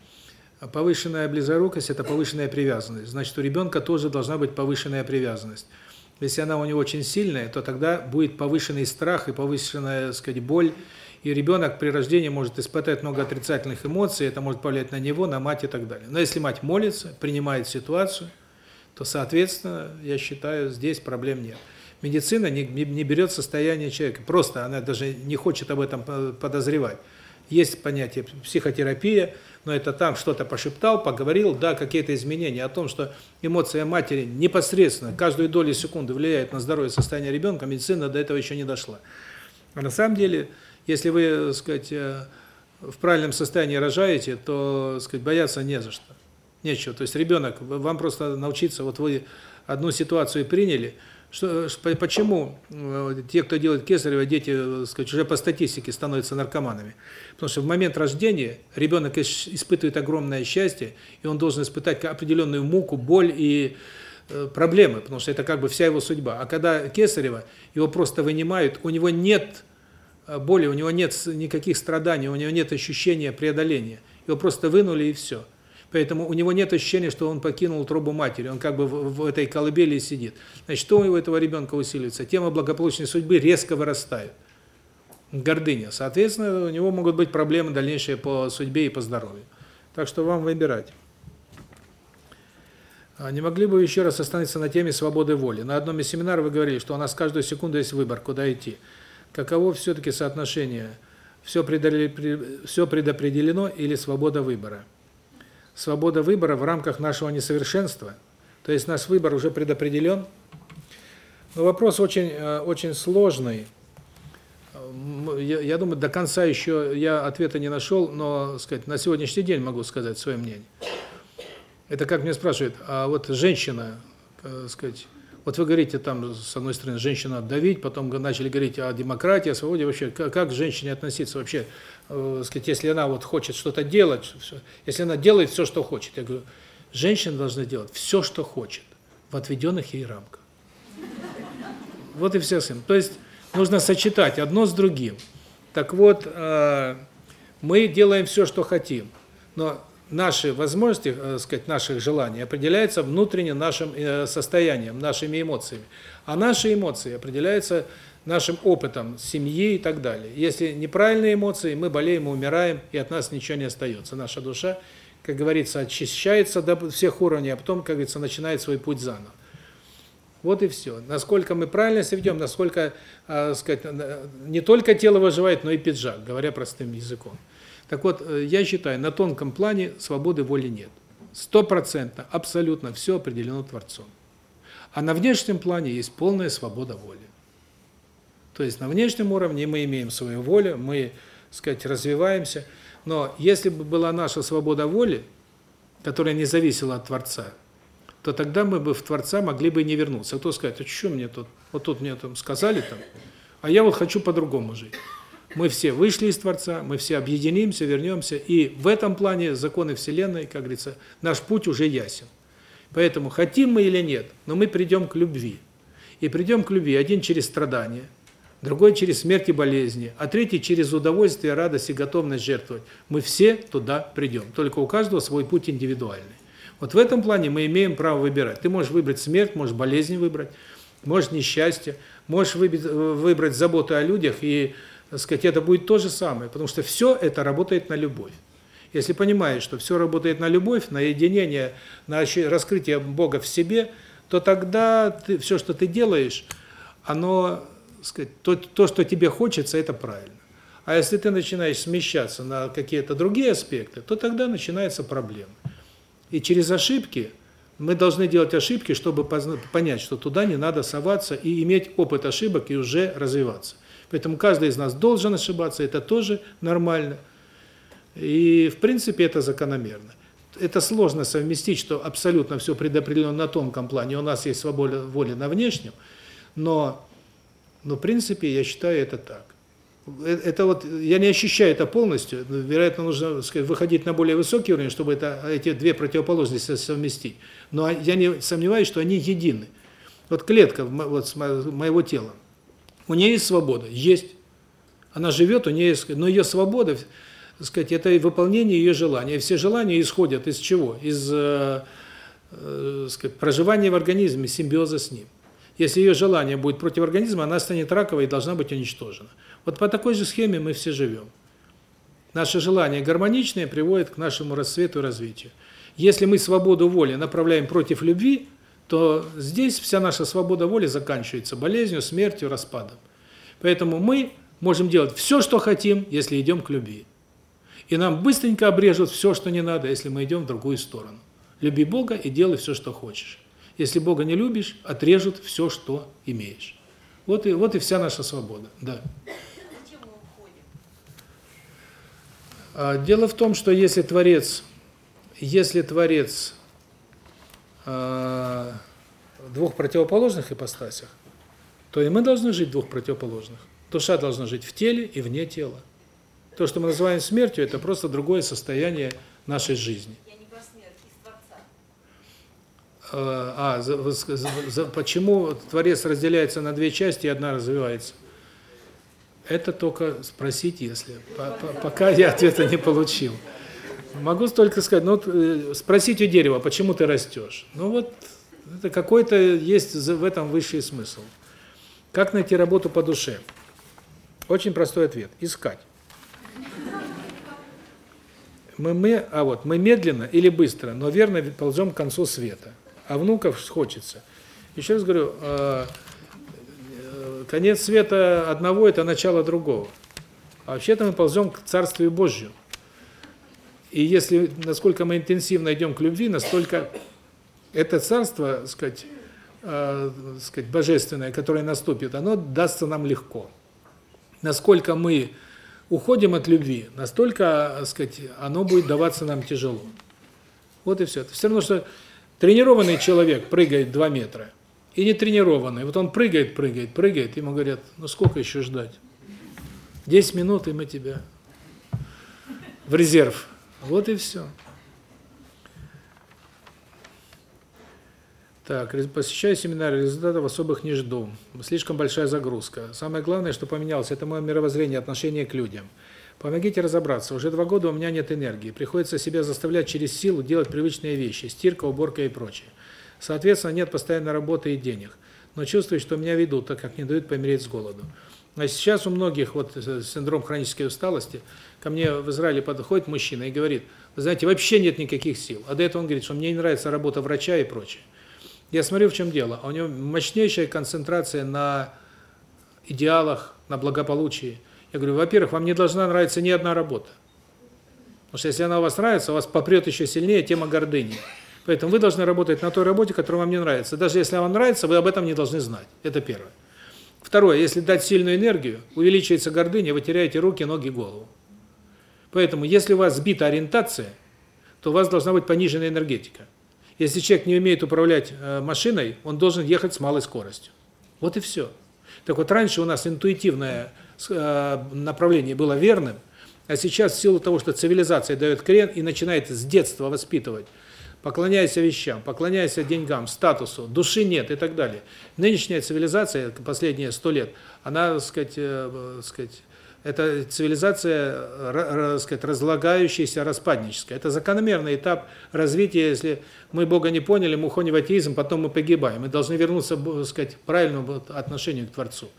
Повышенная близорукость – это повышенная привязанность. Значит, у ребенка тоже должна быть повышенная привязанность. Если она у него очень сильная, то тогда будет повышенный страх и повышенная, так сказать, боль. И ребенок при рождении может испытать много отрицательных эмоций, это может повлиять на него, на мать и так далее. Но если мать молится, принимает ситуацию, то, соответственно, я считаю, здесь проблем нет. Медицина не, не, не берет состояние человека, просто она даже не хочет об этом подозревать. Есть понятие психотерапия, но это там что-то пошептал, поговорил, да, какие-то изменения о том, что эмоция матери непосредственно каждую долю секунды влияет на здоровье состояние ребенка, медицина до этого еще не дошла. А на самом деле, если вы, так сказать, в правильном состоянии рожаете, то, так сказать, бояться не за что. Нечего. То есть ребенок, вам просто научиться, вот вы одну ситуацию приняли, что, почему те, кто делает кесарево, дети, сказать, уже по статистике становятся наркоманами? Потому что в момент рождения ребенок испытывает огромное счастье, и он должен испытать определенную муку, боль и проблемы, потому что это как бы вся его судьба. А когда кесарево, его просто вынимают, у него нет боли, у него нет никаких страданий, у него нет ощущения преодоления. Его просто вынули и все. Поэтому у него нет ощущения, что он покинул трубу матери, он как бы в, этой колыбели сидит. Значит, что у этого ребенка усиливается? Тема благополучной судьбы резко вырастает. Гордыня. Соответственно, у него могут быть проблемы дальнейшие по судьбе и по здоровью. Так что вам выбирать. Не могли бы еще раз остановиться на теме свободы воли? На одном из семинаров вы говорили, что у нас каждую секунду есть выбор, куда идти. Каково все-таки соотношение? Все предопределено или свобода выбора? свобода выбора в рамках нашего несовершенства, то есть наш выбор уже предопределен. Но вопрос очень очень сложный. Я, думаю, до конца еще я ответа не нашел, но, сказать, на сегодняшний день могу сказать свое мнение. Это как мне спрашивают, а вот женщина, сказать, вот вы говорите там, с одной стороны, женщину отдавить, потом начали говорить о демократии, о свободе, вообще, как, к женщине относиться вообще, э, сказать, если она вот хочет что-то делать, все, если она делает все, что хочет. Я говорю, женщина должна делать все, что хочет, в отведенных ей рамках. Вот и все. То есть нужно сочетать одно с другим. Так вот, э, мы делаем все, что хотим, но наши возможности, так сказать, наших желаний определяются внутренне нашим состоянием, нашими эмоциями. А наши эмоции определяются нашим опытом семьи и так далее. Если неправильные эмоции, мы болеем, умираем, и от нас ничего не остается. Наша душа, как говорится, очищается до всех уровней, а потом, как говорится, начинает свой путь заново. Вот и все. Насколько мы правильно себя ведем, насколько, э, сказать, не только тело выживает, но и пиджак, говоря простым языком. Так вот, я считаю, на тонком плане свободы воли нет. Стопроцентно, абсолютно все определено Творцом. А на внешнем плане есть полная свобода воли. То есть на внешнем уровне мы имеем свою волю, мы, сказать, развиваемся. Но если бы была наша свобода воли, которая не зависела от Творца, то тогда мы бы в Творца могли бы не вернуться. А кто сказать, а что мне тут, вот тут мне там сказали там, а я вот хочу по-другому жить. Мы все вышли из Творца, мы все объединимся, вернемся, и в этом плане законы Вселенной, как говорится, наш путь уже ясен. Поэтому хотим мы или нет, но мы придем к любви. И придем к любви один через страдания, другой через смерть и болезни, а третий через удовольствие, радость и готовность жертвовать. Мы все туда придем, только у каждого свой путь индивидуальный. Вот в этом плане мы имеем право выбирать. Ты можешь выбрать смерть, можешь болезнь выбрать, можешь несчастье, можешь выбрать заботу о людях и так сказать, это будет то же самое, потому что все это работает на любовь. Если понимаешь, что все работает на любовь, на единение, на раскрытие Бога в себе, то тогда ты, все, что ты делаешь, оно, сказать, то, то, что тебе хочется, это правильно. А если ты начинаешь смещаться на какие-то другие аспекты, то тогда начинается проблема. И через ошибки мы должны делать ошибки, чтобы понять, что туда не надо соваться и иметь опыт ошибок и уже развиваться. Поэтому каждый из нас должен ошибаться, это тоже нормально. И, в принципе, это закономерно. Это сложно совместить, что абсолютно все предопределено на тонком плане, у нас есть свобода воли на внешнем, но, но в принципе, я считаю, это так. Это вот, я не ощущаю это полностью, вероятно, нужно сказать, выходить на более высокий уровень, чтобы это, эти две противоположности совместить. Но я не сомневаюсь, что они едины. Вот клетка вот, моего тела, У нее есть свобода, есть. Она живет, у нее есть, но ее свобода, так сказать, это выполнение ее желания. Все желания исходят из чего? Из э, э, сказать, проживания в организме, симбиоза с ним. Если ее желание будет против организма, она станет раковой и должна быть уничтожена. Вот по такой же схеме мы все живем. Наше желание гармоничное приводит к нашему расцвету и развитию. Если мы свободу воли направляем против любви, то здесь вся наша свобода воли заканчивается болезнью, смертью, распадом. Поэтому мы можем делать все, что хотим, если идем к любви. И нам быстренько обрежут все, что не надо, если мы идем в другую сторону. Люби Бога и делай все, что хочешь. Если Бога не любишь, отрежут все, что имеешь. Вот и вот и вся наша свобода. Да. А, Дело в том, что если Творец, если Творец двух противоположных ипостасях, то и мы должны жить в двух противоположных. Душа должна жить в теле и вне тела. То, что мы называем смертью, это просто другое состояние нашей жизни. Я не про смерть, из Творца. Э, А, за- за- за- почему Творец разделяется на две части и одна развивается? Это только спросить, если. По- по- Пока я ответа не получил. Могу только сказать, ну, вот, э, спросить у дерева, почему ты растешь? Ну вот, это какой-то есть в этом высший смысл. Как найти работу по душе? Очень простой ответ – искать. Мы, мы, а вот, мы медленно или быстро, но верно ползем к концу света. А внуков хочется. Еще раз говорю, э, э, конец света одного – это начало другого. А вообще-то мы ползем к Царствию Божью. И если, насколько мы интенсивно идем к любви, настолько это царство, сказать, э, сказать, божественное, которое наступит, оно дастся нам легко. Насколько мы уходим от любви, настолько, сказать, оно будет даваться нам тяжело. Вот и все. Это все равно, что тренированный человек прыгает 2 метра, и нетренированный. Вот он прыгает, прыгает, прыгает, ему говорят, ну сколько еще ждать? 10 минут, и мы тебя в резерв. Вот и все. Так, посещаю семинары, результатов особых не жду. Слишком большая загрузка. Самое главное, что поменялось, это мое мировоззрение, отношение к людям. Помогите разобраться. Уже два года у меня нет энергии. Приходится себя заставлять через силу делать привычные вещи. Стирка, уборка и прочее. Соответственно, нет постоянной работы и денег. Но чувствую, что меня ведут, так как не дают помереть с голоду. А сейчас у многих вот э, синдром хронической усталости. Ко мне в Израиле подходит мужчина и говорит, вы знаете, вообще нет никаких сил. А до этого он говорит, что мне не нравится работа врача и прочее. Я смотрю, в чем дело. А У него мощнейшая концентрация на идеалах, на благополучии. Я говорю, во-первых, вам не должна нравиться ни одна работа. Потому что если она у вас нравится, у вас попрет еще сильнее тема гордыни. Поэтому вы должны работать на той работе, которая вам не нравится. Даже если вам нравится, вы об этом не должны знать. Это первое. Второе, если дать сильную энергию, увеличивается гордыня, вы теряете руки, ноги, голову. Поэтому, если у вас сбита ориентация, то у вас должна быть пониженная энергетика. Если человек не умеет управлять э, машиной, он должен ехать с малой скоростью. Вот и все. Так вот, раньше у нас интуитивное э, направление было верным, а сейчас в силу того, что цивилизация дает крен и начинает с детства воспитывать, поклоняйся вещам, поклоняйся деньгам, статусу, души нет и так далее. Нынешняя цивилизация, последние сто лет, она, сказать, э, так сказать, это цивилизация, так сказать, разлагающаяся, распадническая. Это закономерный этап развития. Если мы Бога не поняли, мы уходим в атеизм, потом мы погибаем. Мы должны вернуться, так сказать, к правильному отношению к Творцу.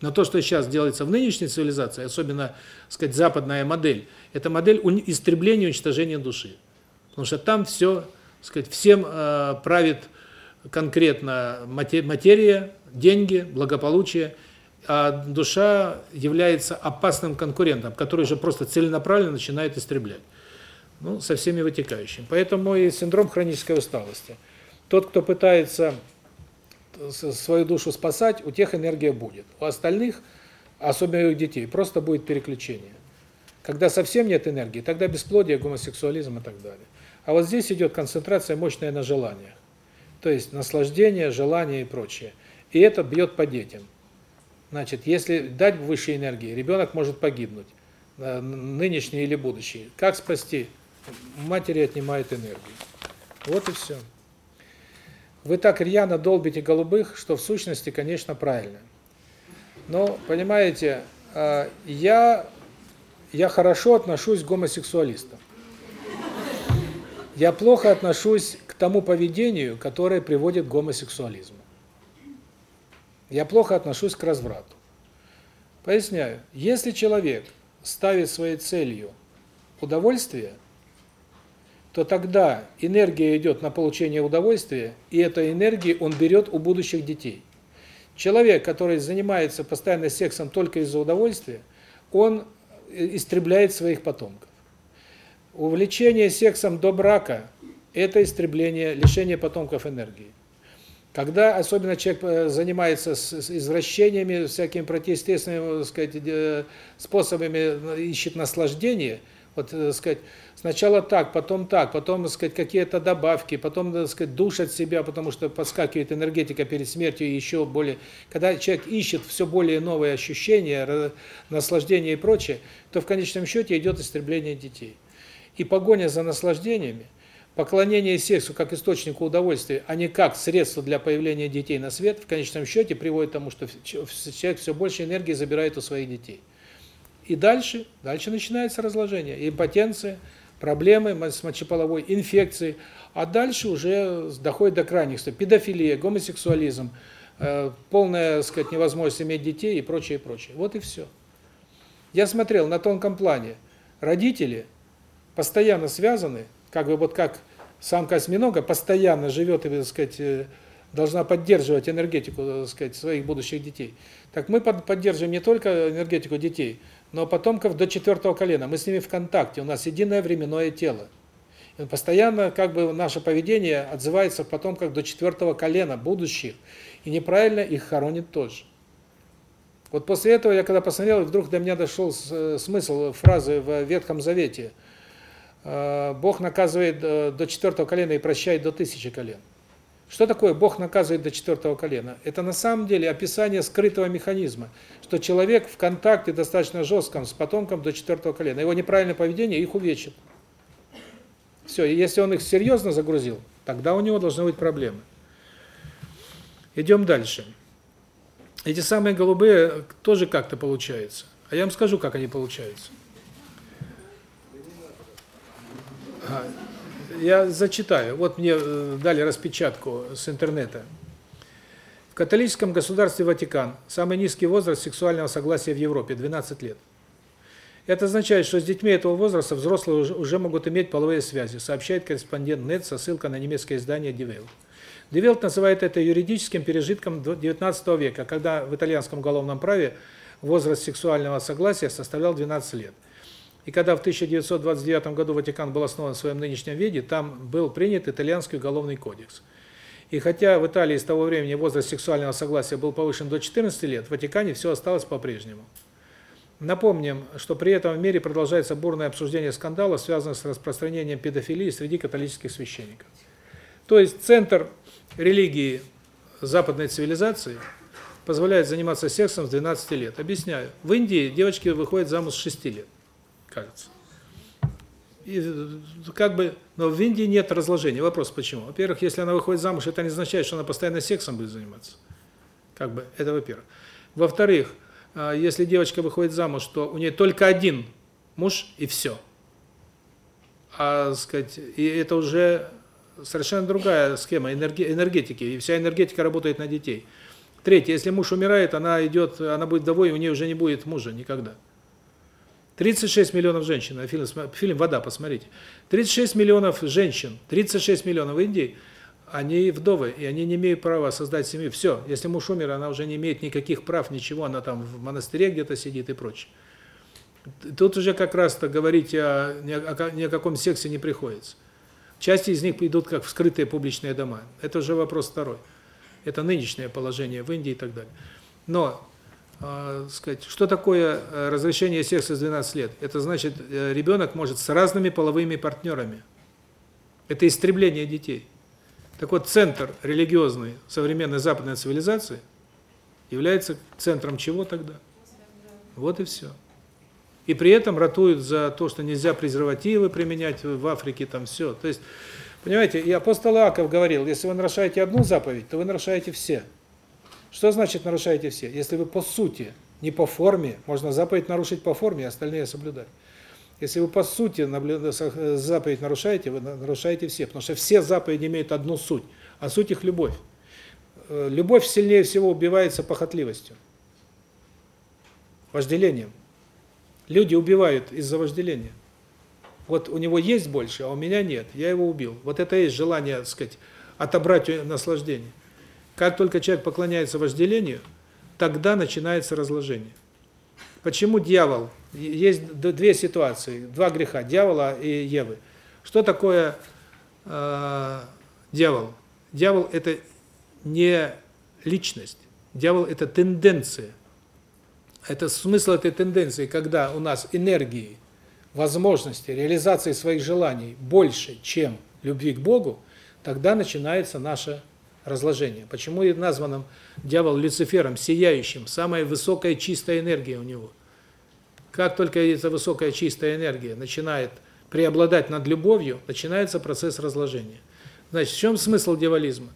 Но то, что сейчас делается в нынешней цивилизации, особенно, так сказать, западная модель, это модель истребления и уничтожения души. Потому что там все, так сказать, всем э, правит конкретно мате- материя, деньги, благополучие, а душа является опасным конкурентом, который же просто целенаправленно начинает истреблять. Ну, со всеми вытекающими. Поэтому и синдром хронической усталости. Тот, кто пытается с- свою душу спасать, у тех энергия будет. У остальных, особенно у детей, просто будет переключение. Когда совсем нет энергии, тогда бесплодие, гомосексуализм и так далее. А вот здесь идет концентрация мощная на желаниях. То есть наслаждение, желание и прочее. И это бьет по детям. Значит, если дать высшей энергии, ребенок может погибнуть, э, нынешний или будущий. Как спасти? Матери отнимают энергию. Вот и все. Вы так рьяно долбите голубых, что в сущности, конечно, правильно. Но, понимаете, э, я, я хорошо отношусь к гомосексуалистам. Я плохо отношусь к тому поведению, которое приводит к гомосексуализму. Я плохо отношусь к разврату. Поясняю. Если человек ставит своей целью удовольствие, то тогда энергия идет на получение удовольствия, и этой энергии он берет у будущих детей. Человек, который занимается постоянно сексом только из-за удовольствия, он истребляет своих потомков. Увлечение сексом до брака – это истребление, лишение потомков энергии. Когда особенно человек э, занимается извращениями, всякими противоестественными, так сказать, способами, ищет наслаждение, вот, так сказать, сначала так, потом так, потом, так сказать, какие-то добавки, потом, так сказать, душат себя, потому что подскакивает энергетика перед смертью и еще более. Когда человек ищет все более новые ощущения, наслаждение и прочее, то в конечном счете идет истребление детей. И погоня за наслаждениями, поклонение сексу как источнику удовольствия, а не как средство для появления детей на свет, в конечном счете приводит к тому, что человек все больше энергии забирает у своих детей. И дальше, дальше начинается разложение, импотенция, проблемы с мочеполовой, инфекции, а дальше уже доходит до крайних, что педофилия, гомосексуализм, э, полная, так сказать, невозможность иметь детей и прочее, прочее. Вот и все. Я смотрел на тонком плане. Родители постоянно связаны, как бы вот как самка осьминога постоянно живет и, так сказать, э, должна поддерживать энергетику, так сказать, своих будущих детей. Так мы поддерживаем не только энергетику детей, но потомков до четвертого колена. Мы с ними в контакте, у нас единое временное тело. И постоянно как бы наше поведение отзывается в потомках до четвертого колена будущих, и неправильно их хоронит тоже. Вот после этого я когда посмотрел, вдруг до меня дошел э, смысл фразы в Ветхом Завете – Бог наказывает э, до четвертого колена и прощает до тысячи колен. Что такое Бог наказывает до четвертого колена? Это на самом деле описание скрытого механизма, что человек в контакте достаточно жестком с потомком до четвертого колена. Его неправильное поведение их увечит. Все, и если он их серьезно загрузил, тогда у него должны быть проблемы. Идем дальше. Эти самые голубые тоже как-то получаются. А я вам скажу, как они получаются. Я зачитаю. Вот мне э, дали распечатку с интернета. В католическом государстве Ватикан самый низкий возраст сексуального согласия в Европе – 12 лет. Это означает, что с детьми этого возраста взрослые уже могут иметь половые связи, сообщает корреспондент НЕТ со ссылкой на немецкое издание Die Welt. Die Welt называет это юридическим пережитком XIX века, когда в итальянском уголовном праве возраст сексуального согласия составлял 12 лет. И когда в 1929 году Ватикан был основан в своем нынешнем виде, там был принят итальянский уголовный кодекс. И хотя в Италии с того времени возраст сексуального согласия был повышен до 14 лет, в Ватикане все осталось по-прежнему. Напомним, что при этом в мире продолжается бурное обсуждение скандалов, связанных с распространением педофилии среди католических священников. То есть центр религии западной цивилизации позволяет заниматься сексом с 12 лет. Объясняю. В Индии девочки выходят замуж с 6 лет кажется. И как бы, но в Индии нет разложения. Вопрос почему? Во-первых, если она выходит замуж, это не означает, что она постоянно сексом будет заниматься. Как бы это во-первых. Во-вторых, а, если девочка выходит замуж, то у нее только один муж и все. А, сказать, и это уже совершенно другая схема энергетики, и вся энергетика работает на детей. Третье, если муж умирает, она идет, она будет вдовой, у нее уже не будет мужа никогда. 36 миллионов женщин, а фильм, фильм «Вода», посмотрите. 36 миллионов женщин, 36 миллионов в Индии, они вдовы, и они не имеют права создать семью. Все, если муж умер, она уже не имеет никаких прав, ничего, она там в монастыре где-то сидит и прочее. Тут уже как раз-то говорить о, о, ни о каком сексе не приходится. Части из них идут как в скрытые публичные дома. Это уже вопрос второй. Это нынешнее положение в Индии и так далее. Но э, сказать, что такое э, разрешение секса с 12 лет? Это значит, э, ребенок может с разными половыми партнерами. Это истребление детей. Так вот, центр религиозный современной западной цивилизации является центром чего тогда? Вот и все. И при этом ратуют за то, что нельзя презервативы применять в Африке, там все. То есть, понимаете, и апостол Иаков говорил, если вы нарушаете одну заповедь, то вы нарушаете все. Что значит нарушаете все? Если вы по сути, не по форме, можно заповедь нарушить по форме, а остальные соблюдать. Если вы по сути заповедь нарушаете, вы нарушаете все, потому что все заповеди имеют одну суть, а суть их любовь. Э, любовь сильнее всего убивается похотливостью, вожделением. Люди убивают из-за вожделения. Вот у него есть больше, а у меня нет, я его убил. Вот это и есть желание, так сказать, отобрать наслаждение. Как только человек поклоняется вожделению, тогда начинается разложение. Почему дьявол? Есть две ситуации, два греха, дьявола и Евы. Что такое э, дьявол? Дьявол – это не личность, дьявол – это тенденция. Это смысл этой тенденции, когда у нас энергии, возможности реализации своих желаний больше, чем любви к Богу, тогда начинается наше разложение. Почему и назван дьявол Люцифером, сияющим, самая высокая чистая энергия у него. Как только эта высокая чистая энергия начинает преобладать над любовью, начинается процесс разложения. Значит, в чем смысл дьяволизма?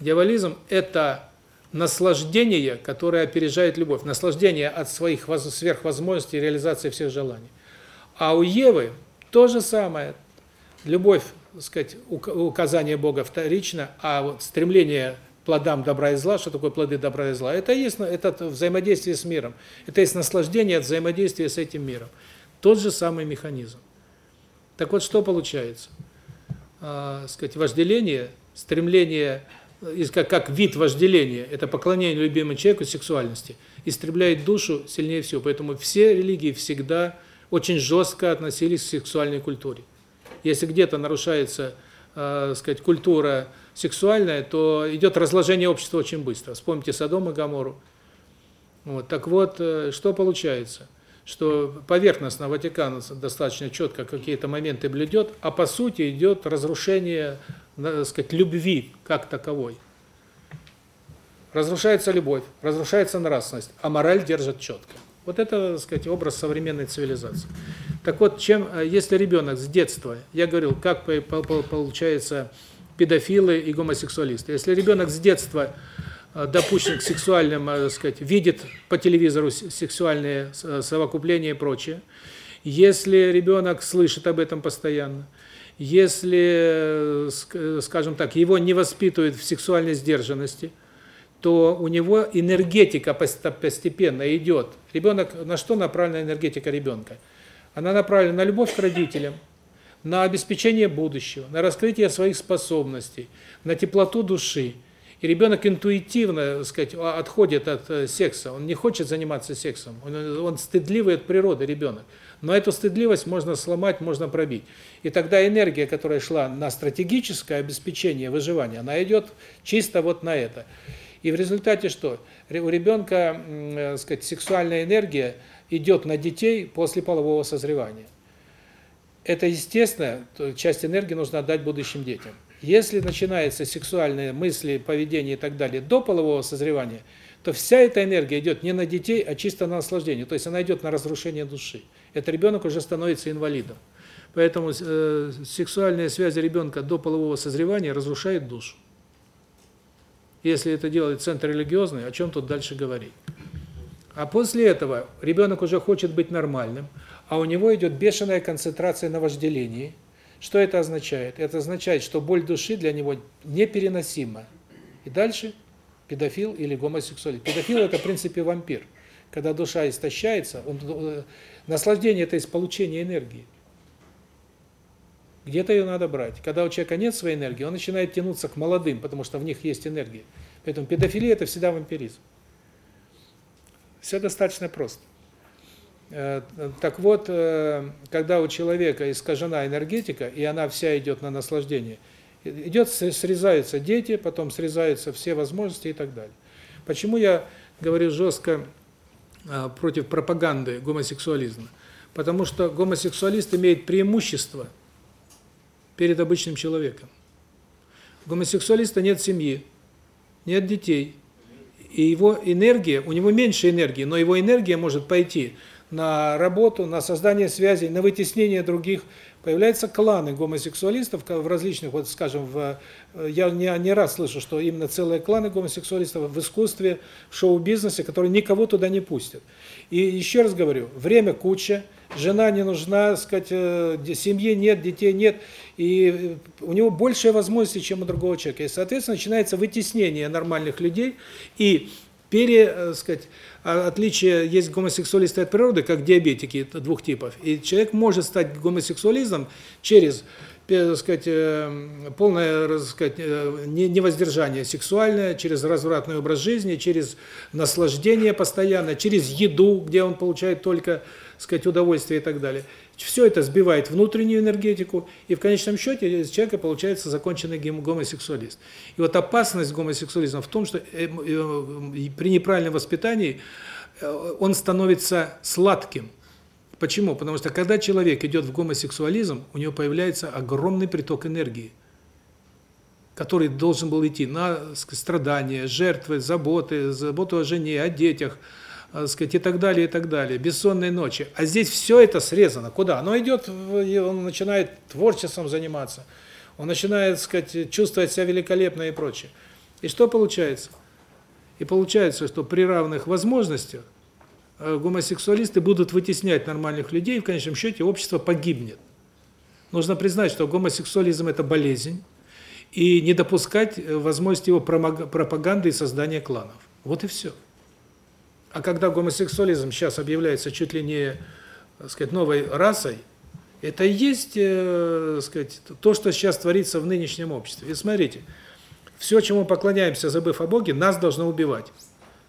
Дьяволизм – это наслаждение, которое опережает любовь. Наслаждение от своих сверхвозможностей реализации всех желаний. А у Евы то же самое. Любовь сказать, указание Бога вторично, а вот стремление плодам добра и зла, что такое плоды добра и зла, это есть это взаимодействие с миром. Это есть наслаждение от взаимодействия с этим миром. Тот же самый механизм. Так вот, что получается? А, сказать, вожделение, стремление, как, как вид вожделения, это поклонение любимому человеку сексуальности, истребляет душу сильнее всего. Поэтому все религии всегда очень жестко относились к сексуальной культуре. Если где-то нарушается, э, сказать, культура сексуальная, то идет разложение общества очень быстро. Вспомните Содом и Гоморру. Вот. Так вот, э, что получается? Что поверхностно Ватикан достаточно четко какие-то моменты блюдет, а по сути идет разрушение, так сказать, любви как таковой. Разрушается любовь, разрушается нравственность, а мораль держит четко. Вот это, так сказать, образ современной цивилизации. Так вот, чем, э, если ребенок с детства, я говорил, как получается педофилы и гомосексуалисты. Если ребенок с детства э, допущен к сексуальным, э, так сказать, видит по телевизору сексуальные совокупления и прочее, если ребенок слышит об этом постоянно, если, скажем так, его не воспитывают в сексуальной сдержанности – то у него энергетика постепенно идет. Ребенок, на что направлена энергетика ребенка? Она направлена на любовь к родителям, на обеспечение будущего, на раскрытие своих способностей, на теплоту души. И ребенок интуитивно, так сказать, отходит от э, секса, он не хочет заниматься сексом, он, он стыдливый от природы ребенок. Но эту стыдливость можно сломать, можно пробить. И тогда энергия, которая шла на стратегическое обеспечение выживания, она идет чисто вот на это. И в результате что? У ребенка, э, сказать, сексуальная энергия идет на детей после полового созревания. Это естественно, часть энергии нужно отдать будущим детям. Если начинаются сексуальные мысли, поведение и так далее до полового созревания, то вся эта энергия идет не на детей, а чисто на наслаждение. То есть она идет на разрушение души. Этот ребенок уже становится инвалидом. Поэтому э, сексуальные связи ребенка до полового созревания разрушает душу. Если это делает центр религиозный, о чем тут дальше говорить? А после этого ребенок уже хочет быть нормальным, а у него идет бешеная концентрация на вожделении. Что это означает? Это означает, что боль души для него непереносима. И дальше педофил или гомосексуалист. Педофил – это, в принципе, вампир. Когда душа истощается, он, э, наслаждение – это из получения энергии. Где-то ее надо брать. Когда у человека нет своей энергии, он начинает тянуться к молодым, потому что в них есть энергия. Поэтому педофилия – это всегда вампиризм. Все достаточно просто. Э, так вот, э, когда у человека искажена энергетика, и она вся идет на наслаждение, идет, срезаются дети, потом срезаются все возможности и так далее. Почему я говорю жестко э, против пропаганды гомосексуализма? Потому что гомосексуалист имеет преимущество – перед обычным человеком. У гомосексуалиста нет семьи, нет детей. И его энергия, у него меньше энергии, но его энергия может пойти на работу, на создание связей, на вытеснение других. Появляются кланы гомосексуалистов в различных, вот скажем, в, э, я не, не раз слышу, что именно целые кланы гомосексуалистов в искусстве, в шоу-бизнесе, которые никого туда не пустят. И еще раз говорю, время куча, жена не нужна, сказать, э, семьи нет, детей нет, и у него большие возможности, чем у другого человека. И, соответственно, начинается вытеснение нормальных людей и пере, э, сказать, отличие есть гомосексуалисты от природы, как диабетики двух типов. И человек может стать гомосексуалистом через сказать, э, полное, так сказать, э, невоздержание сексуальное, через развратный образ жизни, через наслаждение постоянно, через еду, где он получает только, сказать, удовольствие и так далее. Все это сбивает внутреннюю энергетику, и в конечном счете из человека получается законченный гомосексуалист. И вот опасность гомосексуализма в том, что э, при неправильном воспитании он становится сладким. Почему? Потому что когда человек идет в гомосексуализм, у него появляется огромный приток энергии, который должен был идти на страдания, жертвы, заботы, заботу о жене, о детях, сказать, и так далее, и так далее, бессонные ночи. А здесь все это срезано. Куда? Оно идет, он начинает творчеством заниматься, он начинает, сказать, чувствовать себя великолепно и прочее. И что получается? И получается, что при равных возможностях Э, гомосексуалисты будут вытеснять нормальных людей, и в конечном счете общество погибнет. Нужно признать, что гомосексуализм – это болезнь, и не допускать э, возможности его пропаганды и создания кланов. Вот и все. А когда гомосексуализм сейчас объявляется чуть ли не, так сказать, новой расой, это и есть, э, сказать, то, что сейчас творится в нынешнем обществе. И смотрите, все, чему поклоняемся, забыв о Боге, нас должно убивать.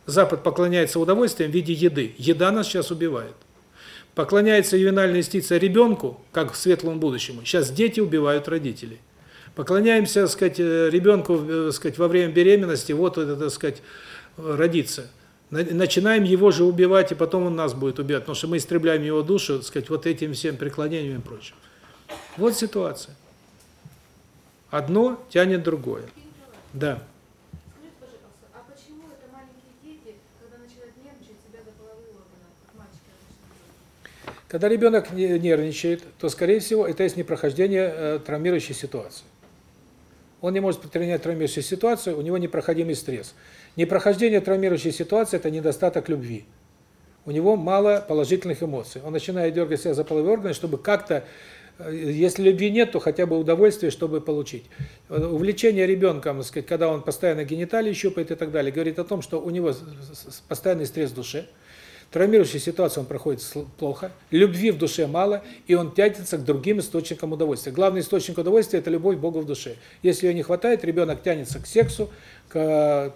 Запад поклоняется удовольствием в виде еды. Еда нас сейчас убивает. Поклоняется ювенальная юстиция ребенку, как в светлом будущему. Сейчас дети убивают родителей. Поклоняемся, так сказать, э, ребенку, так э, сказать, во время беременности, вот это, так сказать, родится. Начинаем его же убивать, и потом он нас будет убивать, потому что мы истребляем его душу, так сказать, вот этим всем преклонением и прочим. Вот ситуация. Одно тянет другое. Да. Когда ребенок нервничает, то, скорее всего, это есть непрохождение э, травмирующей ситуации. Он не может принять травмирующую ситуацию, у него непроходимый стресс. Непрохождение травмирующей ситуации – это недостаток любви. У него мало положительных эмоций. Он начинает дергать себя за половые органы, чтобы как-то, э, если любви нет, то хотя бы удовольствие, чтобы получить. Увлечение ребенком, сказать, когда он постоянно гениталии щупает и так далее, говорит о том, что у него постоянный стресс в душе – Травмирующую ситуацию он проходит плохо, любви в душе мало, и он тянется к другим источникам удовольствия. Главный источник удовольствия – это любовь к Богу в душе. Если ее не хватает, ребенок тянется к сексу,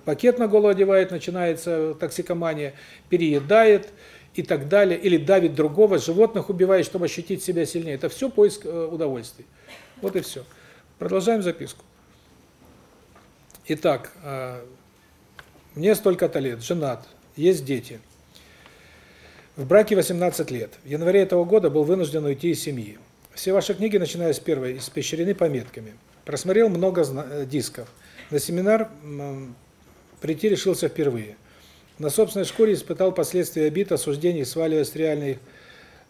пакет на голову одевает, начинается токсикомания, переедает и так далее, или давит другого, животных убивает, чтобы ощутить себя сильнее. Это все поиск э, удовольствий. Вот и все. Продолжаем записку. Итак, э, мне столько-то лет, женат, есть дети – в браке 18 лет. В январе этого года был вынужден уйти из семьи. Все ваши книги, начиная с первой, испещрены пометками. Просмотрел много э, дисков. На семинар прийти решился впервые. На собственной шкуре испытал последствия обид, осуждений, сваливая с реальной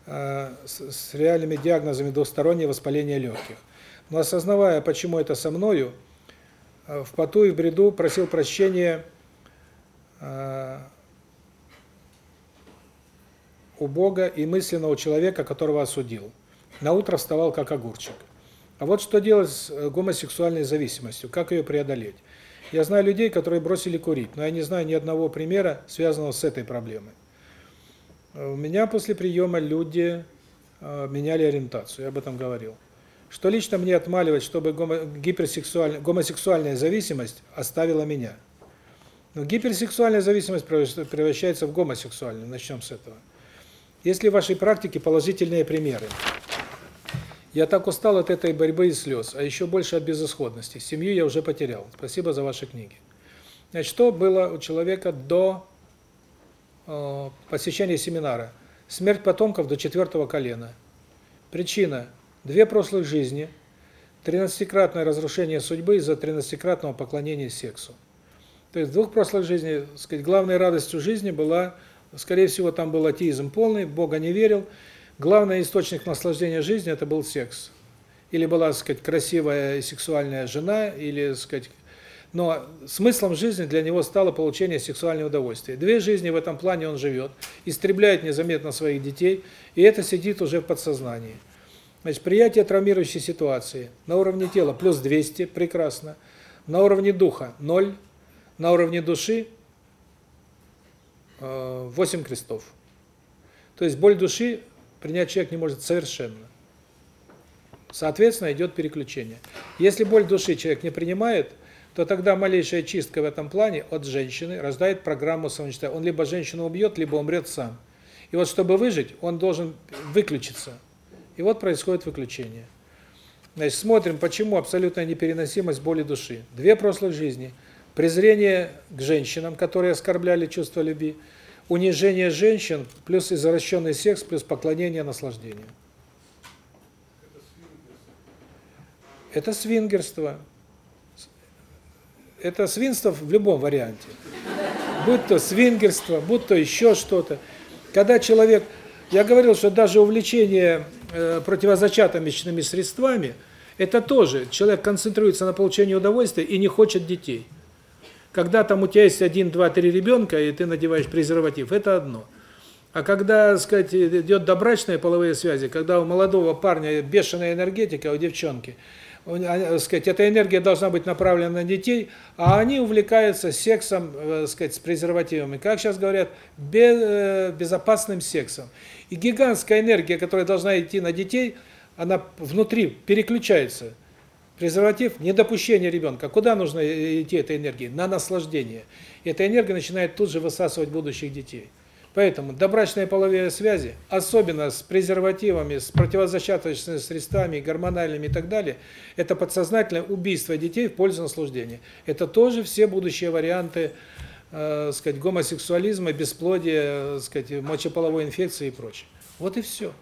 э, с реальными диагнозами двустороннее воспаление легких. Но осознавая, почему это со мною, э, в поту и в бреду просил прощения у Бога и мысленного человека, которого осудил. На утро вставал как огурчик. А вот что делать с э, гомосексуальной зависимостью, как ее преодолеть? Я знаю людей, которые бросили курить, но я не знаю ни одного примера, связанного с этой проблемой. У меня после приема люди э, меняли ориентацию, я об этом говорил. Что лично мне отмаливать, чтобы гиперсексуальная, гомосексуальная зависимость оставила меня? Но гиперсексуальная зависимость превращается в гомосексуальную, начнем с этого. Есть ли в вашей практике положительные примеры? Я так устал от этой борьбы и слез, а еще больше от безысходности. Семью я уже потерял. Спасибо за ваши книги. Значит, что было у человека до э, посещения семинара? Смерть потомков до четвертого колена. Причина – две прошлых жизни, тринадцатикратное разрушение судьбы из-за тринадцатикратного поклонения сексу. То есть в двух прошлых жизнях, сказать, главной радостью жизни была Скорее всего, там был атеизм полный, Бога не верил. Главный источник наслаждения жизни – это был секс. Или была, так сказать, красивая сексуальная жена, или, так сказать, но смыслом жизни для него стало получение сексуального удовольствия. Две жизни в этом плане он живет, истребляет незаметно своих детей, и это сидит уже в подсознании. Значит, приятие травмирующей ситуации на уровне тела плюс 200, прекрасно. На уровне духа 0, на уровне души 8 крестов. То есть боль души принять человек не может совершенно. Соответственно, идет переключение. Если боль души человек не принимает, то тогда малейшая чистка в этом плане от женщины рождает программу самоуничтожения. Он либо женщину убьет, либо умрет сам. И вот чтобы выжить, он должен выключиться. И вот происходит выключение. Значит, смотрим, почему абсолютная непереносимость боли души. Две прошлых жизни. Презрение к женщинам, которые оскорбляли чувство любви. Унижение женщин, плюс извращенный секс, плюс поклонение наслаждению. Это свингерство. Это свинство в любом варианте. Будь то свингерство, будь то еще что-то. Когда человек... Я говорил, что даже увлечение э, противозачаточными средствами, это тоже человек концентрируется на получении удовольствия и не хочет детей. Когда там у тебя есть один, два, три ребенка, и ты надеваешь презерватив, это одно. А когда, так сказать, идет добрачные половые связи, когда у молодого парня бешеная энергетика, а у девчонки – а, сказать, эта энергия должна быть направлена на детей, а они увлекаются сексом, э, сказать, с презервативами. Как сейчас говорят, э, безопасным сексом. И гигантская энергия, которая должна идти на детей, она внутри переключается. Презерватив – недопущение ребенка. Куда нужно идти этой энергии? На наслаждение. И эта энергия начинает тут же высасывать будущих детей. Поэтому добрачные половые связи, особенно с презервативами, с противозачаточными средствами, гормональными и так далее, это подсознательное убийство детей в пользу наслаждения. Это тоже все будущие варианты, э, сказать, гомосексуализма, бесплодия, э, сказать, мочеполовой инфекции и прочее. Вот и все.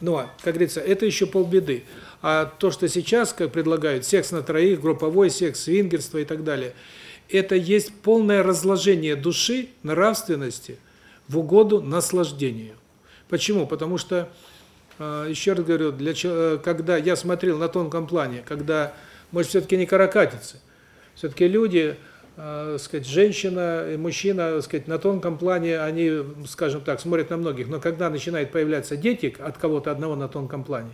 Но, как говорится, это еще полбеды. А то, что сейчас, как предлагают, секс на троих, групповой секс, свингерство и так далее – это есть полное разложение души, нравственности в угоду наслаждению. Почему? Потому что, а, еще раз говорю, для э, когда я смотрел на тонком плане, когда, может, все-таки не каракатицы, все-таки люди, э, сказать, женщина и мужчина, сказать, на тонком плане, они, скажем так, смотрят на многих, но когда начинают появляться дети от кого-то одного на тонком плане,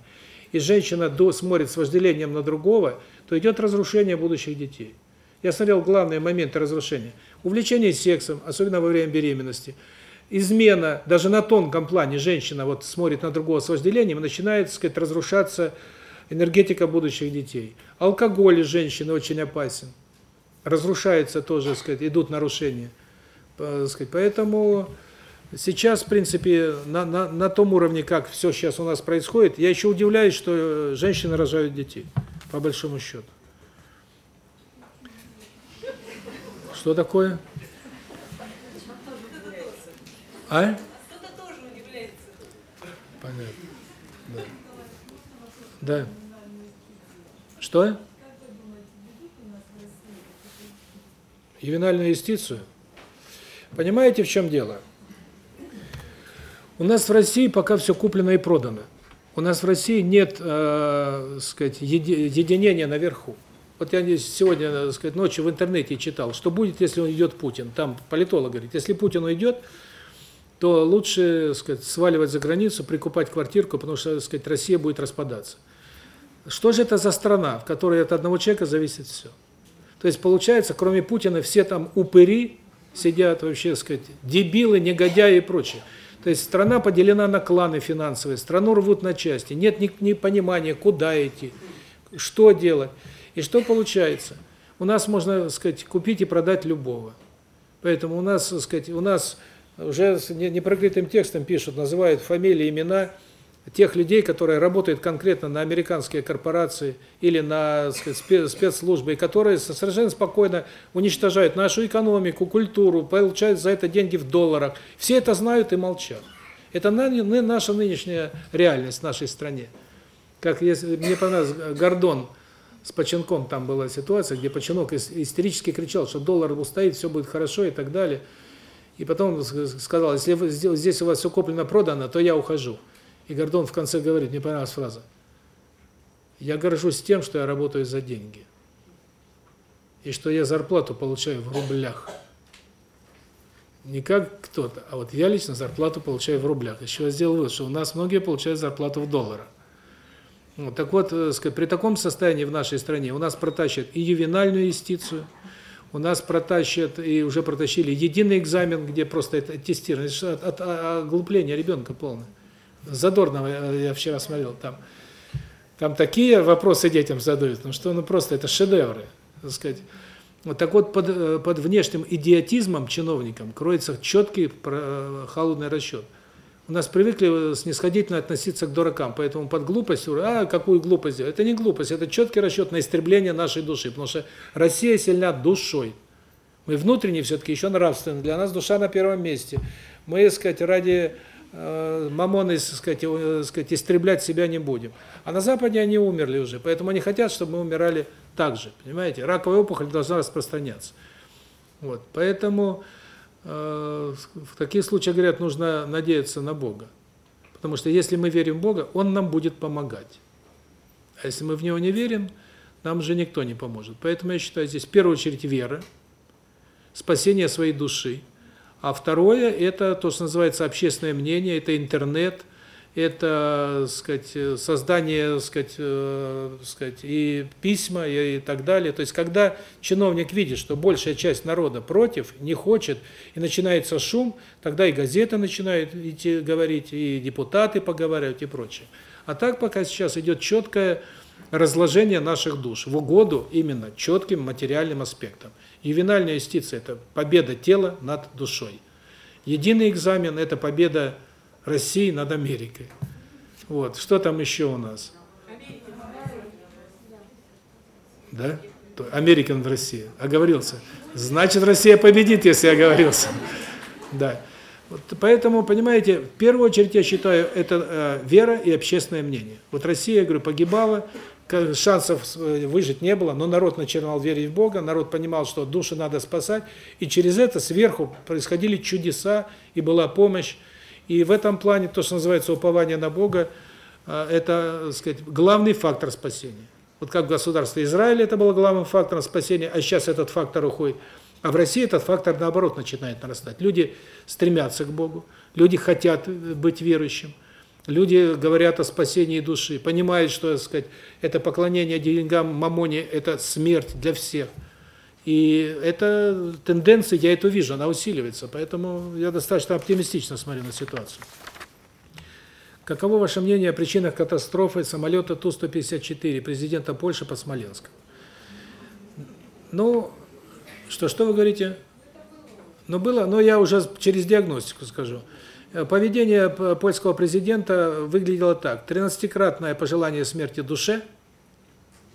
и женщина смотрит с вожделением на другого, то идет разрушение будущих детей. Я смотрел главные моменты разрушения. Увлечение сексом, особенно во время беременности. Измена, даже на тонком плане женщина вот смотрит на другого с вожделением, начинает, так сказать, разрушаться энергетика будущих детей. Алкоголь женщины очень опасен. Разрушается тоже, так сказать, идут нарушения. Так сказать, поэтому сейчас, в принципе, на, на, на том уровне, как все сейчас у нас происходит, я еще удивляюсь, что женщины рожают детей, по большому счету. Что такое? А? Понятно. Да. Да. Что? Ювенальную юстицию? Понимаете, в чем дело? У нас в России пока все куплено и продано. У нас в России нет, э, сказать, единения наверху. Вот я сегодня, так сказать, ночью в интернете читал, что будет, если он идет Путин. Там политолог говорит, если Путин уйдет, то лучше, сказать, сваливать за границу, прикупать квартирку, потому что, сказать, Россия будет распадаться. Что же это за страна, в которой от одного человека зависит все? То есть получается, кроме Путина, все там упыри сидят вообще, сказать, дебилы, негодяи и прочее. То есть страна поделена на кланы финансовые, страну рвут на части, нет ни, ни понимания, куда идти, что делать. И что получается? У нас можно, сказать, купить и продать любого. Поэтому у нас, сказать, у нас уже непрокрытым текстом пишут, называют фамилии, имена тех людей, которые работают конкретно на американские корпорации или на сказать, спецслужбы, и которые совершенно спокойно уничтожают нашу экономику, культуру, получают за это деньги в долларах. Все это знают и молчат. Это наша нынешняя реальность в нашей стране. Как если мне понравилось Гордон с Поченком там была ситуация, где Поченок истерически кричал, что доллар устоит, все будет хорошо и так далее. И потом сказал, если здесь у вас все куплено, продано, то я ухожу. И Гордон в конце говорит, мне понравилась фраза, я горжусь тем, что я работаю за деньги. И что я зарплату получаю в рублях. Не как кто-то, а вот я лично зарплату получаю в рублях. Еще я сделал вывод, что у нас многие получают зарплату в долларах. Вот, так вот, э, при таком состоянии в нашей стране у нас протащат и ювенальную юстицию, у нас протащат и уже протащили единый экзамен, где просто это тестирование, Это оглупления ребенка полное. Задорного э, я вчера смотрел там. Там такие вопросы детям задают, ну что, ну просто это шедевры, так сказать. Вот так вот под э, под внешним идиотизмом чиновникам кроется четкий про- холодный расчет. У нас привыкли снисходительно относиться к дуракам, поэтому под глупостью, а какую глупость? Это не глупость, это четкий расчет на истребление нашей души, потому что Россия сильна душой. Мы внутренне все-таки еще нравственны, для нас душа на первом месте. Мы, так сказать, ради э, мамоны, так сказать, э, сказать, истреблять себя не будем. А на Западе они умерли уже, поэтому они хотят, чтобы мы умирали так же, понимаете? Раковая опухоль должна распространяться. Вот, поэтому э, в таких случаях, говорят, нужно надеяться на Бога. Потому что если мы верим в Бога, Он нам будет помогать. А если мы в Него не верим, нам же никто не поможет. Поэтому я считаю, здесь в первую очередь вера, спасение своей души. А второе – это то, что называется общественное мнение, это интернет, это, так сказать, создание, так сказать, э, сказать, и письма, и, и так далее. То есть, когда чиновник видит, что большая часть народа против, не хочет, и начинается шум, тогда и газеты начинают идти говорить, и депутаты поговаривают, и прочее. А так пока сейчас идет четкое разложение наших душ в угоду именно четким материальным аспектам. Ювенальная юстиция – это победа тела над душой. Единый экзамен – это победа России над Америкой. Вот. Что там еще у нас? Да? Америка над Россией. Оговорился. Значит, Россия победит, если оговорился. Да. Вот поэтому, понимаете, в первую очередь, я считаю, это э, вера и общественное мнение. Вот Россия, я говорю, погибала, шансов э, выжить не было, но народ начинал верить в Бога, народ понимал, что души надо спасать, и через это сверху происходили чудеса, и была помощь. И в этом плане то, что называется упование на Бога, э, это, сказать, главный фактор спасения. Вот как в государстве Израиль это было главным фактором спасения, а сейчас этот фактор уходит. А в России этот фактор, наоборот, начинает нарастать. Люди стремятся к Богу, люди хотят э, быть верующим, люди говорят о спасении души, понимают, что, так сказать, это поклонение деньгам, мамоне – это смерть для всех. И эта тенденция, я это вижу, она усиливается, поэтому я достаточно оптимистично смотрю на ситуацию. Каково ваше мнение о причинах катастрофы самолета Ту-154 президента Польши под Смоленском? Ну, что, что вы говорите? Ну, было, но я уже через диагностику скажу. Э, Поведение п- польского президента выглядело так. 13-кратное пожелание смерти душе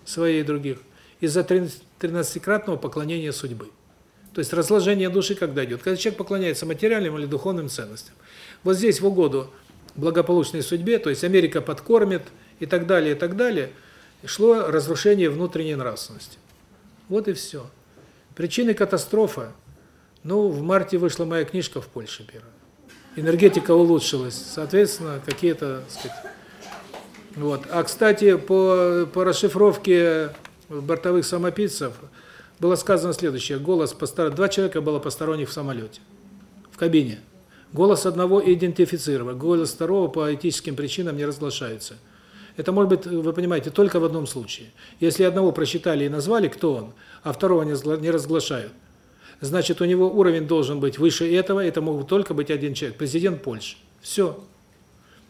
своей и других из-за 13-кратного поклонения судьбы. То есть разложение души когда идет? Когда человек поклоняется материальным или духовным ценностям. Вот здесь в угоду благополучной судьбе, то есть Америка подкормит и так далее, и так далее, шло разрушение внутренней нравственности. Вот и все. Причины катастрофы. Ну, в марте вышла моя книжка в Польше первая. Энергетика улучшилась, соответственно, какие-то, сказать. Вот. А, кстати, по по расшифровке бортовых самописцев было сказано следующее: голос постор... два человека было посторонних в самолете, в кабине. Голос одного идентифицирован, голос второго по этическим причинам не разглашается. Это может быть, вы понимаете, только в одном случае. Если одного прочитали и назвали, кто он, а второго не разглашают, значит, у него уровень должен быть выше этого, это мог только быть один человек, президент Польши. Все.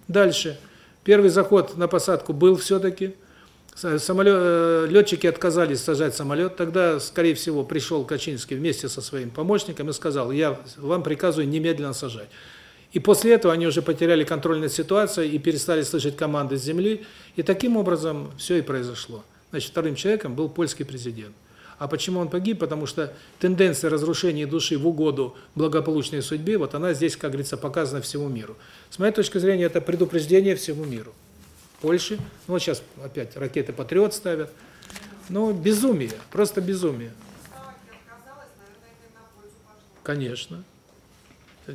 Дальше. Первый заход на посадку был все-таки. Самолет, летчики отказались сажать самолет. Тогда, скорее всего, пришел Качинский вместе со своим помощником и сказал, я вам приказываю немедленно сажать. И после этого они уже потеряли контроль над ситуацией и перестали слышать команды с земли. И таким образом все и произошло. Значит, вторым человеком был польский президент. А почему он погиб? Потому что тенденция разрушения души в угоду благополучной судьбе, вот она здесь, как говорится, показана всему миру. С моей точки зрения, это предупреждение всему миру. Польши, ну вот сейчас опять ракеты «Патриот» ставят. Ну, безумие, просто безумие. Конечно.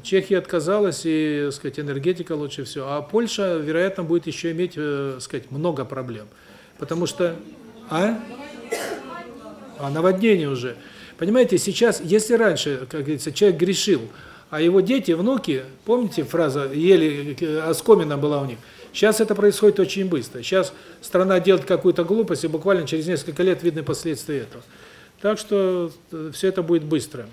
Чехия отказалась, и, так сказать, энергетика лучше всего. А Польша, вероятно, будет еще иметь, э, так сказать, много проблем. Потому что... А? А наводнение уже. Понимаете, сейчас, если раньше, как говорится, человек грешил, а его дети, внуки, помните фраза, еле э, оскомина была у них, сейчас это происходит очень быстро. Сейчас страна делает какую-то глупость, и буквально через несколько лет видны последствия этого. Так что э, все это будет быстро.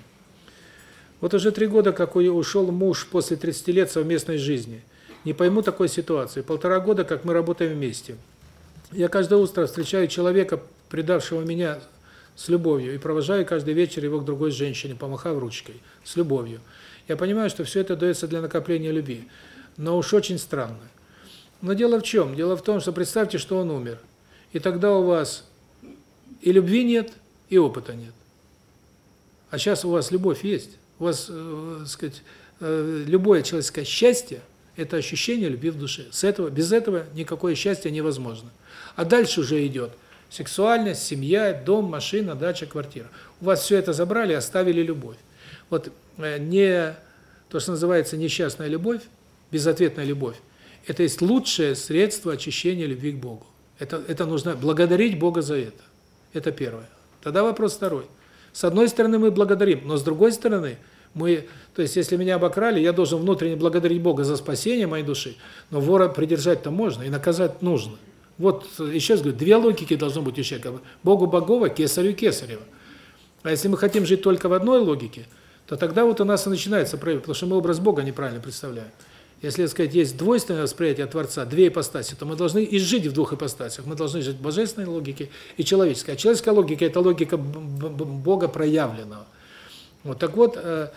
Вот уже три года, как ушел муж после 30 лет совместной жизни. Не пойму такой ситуации. Полтора года, как мы работаем вместе. Я каждое утро встречаю человека, предавшего меня с любовью, и провожаю каждый вечер его к другой женщине, помахав ручкой, с любовью. Я понимаю, что все это дается для накопления любви, но уж очень странно. Но дело в чем? Дело в том, что представьте, что он умер. И тогда у вас и любви нет, и опыта нет. А сейчас у вас любовь есть. У вас, э, сказать, э, любое человеческое счастье это ощущение любви в душе. С этого без этого никакое счастье невозможно. А дальше уже идет сексуальность, семья, дом, машина, дача, квартира. У вас все это забрали, оставили любовь. Вот э, не то, что называется несчастная любовь, безответная любовь, это есть лучшее средство очищения любви к Богу. Это это нужно благодарить Бога за это. Это первое. Тогда вопрос второй. С одной стороны, мы благодарим, но с другой стороны, мы, то есть, если меня обокрали, я должен внутренне благодарить Бога за спасение моей души, но вора придержать-то можно и наказать нужно. Вот еще раз говорю, две логики должно быть у человека. Богу Богова, кесарю Кесарева. А если мы хотим жить только в одной логике, то тогда вот у нас и начинается проявление, потому что мы образ Бога неправильно представляем. Если, так сказать, есть двойственное восприятие Творца, две ипостаси, то мы должны и жить в двух ипостасях. Мы должны жить в божественной логике и человеческой. А человеческая логика – это логика Бога проявленного. Вот так вот, э,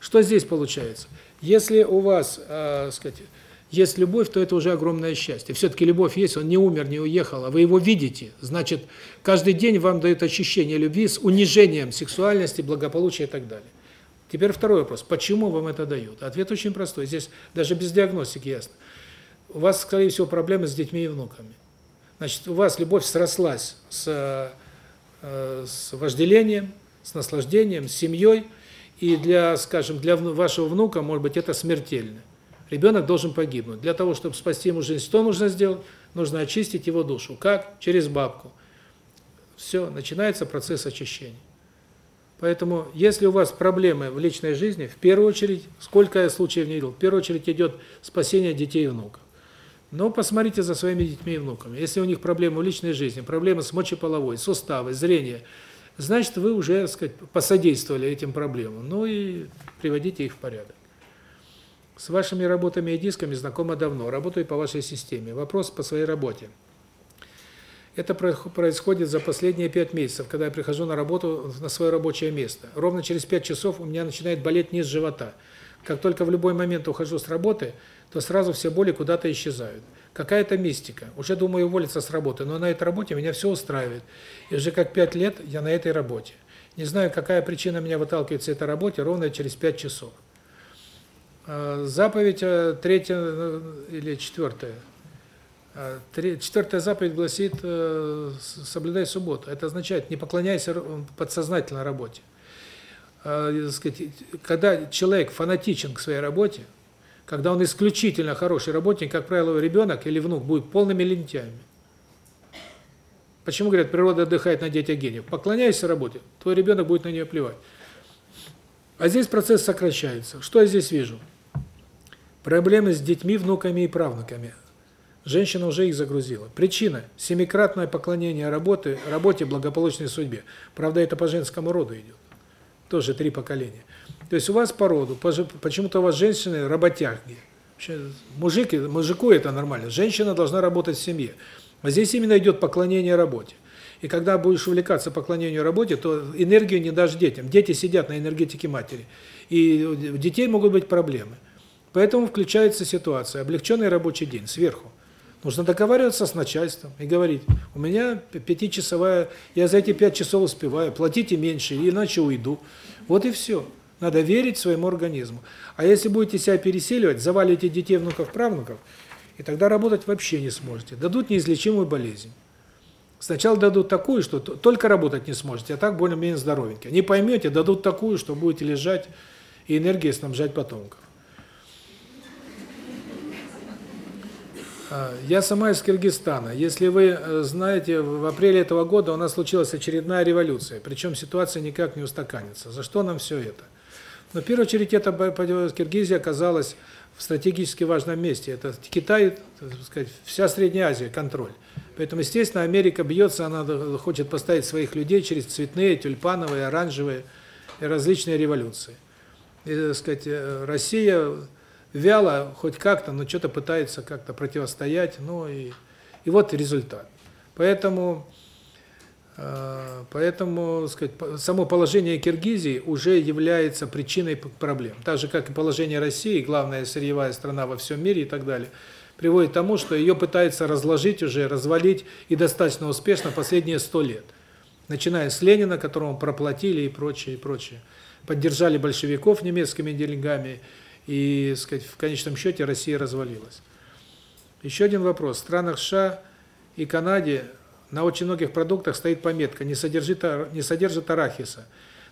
что здесь получается? Если у вас, э, сказать, есть любовь, то это уже огромное счастье. Все-таки любовь есть, он не умер, не уехал, а вы его видите. Значит, каждый день вам дает ощущение любви с унижением сексуальности, благополучия и так далее. Теперь второй вопрос. Почему вам это дают? Ответ очень простой. Здесь даже без диагностики ясно. У вас, скорее всего, проблемы с детьми и внуками. Значит, у вас любовь срослась с, э, с вожделением, с наслаждением, с семьей, и для, скажем, для вашего внука, может быть, это смертельно. Ребенок должен погибнуть. Для того, чтобы спасти ему жизнь, что нужно сделать? Нужно очистить его душу. Как? Через бабку. Все, начинается процесс очищения. Поэтому, если у вас проблемы в личной жизни, в первую очередь, сколько я случаев не видел, в первую очередь идет спасение детей и внуков. Но посмотрите за своими детьми и внуками. Если у них проблемы в личной жизни, проблемы с мочеполовой, суставы, зрение, значит, вы уже, так сказать, посодействовали этим проблемам. Ну и приводите их в порядок. С вашими работами и дисками знакома давно, работаю по вашей системе. Вопрос по своей работе. Это происходит за последние пять месяцев, когда я прихожу на работу, на свое рабочее место. Ровно через пять часов у меня начинает болеть низ живота. Как только в любой момент ухожу с работы, то сразу все боли куда-то исчезают. Какая-то мистика. Уже думаю уволиться с работы, но на этой работе меня все устраивает. И уже как пять лет я на этой работе. Не знаю, какая причина меня выталкивает с этой работы ровно через пять часов. А, заповедь э, третья э, или четвертая. Четвертая заповедь гласит э, соблюдай субботу. Это означает не поклоняйся подсознательно работе. А, когда человек фанатичен к своей работе, когда он исключительно хороший работник, как правило, ребенок или внук будет полными лентяями. Почему говорят, природа отдыхает на детях гениев? Поклоняйся работе, твой ребенок будет на нее плевать. А здесь процесс сокращается. Что я здесь вижу? Проблемы с детьми, внуками и правнуками. Женщина уже их загрузила. Причина – семикратное поклонение работе, работе благополучной судьбе. Правда, это по женскому роду идет. Тоже три поколения. То есть у вас по роду, почему-то у вас женщины работяги. Мужики, мужику это нормально. Женщина должна работать в семье. А здесь именно идет поклонение работе. И когда будешь увлекаться поклонению работе, то энергию не дашь детям. Дети сидят на энергетике матери. И у детей могут быть проблемы. Поэтому включается ситуация. Облегченный рабочий день сверху. Нужно договариваться с начальством и говорить, у меня пятичасовая, я за эти пять часов успеваю, платите меньше, иначе уйду. Вот и все. Надо верить своему организму. А если будете себя переселивать, завалите детей, внуков, правнуков, и тогда работать вообще не сможете. Дадут неизлечимую болезнь. Сначала дадут такую, что только работать не сможете, а так более-менее здоровенькие. Не поймете, дадут такую, что будете лежать и энергией снабжать потомков. Я сама из Киргизстана. Если вы э, знаете, в апреле этого года у нас случилась очередная революция, причем ситуация никак не устаканится. За что нам все это? Но в первую очередь это Киргизия оказалась в стратегически важном месте. Это Китай, так сказать, вся Средняя Азия, контроль. Поэтому, естественно, Америка бьется, она хочет поставить своих людей через цветные, тюльпановые, оранжевые и различные революции. И, так сказать, э, Россия вяло, хоть как-то, но что-то пытается как-то противостоять, ну и и вот результат. Поэтому э, поэтому, сказать, само положение Киргизии уже является причиной проблем. Так же как и положение России, главная сырьевая страна во всем мире и так далее, приводит к тому, что ее пытаются разложить уже, развалить и достаточно успешно последние сто лет. Начиная с Ленина, которому проплатили и прочее, и прочее. Поддержали большевиков немецкими деньгами, и, сказать, в конечном счете Россия развалилась. Еще один вопрос. В странах США и Канаде на очень многих продуктах стоит пометка «не содержит, не содержит арахиса».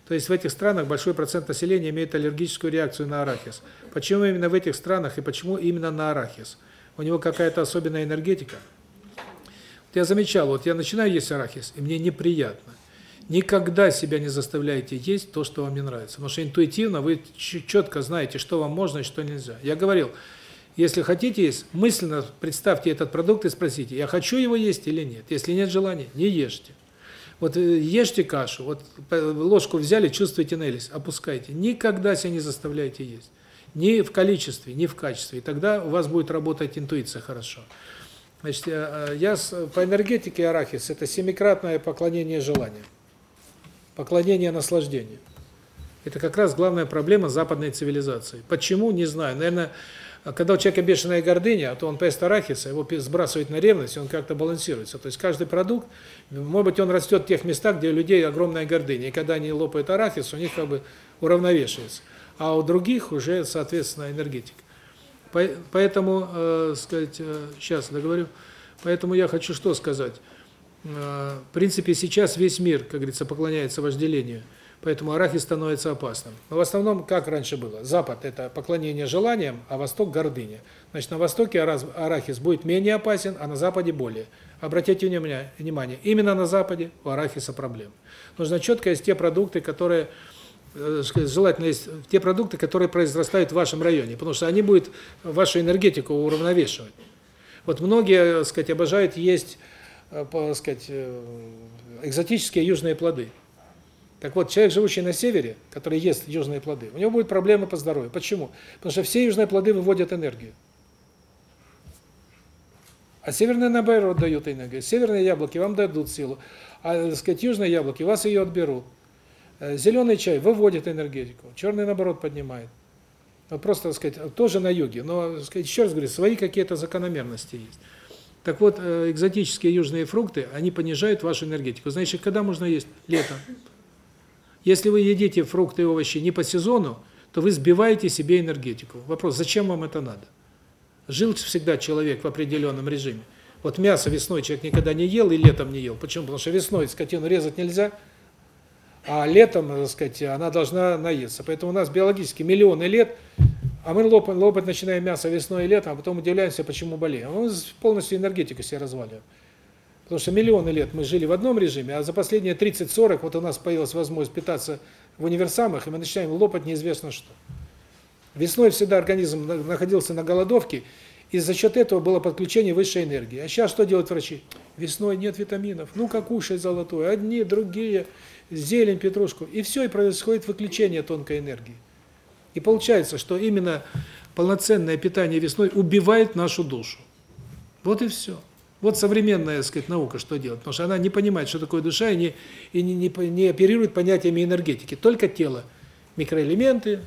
То есть в этих странах большой процент населения имеет аллергическую реакцию на арахис. Почему именно в этих странах и почему именно на арахис? У него какая-то особенная энергетика? Вот я замечал, вот я начинаю есть арахис, и мне неприятно. Никогда себя не заставляйте есть то, что вам не нравится. Потому что интуитивно вы четко знаете, что вам можно и что нельзя. Я говорил, если хотите есть, мысленно представьте этот продукт и спросите, я хочу его есть или нет. Если нет желания, не ешьте. Вот э, ешьте кашу, вот ложку взяли, чувствуете нелись, опускайте. Никогда себя не заставляйте есть. Ни в количестве, ни в качестве. И тогда у вас будет работать интуиция хорошо. Значит, э, э, я с- по энергетике арахис – это семикратное поклонение желания. Поклонение наслаждению. Это как раз главная проблема западной цивилизации. Почему, не знаю. Наверное, когда у человека бешеная гордыня, то он поест арахиса, его сбрасывает на ревность, он как-то балансируется. То есть каждый продукт, может быть, он растет в тех местах, где у людей огромная гордыня. И когда они лопают арахис, у них как бы уравновешивается. А у других уже, соответственно, энергетика. По- Поэтому, э, сказать, э, сейчас договорю. Поэтому я хочу что сказать. Э, В принципе, сейчас весь мир, как говорится, поклоняется вожделению. Поэтому арахис становится опасным. Но в основном, как раньше было? Запад – это поклонение желаниям, а Восток – гордыня. Значит, на Востоке арахис будет менее опасен, а на Западе – более. Обратите внимание, именно на Западе у арахиса проблем. Нужно четко есть те продукты, которые, э, желательно есть те продукты, которые произрастают в вашем районе, потому что они будут вашу энергетику уравновешивать. Вот многие, так сказать, обожают есть, э, по, сказать, э, экзотические южные плоды. Так вот, человек, живущий на севере, который ест южные плоды, у него будут проблемы по здоровью. Почему? Потому что все южные плоды выводят энергию. А северные, наоборот, дают энергию. Северные яблоки вам дадут силу, а, так сказать, южные яблоки вас ее отберут. Э, Зеленый чай выводит энергетику, черный, наоборот, поднимает. Вот просто, так сказать, тоже на юге. Но, так сказать, еще раз говорю, свои какие-то закономерности есть. Так вот, э, экзотические южные фрукты, они понижают вашу энергетику. Значит, когда можно есть? Летом. Если вы едите фрукты и овощи не по сезону, то вы сбиваете себе энергетику. Вопрос, зачем вам это надо? Жил всегда человек в определенном режиме. Вот мясо весной человек никогда не ел и летом не ел. Почему? Потому что весной скотину резать нельзя, а летом, так сказать, она должна наесться. Поэтому у нас биологически миллионы лет, а мы лопать, лопать начинаем мясо весной и летом, а потом удивляемся, почему болеем. Мы полностью энергетику себе разваливаем. Потому что миллионы лет мы жили в одном режиме, а за последние 30-40 вот у нас появилась возможность питаться в универсамах, и мы начинаем лопать неизвестно что. Весной всегда организм на- находился на голодовке, и за счет этого было подключение высшей энергии. А сейчас что делают врачи? Весной нет витаминов. Ну-ка кушай золотой. Одни, другие, зелень, петрушку. И все, и происходит выключение тонкой энергии. И получается, что именно полноценное питание весной убивает нашу душу. Вот и все. Вот современная, так сказать, наука что делает, потому что она не понимает, что такое душа, и не и не, не, не оперирует понятиями энергетики, только тело, микроэлементы,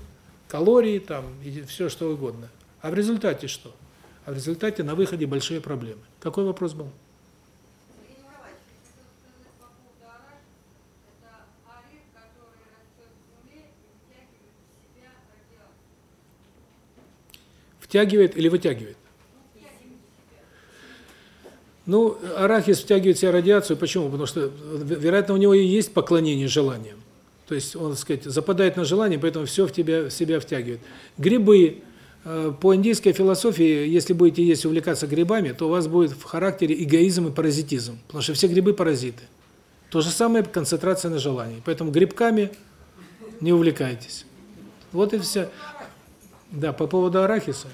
калории там и все что угодно. А в результате что? А в результате на выходе большие проблемы. Какой вопрос был? Сергей Николаевич, хотел сказать по поводу арахиса. Это орех, который растет в земле и втягивает в себя радиацию. Втягивает или вытягивает? Ну, арахис втягивает в себя радиацию. Почему? Потому что, вероятно, у него и есть поклонение желаниям. То есть он, так сказать, западает на желание, поэтому все в тебя в себя втягивает. Грибы, Э, По индийской философии, если будете есть увлекаться грибами, то у вас будет в характере эгоизм и паразитизм, потому что все грибы паразиты. То же самое концентрация на желании. Поэтому грибками не увлекайтесь. Вот и все. Да, по поводу арахиса.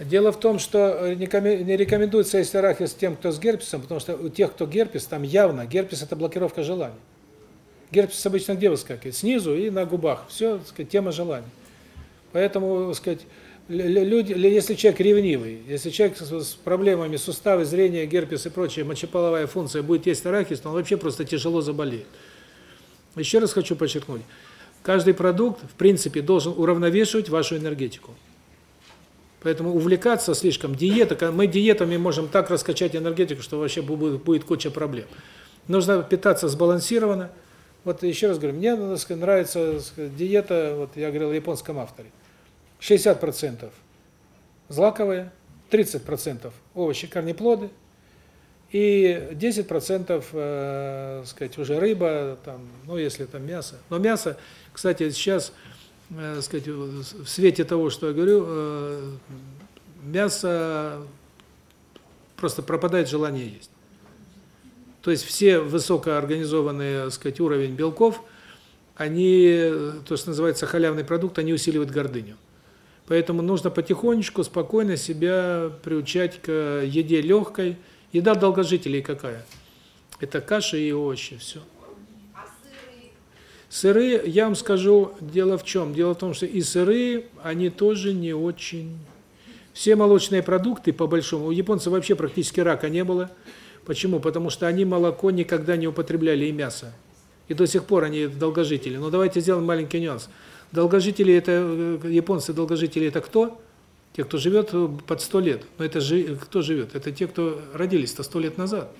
Дело в том, что не коме- не рекомендуется есть арахис тем, кто с герпесом, потому что у тех, кто герпес, там явно герпес – это блокировка желаний. Герпес обычно где выскакивает? Снизу и на губах. Все, так сказать, тема желаний. Поэтому, так сказать, люди, если человек ревнивый, если человек с, проблемами суставы, зрения, герпес и прочее, мочеполовая функция будет есть арахис, то он вообще просто тяжело заболеет. Еще раз хочу подчеркнуть. Каждый продукт, в принципе, должен уравновешивать вашу энергетику. Поэтому увлекаться слишком диета, мы диетами можем так раскачать энергетику, что вообще бу- будет, будет куча проблем. Нужно питаться сбалансированно. Вот еще раз говорю, мне сказать, нравится диета, вот я говорил о японском. 60% злаковые, 30% овощи, корнеплоды и 10% э, сказать, уже рыба, там, ну если там мясо. Но мясо, кстати, сейчас э, сказать, в свете того, что я говорю, э, мясо просто пропадает желание есть. То есть все высокоорганизованные, сказать, уровень белков, они, э, то, что называется халявный продукт, они усиливают гордыню. Поэтому нужно потихонечку, спокойно себя приучать к еде легкой. Еда долгожителей какая? Это каша и овощи, все. Сыры, я вам скажу, дело в чем? Дело в том, что и сыры, они тоже не очень... Все молочные продукты, по большому, у японцев вообще практически рака не было. Почему? Потому что они молоко никогда не употребляли и мясо. И до сих пор они долгожители. Но давайте сделаем маленький нюанс. Долгожители, это э, японцы, долгожители, это кто? Те, кто живет э, под 100 лет. Но это же кто живет? Это те, кто родились-то 100 лет назад.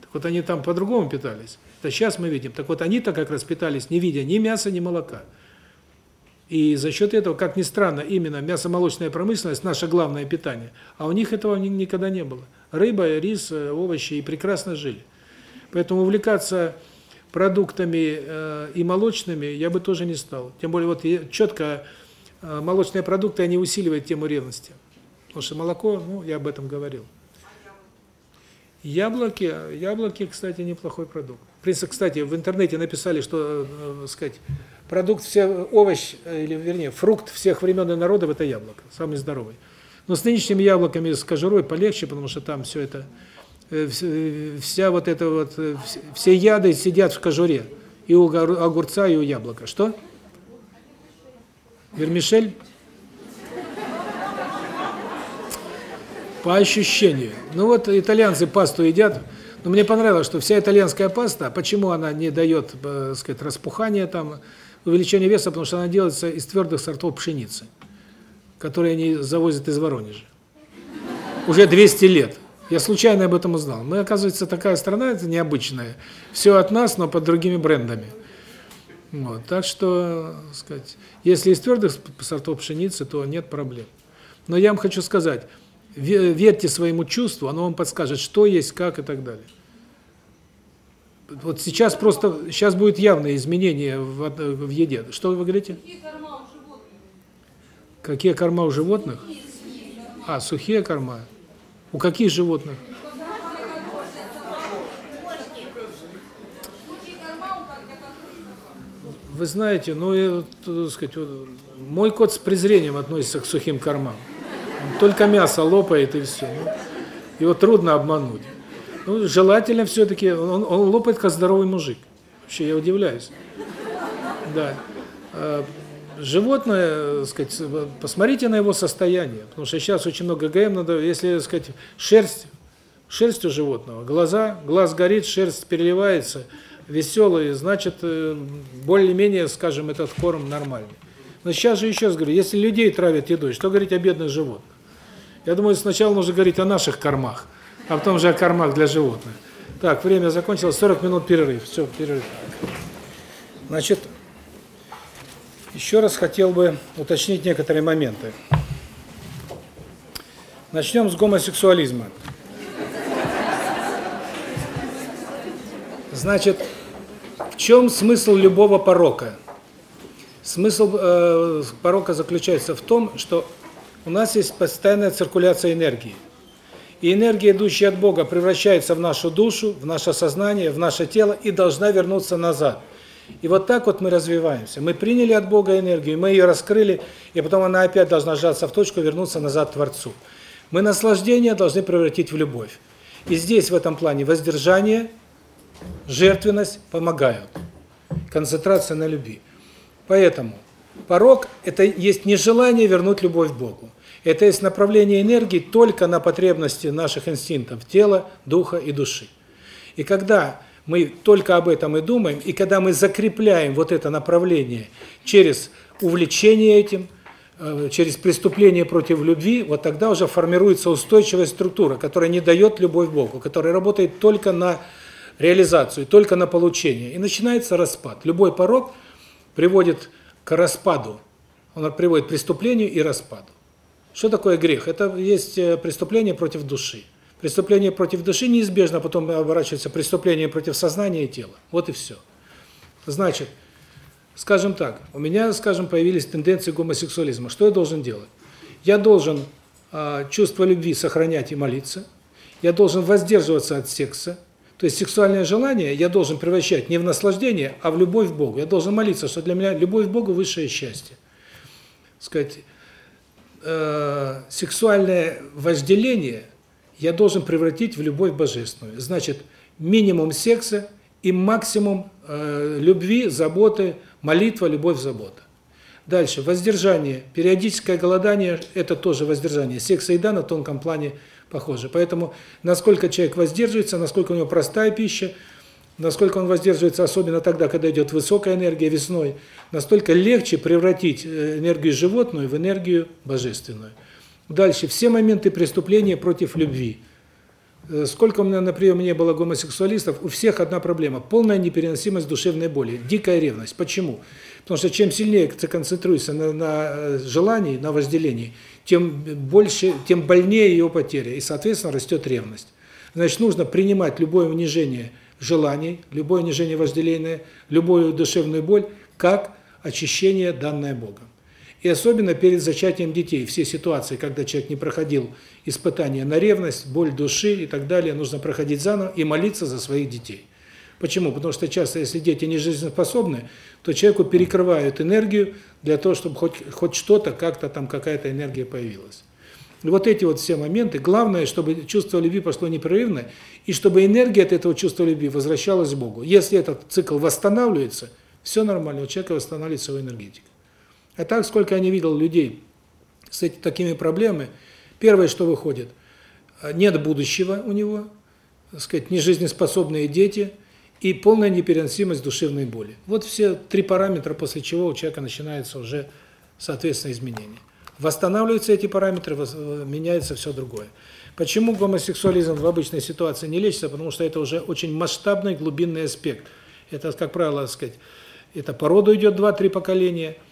Так вот они там по-другому питались. Это сейчас мы видим. Так вот они-то как раз питались, не видя ни мяса, ни молока. И за счет этого, как ни странно, именно мясомолочная промышленность – наше главное питание. А у них этого ни- никогда не было. Рыба, рис, э, овощи и прекрасно жили. Поэтому увлекаться продуктами э, и молочными я бы тоже не стал. Тем более вот четко э, молочные продукты, они усиливают тему ревности. Потому что молоко, ну, я об этом говорил. Яблоки, яблоки, кстати, неплохой продукт. В принципе, кстати, в интернете написали, что, э, сказать, продукт все овощ или вернее, фрукт всех времен и народов это яблоко, самый здоровый. Но с нынешними яблоками с кожурой полегче, потому что там все это вся вот эта вот э, вс- все яды сидят в кожуре. И у огур- огурца, и у яблока. Что? Вермишель? По ощущению. Ну вот итальянцы пасту едят, но мне понравилось, что вся итальянская паста, почему она не дает, э, сказать, распухания там, увеличения веса, потому что она делается из твердых сортов пшеницы, которые они завозят из Воронежа. Уже 200 лет. Я случайно об этом узнал. Мы, оказывается, такая страна, это необычная. Все от нас, но под другими брендами. Вот, так что, так сказать, если из твердых сортов пшеницы, то нет проблем. Но я вам хочу сказать, ве- верьте своему чувству, оно вам подскажет, что есть, как и так далее. Вот сейчас просто, сейчас будет явное изменение в, в еде. Что вы говорите? Какие корма у животных? Какие корма у животных? А, сухие корма. У каких животных? Вы знаете, ну, я, вот, так сказать, вот, мой кот с презрением относится к сухим кормам. Он только мясо лопает и все. Ну, его трудно обмануть. Ну, желательно все-таки, он, он лопает как здоровый мужик. Вообще, я удивляюсь. Да. Животное, так сказать, посмотрите на его состояние, потому что сейчас очень много ГМ надо, если, так сказать, шерсть, шерсть у животного, глаза, глаз горит, шерсть переливается, веселый, значит, э, более-менее, скажем, этот корм нормальный. Но сейчас же еще раз говорю, если людей травят едой, что говорить о бедных животных? Я думаю, сначала нужно говорить о наших кормах, а потом же о кормах для животных. Так, время закончилось, 40 минут перерыв. Все, перерыв. Значит, еще раз хотел бы уточнить некоторые моменты. Начнем с гомосексуализма. Значит, в чем смысл любого порока? Смысл э, порока заключается в том, что у нас есть постоянная циркуляция энергии. И энергия, идущая от Бога, превращается в нашу душу, в наше сознание, в наше тело и должна вернуться назад. И вот так вот мы развиваемся. Мы приняли от Бога энергию, мы ее раскрыли, и потом она опять должна сжаться в точку, вернуться назад к Творцу. Мы наслаждение должны превратить в любовь. И здесь, в этом плане, воздержание, жертвенность помогают. Концентрация на любви. Поэтому порог – это есть нежелание вернуть любовь к Богу. Это есть направление энергии только на потребности наших инстинктов тела, духа и души. И когда мы только об этом и думаем, и когда мы закрепляем вот это направление через увлечение этим, э, через преступление против любви, вот тогда уже формируется устойчивая структура, которая не дает любовь Богу, которая работает только на реализацию, только на получение. И начинается распад. Любой порог приводит к распаду. Он приводит к преступлению и распаду. Что такое грех? Это есть э, преступление против души. Преступление против души неизбежно потом оборачивается преступлением против сознания и тела. Вот и все. Значит, скажем так, у меня, скажем, появились тенденции гомосексуализма. Что я должен делать? Я должен э, чувство любви сохранять и молиться. Я должен воздерживаться от секса. То есть сексуальное желание я должен превращать не в наслаждение, а в любовь к Богу. Я должен молиться, что для меня любовь к Богу высшее счастье. Сказать, э, сексуальное вожделение я должен превратить в любовь божественную. Значит, минимум секса и максимум э, любви, заботы, молитва, любовь, забота. Дальше, воздержание. Периодическое голодание – это тоже воздержание. Секс и еда на тонком плане похожи. Поэтому, насколько человек воздерживается, насколько у него простая пища, насколько он воздерживается, особенно тогда, когда идет высокая энергия весной, настолько легче превратить э, энергию животную в энергию божественную. Дальше, все моменты преступления против любви. Э, сколько у меня на приеме не было гомосексуалистов, у всех одна проблема – полная непереносимость душевной боли, дикая ревность. Почему? Потому что чем сильнее ты концентруешься на, на э, желании, на вожделении, тем больше, тем больнее ее потеря, и, соответственно, растет ревность. Значит, нужно принимать любое унижение желаний, любое унижение вожделения, любую душевную боль, как очищение, данное Богом. И особенно перед зачатием детей, все ситуации, когда человек не проходил испытания на ревность, боль души и так далее, нужно проходить заново и молиться за своих детей. Почему? Потому что часто, если дети не жизнеспособны, то человеку перекрывают энергию для того, чтобы хоть хоть что-то, как-то там какая-то энергия появилась. И вот эти вот все моменты, главное, чтобы чувство любви пошло непрерывно, и чтобы энергия от этого чувства любви возвращалась к Богу. Если этот цикл восстанавливается, все нормально, у человека восстанавливается его энергетика. А так, сколько я не видел людей с этими такими проблемами, первое, что выходит, нет будущего у него, так сказать, нежизнеспособные дети и полная непереносимость душевной боли. Вот все три параметра, после чего у человека начинается уже, соответственно, изменение. Восстанавливаются эти параметры, меняется все другое. Почему гомосексуализм в обычной ситуации не лечится? Потому что это уже очень масштабный, глубинный аспект. Это, как правило, сказать, это по роду идет 2-3 поколения –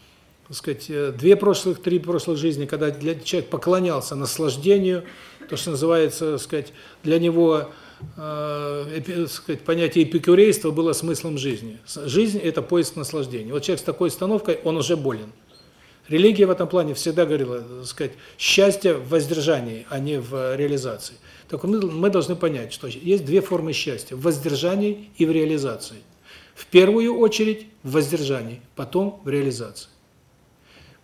так сказать, э, две прошлых, три прошлых жизни, когда для человек поклонялся наслаждению, то, что называется, так сказать, для него э, сказать, понятие эпикурейства было смыслом жизни. Жизнь – это поиск наслаждения. Вот человек с такой установкой, он уже болен. Религия в этом плане всегда говорила, так сказать, счастье в воздержании, а не в реализации. Так мы, мы должны понять, что есть две формы счастья – в воздержании и в реализации. В первую очередь в воздержании, потом в реализации.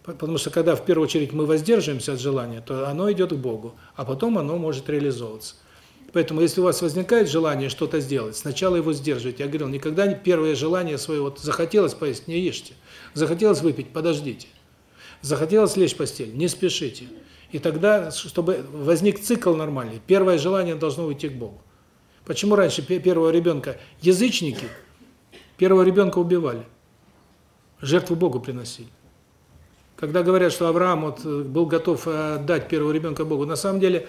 Потому что когда в первую очередь мы воздерживаемся от желания, то оно идет к Богу, а потом оно может реализовываться. Поэтому если у вас возникает желание что-то сделать, сначала его сдерживайте. Я говорил, никогда первое желание свое, вот захотелось поесть, не ешьте. Захотелось выпить, подождите. Захотелось лечь в постель, не спешите. И тогда, чтобы возник цикл нормальный, первое желание должно уйти к Богу. Почему раньше первого ребенка язычники, первого ребенка убивали, жертву Богу приносили? Когда говорят, что Авраам вот э, был готов отдать первого ребенка Богу, на самом деле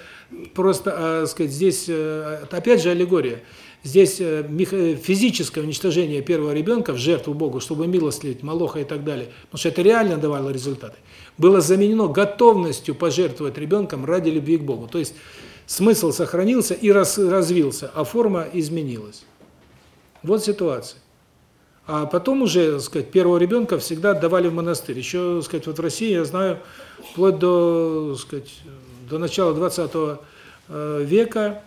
просто, э, сказать, здесь э, опять же аллегория. Здесь физическое уничтожение первого ребенка в жертву Богу, чтобы милостливить Малоха и так далее, потому что это реально давало результаты, было заменено готовностью пожертвовать ребенком ради любви к Богу. То есть смысл сохранился и раз, развился, а форма изменилась. Вот ситуация. А потом уже, так сказать, первого ребенка всегда отдавали в монастырь. Еще, так сказать, вот в России, я знаю, вплоть до, так сказать, до начала 20 э, века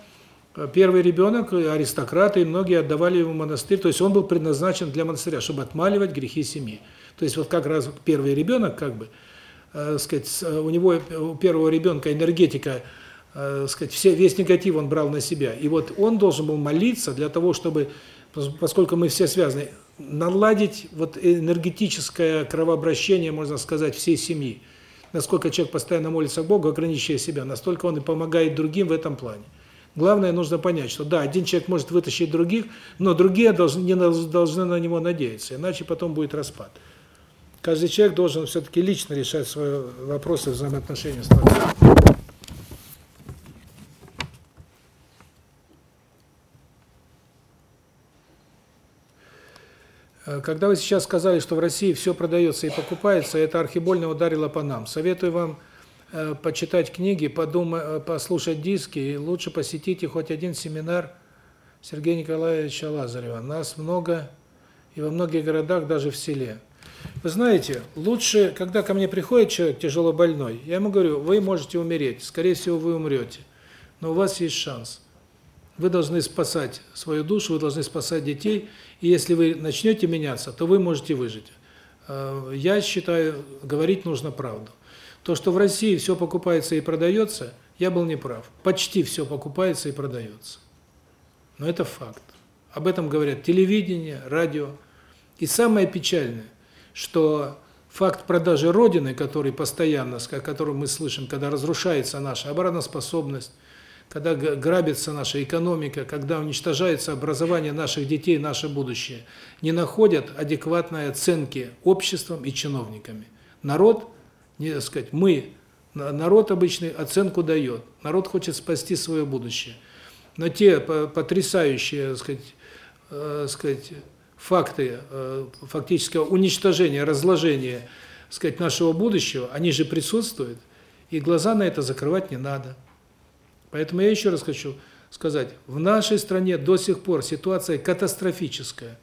э, первый ребенок, аристократы и многие отдавали его в монастырь. То есть он был предназначен для монастыря, чтобы отмаливать грехи семьи. То есть вот как раз первый ребенок, как бы, э, сказать, у него, у первого ребенка энергетика, э, сказать, все, весь негатив он брал на себя. И вот он должен был молиться для того, чтобы, поскольку мы все связаны, наладить вот энергетическое кровообращение, можно сказать, всей семьи. Насколько человек постоянно молится Богу, ограничивая себя, настолько он и помогает другим в этом плане. Главное, нужно понять, что да, один человек может вытащить других, но другие должны, не должны на него надеяться, иначе потом будет распад. Каждый человек должен все-таки лично решать свои вопросы взаимоотношений с Творцом. Когда вы сейчас сказали, что в России все продается и покупается, это архибольно ударило по нам. Советую вам э, почитать книги, подумать, э, послушать диски, и лучше посетите хоть один семинар Сергея Николаевича Лазарева. Нас много, и во многих городах, даже в селе. Вы знаете, лучше, когда ко мне приходит человек тяжело больной, я ему говорю, вы можете умереть, скорее всего, вы умрете, но у вас есть шанс. Вы должны спасать свою душу, вы должны спасать детей, и если вы начнете меняться, то вы можете выжить. Э, я считаю, говорить нужно правду. То, что в России все покупается и продается, я был неправ. Почти все покупается и продается. Но это факт. Об этом говорят телевидение, радио. И самое печальное, что факт продажи Родины, который постоянно, о котором мы слышим, когда разрушается наша обороноспособность, когда грабится наша экономика, когда уничтожается образование наших детей, наше будущее, не находят адекватной оценки обществом и чиновниками. Народ, не сказать, мы, народ обычный оценку дает. Народ хочет спасти свое будущее. Но те потрясающие, так сказать, э, сказать, факты э, фактического уничтожения, разложения, сказать, нашего будущего, они же присутствуют, и глаза на это закрывать не надо. Поэтому я еще раз хочу сказать, в нашей стране до сих пор ситуация катастрофическая.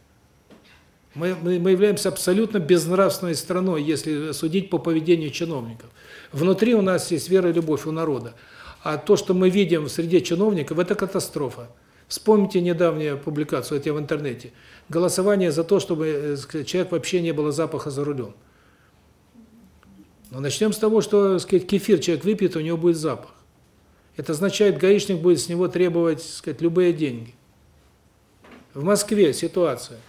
Мы, мы, мы являемся абсолютно безнравственной страной, если судить по поведению чиновников. Внутри у нас есть вера и любовь у народа. А то, что мы видим в среде чиновников, это катастрофа. Вспомните недавнюю публикацию, это в интернете. Голосование за то, чтобы э, человек вообще не было запаха за рулем. Но начнем с того, что сказать, кефир человек выпьет, у него будет запах. Это означает, гаишник будет с него требовать, сказать, любые деньги. В Москве ситуация.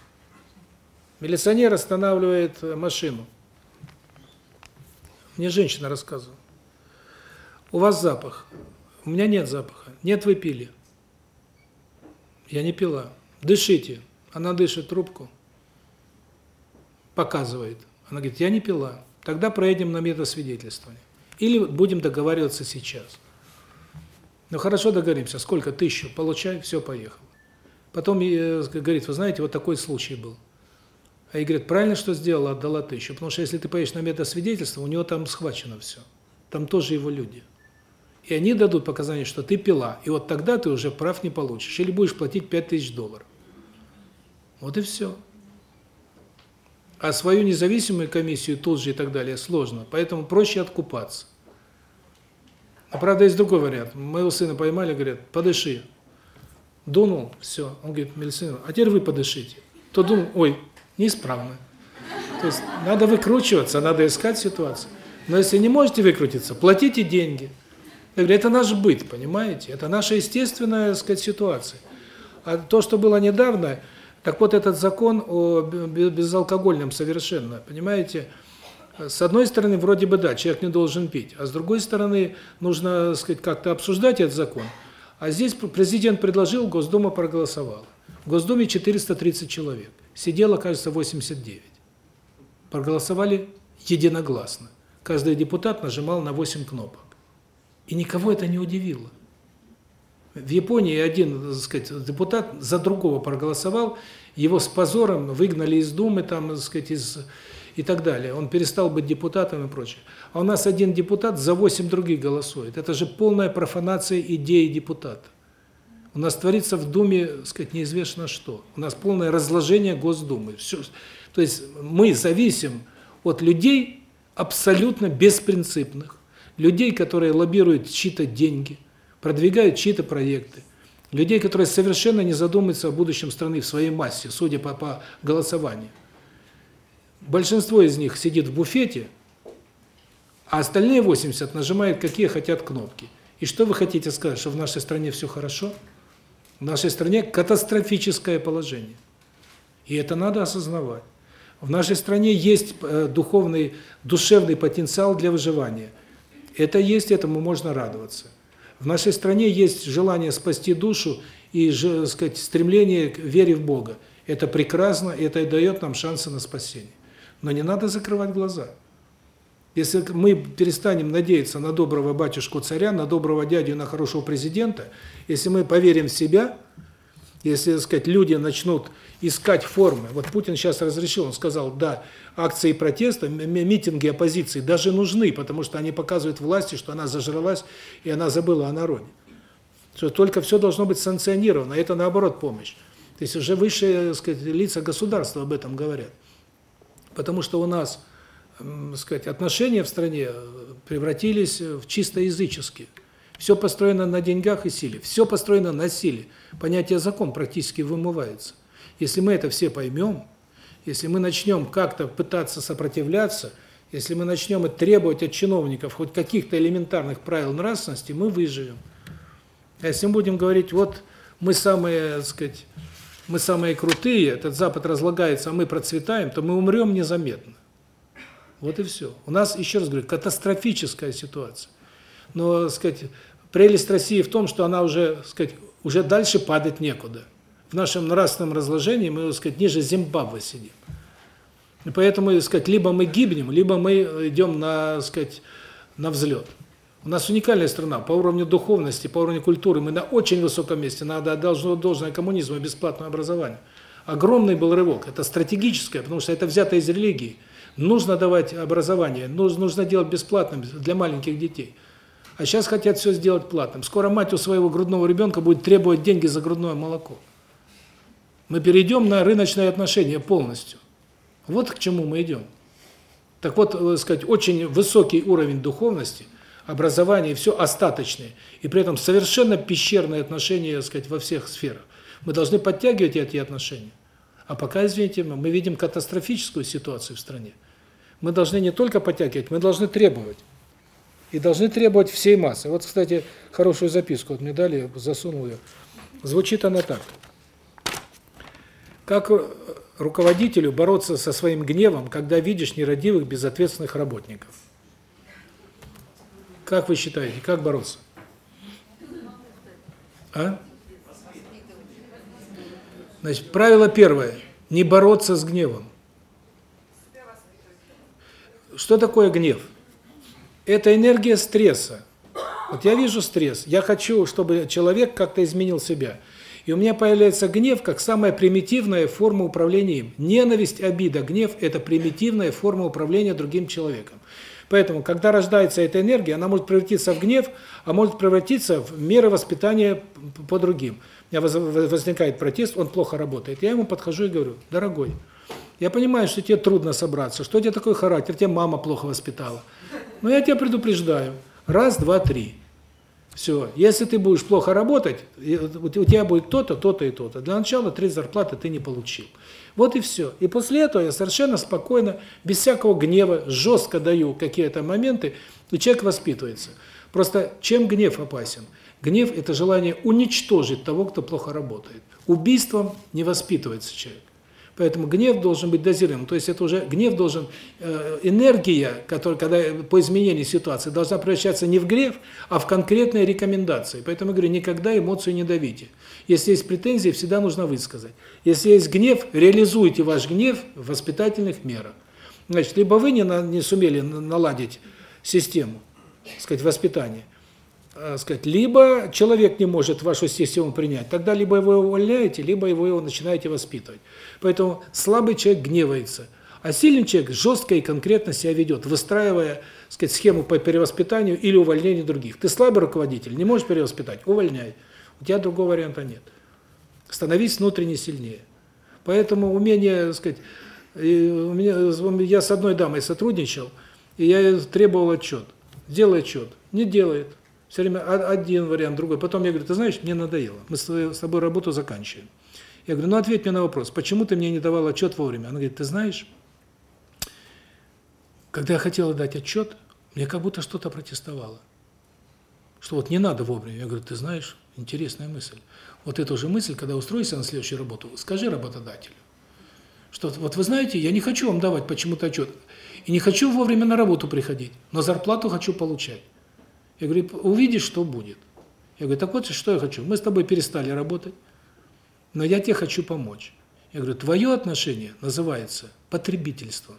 Милиционер останавливает машину. Мне женщина рассказывала. У вас запах. У меня нет запаха. Нет, вы пили. Я не пила. Дышите. Она дышит трубку. Показывает. Она говорит, я не пила. Тогда проедем на метасвидетельствование. Или будем договариваться сейчас. Ну хорошо договоримся, сколько? Тысячу, получай, все, поехал. Потом э, говорит, вы знаете, вот такой случай был. А и говорит, правильно, что сделала, отдала тысячу. Потому что если ты поедешь на метасвидетельство, у него там схвачено все. Там тоже его люди. И они дадут показания, что ты пила. И вот тогда ты уже прав не получишь. Или будешь платить 5000 долларов. Вот и все. А свою независимую комиссию тут же и так далее сложно. Поэтому проще откупаться. А правда, есть другой вариант. Моего сына поймали, говорят, подыши. Дунул, все. Он говорит, медицина, а теперь вы подышите. То думал, ой, неисправно. То есть надо выкручиваться, надо искать ситуацию. Но если не можете выкрутиться, платите деньги. Я говорю, это наш быт, понимаете? Это наша естественная, так сказать, ситуация. А то, что было недавно, так вот этот закон о безалкогольном совершенно, понимаете, с одной стороны, вроде бы да, человек не должен пить, а с другой стороны, нужно, сказать, как-то обсуждать этот закон. А здесь президент предложил, Госдума проголосовала. В Госдуме 430 человек. Сидело, кажется, 89. Проголосовали единогласно. Каждый депутат нажимал на 8 кнопок. И никого это не удивило. В Японии один, так сказать, депутат за другого проголосовал, его с позором выгнали из Думы, там, так сказать, из и так далее. Он перестал быть депутатом и прочее. А у нас один депутат за восемь других голосует. Это же полная профанация идеи депутата. У нас творится в Думе, сказать, неизвестно что. У нас полное разложение Госдумы. Все, то есть мы зависим от людей абсолютно беспринципных, людей, которые лоббируют чьи-то деньги, продвигают чьи-то проекты, людей, которые совершенно не задумываются о будущем страны в своей массе, судя по, по голосованию. Большинство из них сидит в буфете, а остальные 80 нажимают какие хотят кнопки. И что вы хотите сказать, что в нашей стране все хорошо? В нашей стране катастрофическое положение. И это надо осознавать. В нашей стране есть э, духовный, душевный потенциал для выживания. Это есть, этому можно радоваться. В нашей стране есть желание спасти душу и, так сказать, стремление к вере в Бога. Это прекрасно, это дает нам шансы на спасение. Но не надо закрывать глаза. Если мы перестанем надеяться на доброго батюшку-царя, на доброго дядю, на хорошего президента, если мы поверим в себя, если, так сказать, люди начнут искать формы. Вот Путин сейчас разрешил, он сказал, да, акции протеста, митинги оппозиции даже нужны, потому что они показывают власти, что она зажралась и она забыла о народе. Что только все должно быть санкционировано, это наоборот помощь. То есть уже высшие, так сказать, лица государства об этом говорят. Потому что у нас, так сказать, отношения в стране превратились в чисто языческие. Все построено на деньгах и силе. Все построено на силе. Понятие закон практически вымывается. Если мы это все поймем, если мы начнем как-то пытаться сопротивляться, если мы начнем требовать от чиновников хоть каких-то элементарных правил нравственности, мы выживем. А если мы будем говорить, вот мы самые, так сказать, мы самые крутые, этот Запад разлагается, а мы процветаем, то мы умрем незаметно. Вот и все. У нас, еще раз говорю, катастрофическая ситуация. Но, так сказать, прелесть России в том, что она уже, так сказать, уже дальше падать некуда. В нашем нравственном разложении мы, так сказать, ниже Зимбабве сидим. И поэтому, так сказать, либо мы гибнем, либо мы идем на, так сказать, на взлет. У нас уникальная страна по уровню духовности, по уровню культуры. Мы на очень высоком месте. Надо отдать должное коммунизму и бесплатное образование. Огромный был рывок. Это стратегическое, потому что это взято из религии. Нужно давать образование, нужно делать бесплатным для маленьких детей. А сейчас хотят все сделать платным. Скоро мать у своего грудного ребенка будет требовать деньги за грудное молоко. Мы перейдем на рыночные отношения полностью. Вот к чему мы идем. Так вот, э, сказать, очень высокий уровень духовности, образования, все остаточное, и при этом совершенно пещерные отношения, так сказать, во всех сферах. Мы должны подтягивать эти отношения. А пока, извините, мы видим катастрофическую ситуацию в стране. Мы должны не только подтягивать, мы должны требовать и должны требовать всей массы. Вот, кстати, хорошую записку вот мне дали, засунул ее. Звучит она так. Как руководителю бороться со своим гневом, когда видишь нерадивых, безответственных работников? Как вы считаете, как бороться? А? Значит, правило первое – не бороться с гневом. Что такое гнев? это энергия стресса. Вот я вижу стресс, я хочу, чтобы человек как-то изменил себя. И у меня появляется гнев как самая примитивная форма управления им. Ненависть, обида, гнев – это примитивная форма управления другим человеком. Поэтому, когда рождается эта энергия, она может превратиться в гнев, а может превратиться в меры воспитания по другим. У меня возникает протест, он плохо работает. Я ему подхожу и говорю, дорогой, я понимаю, что тебе трудно собраться, что у тебя такой характер, тебя мама плохо воспитала. Но я тебя предупреждаю. Раз, два, три. Все. Если ты будешь плохо работать, у тебя будет то-то, то-то и то-то. Для начала три зарплаты ты не получил. Вот и все. И после этого я совершенно спокойно, без всякого гнева, жестко даю какие-то моменты, и человек воспитывается. Просто чем гнев опасен? Гнев – это желание уничтожить того, кто плохо работает. Убийством не воспитывается человек. Поэтому гнев должен быть дозированным. То есть это уже гнев должен э, энергия, которая когда по изменению ситуации должна превращаться не в гнев, а в конкретные рекомендации. Поэтому я говорю, никогда эмоцию не давите. Если есть претензии, всегда нужно высказать. Если есть гнев, реализуйте ваш гнев в воспитательных мерах. Значит, либо вы не на, не сумели наладить систему, сказать, воспитания, э, сказать, либо человек не может вашу систему принять, тогда либо его увольняете, либо его, его начинаете воспитывать. Поэтому слабый человек гневается, а сильный человек жестко и конкретно себя ведет, выстраивая, сказать, схему по перевоспитанию или увольнению других. Ты слабый руководитель, не можешь перевоспитать, увольняй. У тебя другого варианта нет. Становись внутренне сильнее. Поэтому умение, сказать, у меня я с одной дамой сотрудничал, и я требовал отчет. Делай отчет. Не делает. Все время один вариант, другой. Потом я говорю, ты знаешь, мне надоело. Мы с тобой работу заканчиваем. Я говорю, ну ответь мне на вопрос, почему ты мне не давал отчет вовремя? Она говорит, ты знаешь, когда я хотела дать отчет, мне как будто что-то протестовало. Что вот не надо вовремя. Я говорю, ты знаешь, интересная мысль. Вот эту же мысль, когда устроишься на следующую работу, скажи работодателю, что вот вы знаете, я не хочу вам давать почему-то отчет, и не хочу вовремя на работу приходить, но зарплату хочу получать. Я говорю, увидишь, что будет. Я говорю, так вот, что я хочу. Мы с тобой перестали работать, но я тебе хочу помочь. Я говорю, твое отношение называется потребительством.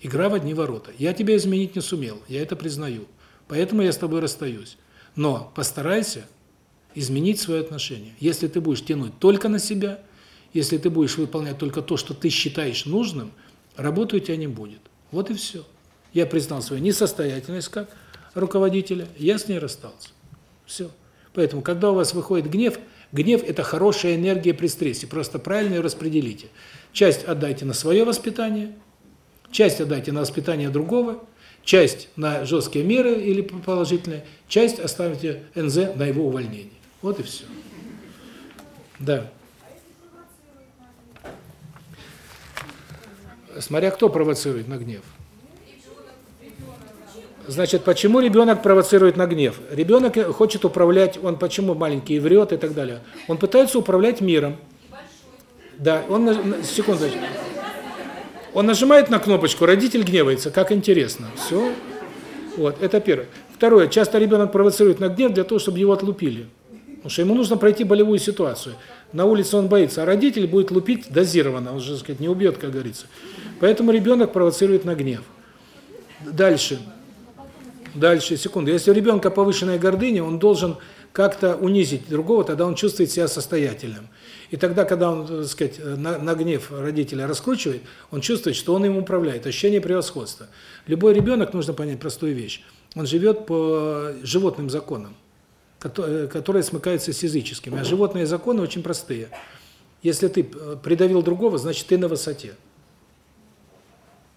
Игра в одни ворота. Я тебя изменить не сумел, я это признаю. Поэтому я с тобой расстаюсь. Но постарайся изменить свое отношение. Если ты будешь тянуть только на себя, если ты будешь выполнять только то, что ты считаешь нужным, работы у тебя не будет. Вот и все. Я признал свою несостоятельность как руководителя, я с ней расстался. Все. Поэтому, когда у вас выходит гнев, гнев – это хорошая энергия при стрессе, просто правильно ее распределите. Часть отдайте на свое воспитание, часть отдайте на воспитание другого, часть на жесткие меры или положительные, часть оставьте НЗ на его увольнение. Вот и все. Да. Смотря кто провоцирует на гнев. Значит, почему ребенок провоцирует на гнев? Ребенок хочет управлять, он почему маленький и врет и так далее. Он пытается управлять миром. Да, он секунду. Он нажимает на кнопочку, родитель гневается, как интересно. Все. Вот, это первое. Второе, часто ребенок провоцирует на гнев для того, чтобы его отлупили. Потому что ему нужно пройти болевую ситуацию. На улице он боится, а родитель будет лупить дозированно, он же, так сказать, не убьет, как говорится. Поэтому ребенок провоцирует на гнев. Дальше. Дальше, секунду. Если у ребенка повышенная гордыня, он должен как-то унизить другого, тогда он чувствует себя состоятельным. И тогда, когда он, так сказать, на, на гнев родителя раскручивает, он чувствует, что он им управляет, ощущение превосходства. Любой ребенок, нужно понять простую вещь, он живет по животным законам, которые смыкаются с языческими. А животные законы очень простые. Если ты придавил другого, значит, ты на высоте.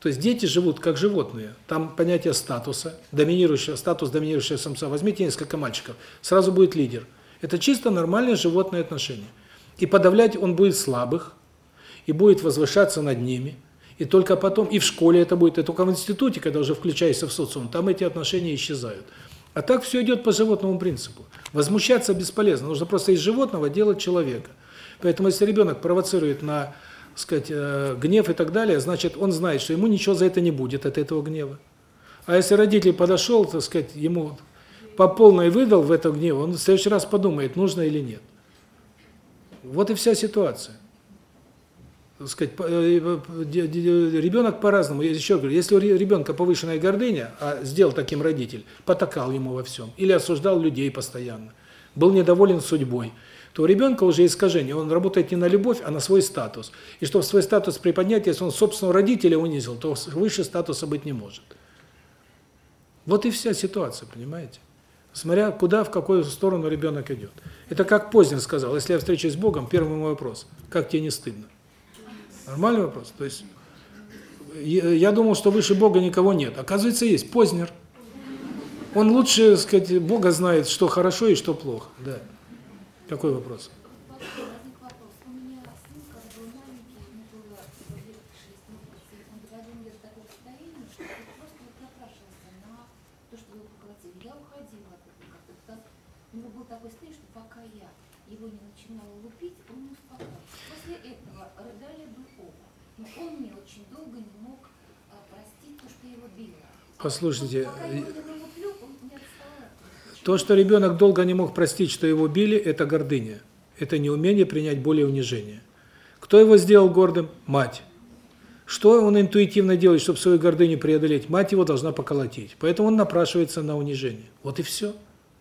То есть дети живут как животные. Там понятие статуса, доминирующего статус доминирующего самца. Возьмите несколько мальчиков, сразу будет лидер. Это чисто нормальное животное отношение. И подавлять он будет слабых, и будет возвышаться над ними. И только потом, и в школе это будет, и только в институте, когда уже включаешься в социум, там эти отношения исчезают. А так все идет по животному принципу. Возмущаться бесполезно, нужно просто из животного делать человека. Поэтому если ребенок провоцирует на сказать, э, гнев и так далее, значит, он знает, что ему ничего за это не будет от этого гнева. А если родитель подошел, так сказать, ему по полной выдал в это гнев, он в следующий раз подумает, нужно или нет. Вот и вся ситуация. Так сказать, э, ребенок по-разному. Я еще говорю, если у ребенка повышенная гордыня, а сделал таким родитель, потакал ему во всем, или осуждал людей постоянно, был недоволен судьбой, то у ребенка уже искажение. Он работает не на любовь, а на свой статус. И чтобы свой статус приподнять, если он собственного родителя унизил, то выше статуса быть не может. Вот и вся ситуация, понимаете? Смотря куда, в какую сторону ребенок идет. Это как Познер сказал, если я встречусь с Богом, первый мой вопрос, как тебе не стыдно? Нормальный вопрос. То есть я думал, что выше Бога никого нет. Оказывается, есть Познер. Он лучше, сказать, Бога знает, что хорошо и что плохо. Да. Какой вопрос? Послушайте, Пока я его не луплю, он не отставал. То, что ребенок долго не мог простить, что его били, это гордыня. Это неумение принять боль и унижение. Кто его сделал гордым? Мать. Что он интуитивно делает, чтобы свою гордыню преодолеть? Мать его должна поколотить. Поэтому он напрашивается на унижение. Вот и все.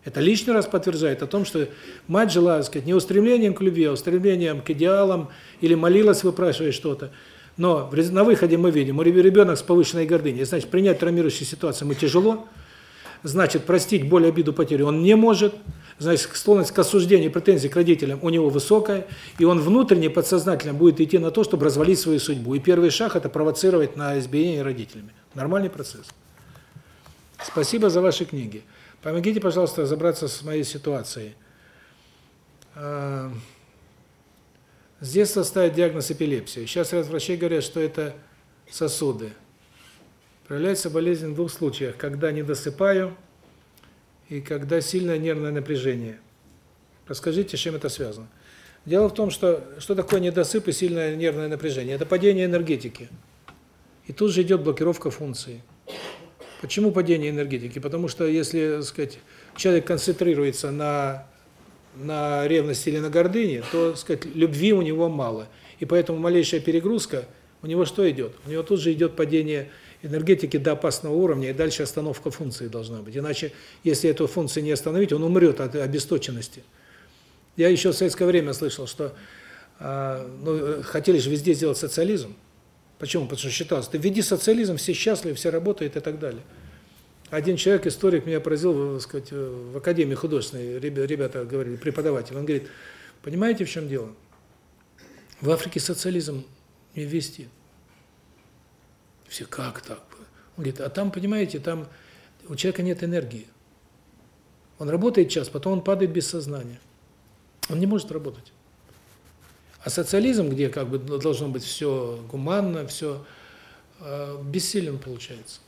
Это лишний раз подтверждает о том, что мать жила, так сказать, не устремлением к любви, а устремлением к идеалам, или молилась, выпрашивая что-то. Но на выходе мы видим, у ребенок с повышенной гордыней, значит, принять травмирующую ситуацию ему тяжело, значит, простить боль, обиду, потерю он не может, значит, склонность к осуждению, претензий к родителям у него высокая, и он внутренне, подсознательно будет идти на то, чтобы развалить свою судьбу. И первый шаг – это провоцировать на избиение родителями. Нормальный процесс. Спасибо за ваши книги. Помогите, пожалуйста, разобраться с моей ситуацией. А, С детства ставят диагноз эпилепсия. Сейчас ряд врачей говорят, что это сосуды. Проявляется болезнь в двух случаях, когда не досыпаю и когда сильное нервное напряжение. Расскажите, с чем это связано. Дело в том, что что такое недосып и сильное нервное напряжение? Это падение энергетики. И тут же идет блокировка функции. Почему падение энергетики? Потому что если, так сказать, человек концентрируется на на ревности или на гордыне, то, так сказать, любви у него мало. И поэтому малейшая перегрузка, у него что идет? У него тут же идет падение энергетики до опасного уровня, и дальше остановка функции должна быть. Иначе, если эту функцию не остановить, он умрет от обесточенности. Я еще в советское время слышал, что э, ну, хотели же везде сделать социализм. Почему? Потому что считалось, ты введи социализм, все счастливы, все работают и так далее. Один человек, историк, меня поразил, так сказать, в Академии художественной, ребята говорили, преподаватель, он говорит, понимаете, в чем дело? В Африке социализм не ввести. Все, как так? Он говорит, а там, понимаете, там у человека нет энергии. Он работает час, потом он падает без сознания. Он не может работать. А социализм, где как бы должно быть все гуманно, все э, бессилен получается.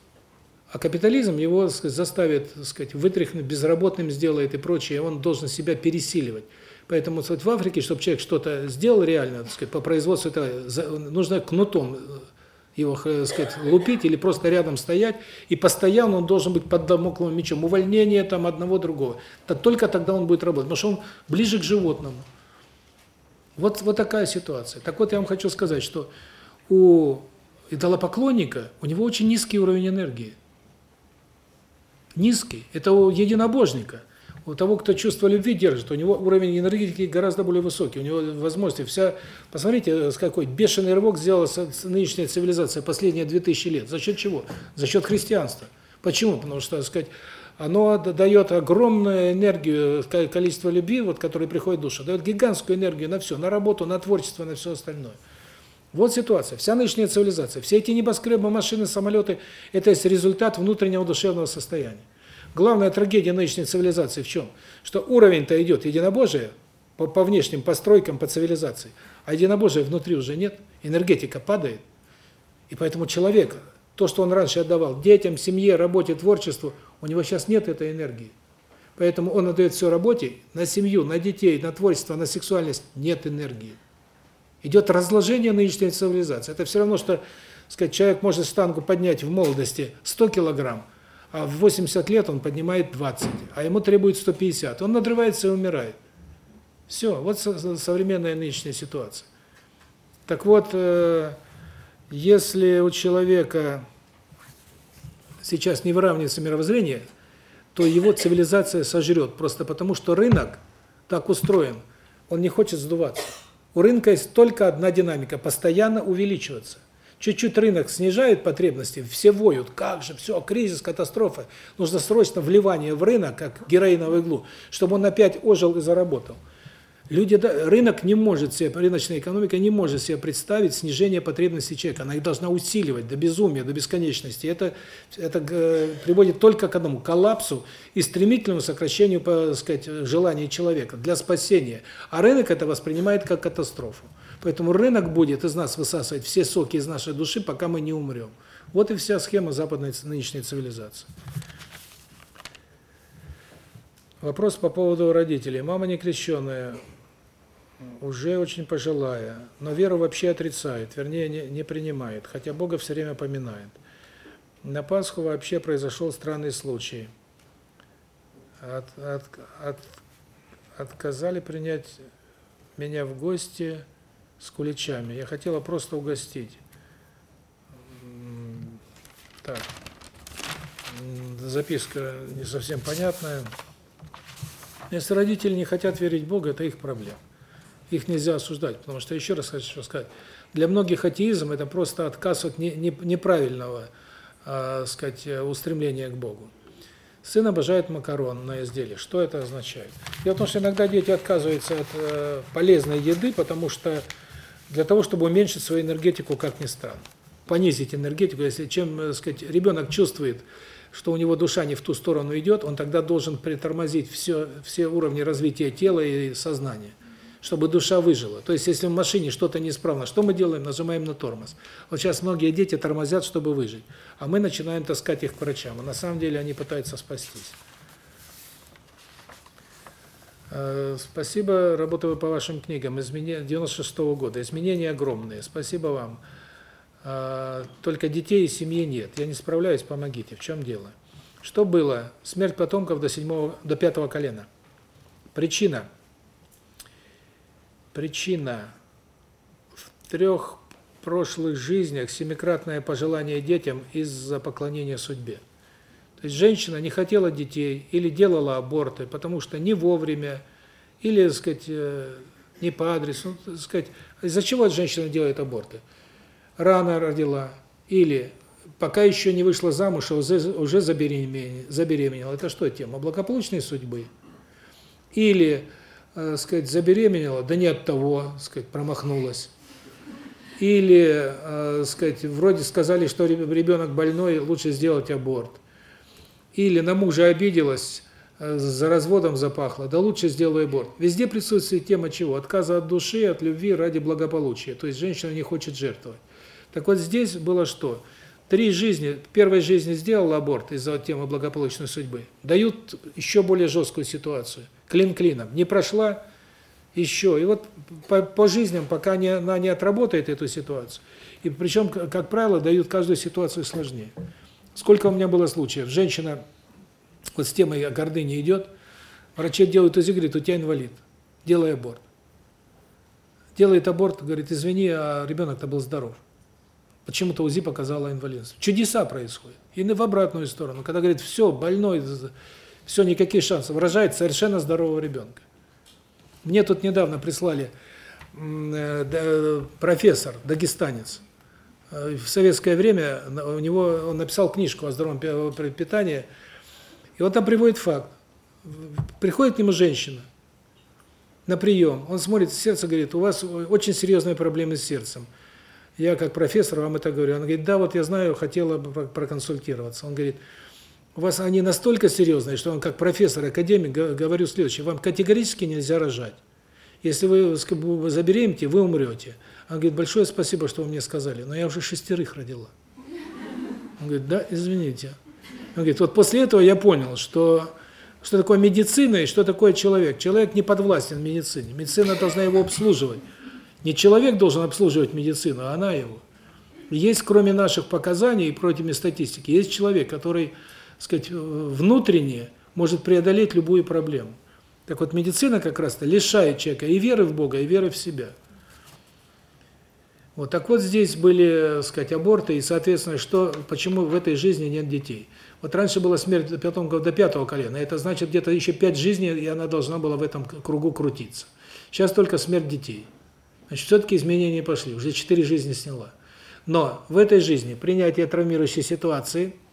А капитализм его, сказать, заставит, сказать, вытряхнуть, безработным сделает и прочее, он должен себя пересиливать. Поэтому сказать, в Африке, чтобы человек что-то сделал реально, сказать, по производству этого, нужно кнутом его, так сказать, лупить или просто рядом стоять, и постоянно он должен быть под домокловым мечом. Увольнение там одного другого. То только тогда он будет работать, потому что он ближе к животному. Вот, вот такая ситуация. Так вот, я вам хочу сказать, что у идолопоклонника, у него очень низкий уровень энергии низкий. Это у единобожника. У того, кто чувство любви держит, у него уровень энергетики гораздо более высокий. У него возможности вся... Посмотрите, с какой бешеный рывок сделала нынешняя цивилизация последние 2000 лет. За счет чего? За счет христианства. Почему? Потому что, так сказать, оно дает огромную энергию, количество любви, вот, которое приходит в душу, дает гигантскую энергию на все, на работу, на творчество, на все остальное. Вот ситуация. Вся нынешняя цивилизация, все эти небоскребы, машины, самолеты – это результат внутреннего душевного состояния. Главная трагедия нынешней цивилизации в чем? Что уровень-то идет единобожие по, по внешним постройкам, по цивилизации, а единобожия внутри уже нет, энергетика падает. И поэтому человек, то, что он раньше отдавал детям, семье, работе, творчеству, у него сейчас нет этой энергии. Поэтому он отдает все работе, на семью, на детей, на творчество, на сексуальность нет энергии. Идет разложение нынешней цивилизации. Это все равно, что сказать, человек может штангу поднять в молодости 100 килограмм, а в 80 лет он поднимает 20, а ему требует 150. Он надрывается и умирает. Все, вот современная нынешняя ситуация. Так вот, э, если у человека сейчас не выравнивается мировоззрение, то его цивилизация сожрет, просто потому что рынок так устроен, он не хочет сдуваться. У рынка есть только одна динамика – постоянно увеличиваться. Чуть-чуть рынок снижает потребности, все воют, как же, все, кризис, катастрофа. Нужно срочно вливание в рынок, как героиновую иглу, чтобы он опять ожил и заработал. Люди, рынок не может себе, рыночная экономика не может себе представить снижение потребностей человека. Она их должна усиливать до безумия, до бесконечности. Это, это э, приводит только к одному – коллапсу и стремительному сокращению, сказать, желаний человека для спасения. А рынок это воспринимает как катастрофу. Поэтому рынок будет из нас высасывать все соки из нашей души, пока мы не умрем. Вот и вся схема западной нынешней цивилизации. Вопрос по поводу родителей. Мама не крещенная, уже очень пожилая, но веру вообще отрицает, вернее, не, не принимает, хотя Бога все время поминает. На Пасху вообще произошел странный случай. От, от, от, отказали принять меня в гости с куличами. Я хотела просто угостить. Так. Записка не совсем понятная. Если родители не хотят верить в Бога, это их проблема их нельзя осуждать, потому что, еще раз хочу сказать, для многих атеизм – это просто отказ от не, не, неправильного, э, сказать, устремления к Богу. Сын обожает макарон на изделии. Что это означает? Дело в том, что иногда дети отказываются от э, полезной еды, потому что для того, чтобы уменьшить свою энергетику, как ни странно. Понизить энергетику, если чем, э, сказать, ребенок чувствует, что у него душа не в ту сторону идет, он тогда должен притормозить все все уровни развития тела и сознания, чтобы душа выжила. То есть если в машине что-то неисправно, что мы делаем? Нажимаем на тормоз. Вот сейчас многие дети тормозят, чтобы выжить, а мы начинаем таскать их к врачам. А на самом деле они пытаются спастись. Э, Спасибо, работаю по вашим книгам. Изменения 96 -го года. Изменения огромные. Спасибо вам. Э, Только детей и семьи нет. Я не справляюсь, помогите. В чем дело? Что было? Смерть потомков до седьмого, до пятого колена. Причина. Причина в трех прошлых жизнях семикратное пожелание детям из-за поклонения судьбе. То есть женщина не хотела детей или делала аборты, потому что не вовремя, или, так сказать, э, не по адресу, ну, так сказать. Из-за чего женщина делает аборты? Рано родила, или пока еще не вышла замуж, а уже, уже забеременела. Это что тема? Благополучной судьбы? Или, э, сказать, забеременела, да не от того, сказать, промахнулась. Или, э, сказать, вроде сказали, что ребенок больной, лучше сделать аборт. Или на мужа обиделась, э, за разводом запахло, да лучше сделаю аборт. Везде присутствует тема чего? Отказа от души, от любви ради благополучия. То есть женщина не хочет жертвовать. Так вот здесь было что? Три жизни, в первой жизни сделала аборт из-за темы благополучной судьбы, дают еще более жесткую ситуацию. Клин клином. Не прошла, еще. И вот по, по жизням, пока не, она не отработает эту ситуацию, и причем, как правило, дают каждую ситуацию сложнее. Сколько у меня было случаев? Женщина вот с темой о гордыне идет, врачи делают УЗИ, говорит, у тебя инвалид, делай аборт. Делает аборт, говорит, извини, а ребенок-то был здоров. Почему-то УЗИ показала инвалидность. Чудеса происходят. И в обратную сторону, когда говорит, все, больной, все, никаких шансов, рожает совершенно здорового ребенка. Мне тут недавно прислали э, профессор, дагестанец. Э, в советское время у него он написал книжку о здоровом питании. И вот там приводит факт. Приходит к нему женщина на прием. Он смотрит, сердце говорит, у вас очень серьезные проблемы с сердцем. Я как профессор вам это говорю. Он говорит, да, вот я знаю, хотела бы проконсультироваться. Он говорит, у вас они настолько серьезные, что он как профессор, академик говорю следующее: вам категорически нельзя рожать. Если вы забеременеете, вы умрете. Он говорит: "Большое спасибо, что вы мне сказали, но я уже шестерых родила". Он говорит: "Да, извините". Он говорит: "Вот после этого я понял, что что такое медицина и что такое человек. Человек не подвластен медицине. Медицина должна его обслуживать. Не человек должен обслуживать медицину, а она его. Есть, кроме наших показаний и против статистики, есть человек, который сказать, внутренне может преодолеть любую проблему. Так вот, медицина как раз-то лишает человека и веры в Бога, и веры в себя. Вот так вот здесь были, сказать, аборты, и, соответственно, что, почему в этой жизни нет детей. Вот раньше была смерть до пятого, до пятого колена, это значит, где-то еще пять жизней, и она должна была в этом кругу крутиться. Сейчас только смерть детей. Значит, все-таки изменения пошли, уже четыре жизни сняла. Но в этой жизни принятие травмирующей ситуации –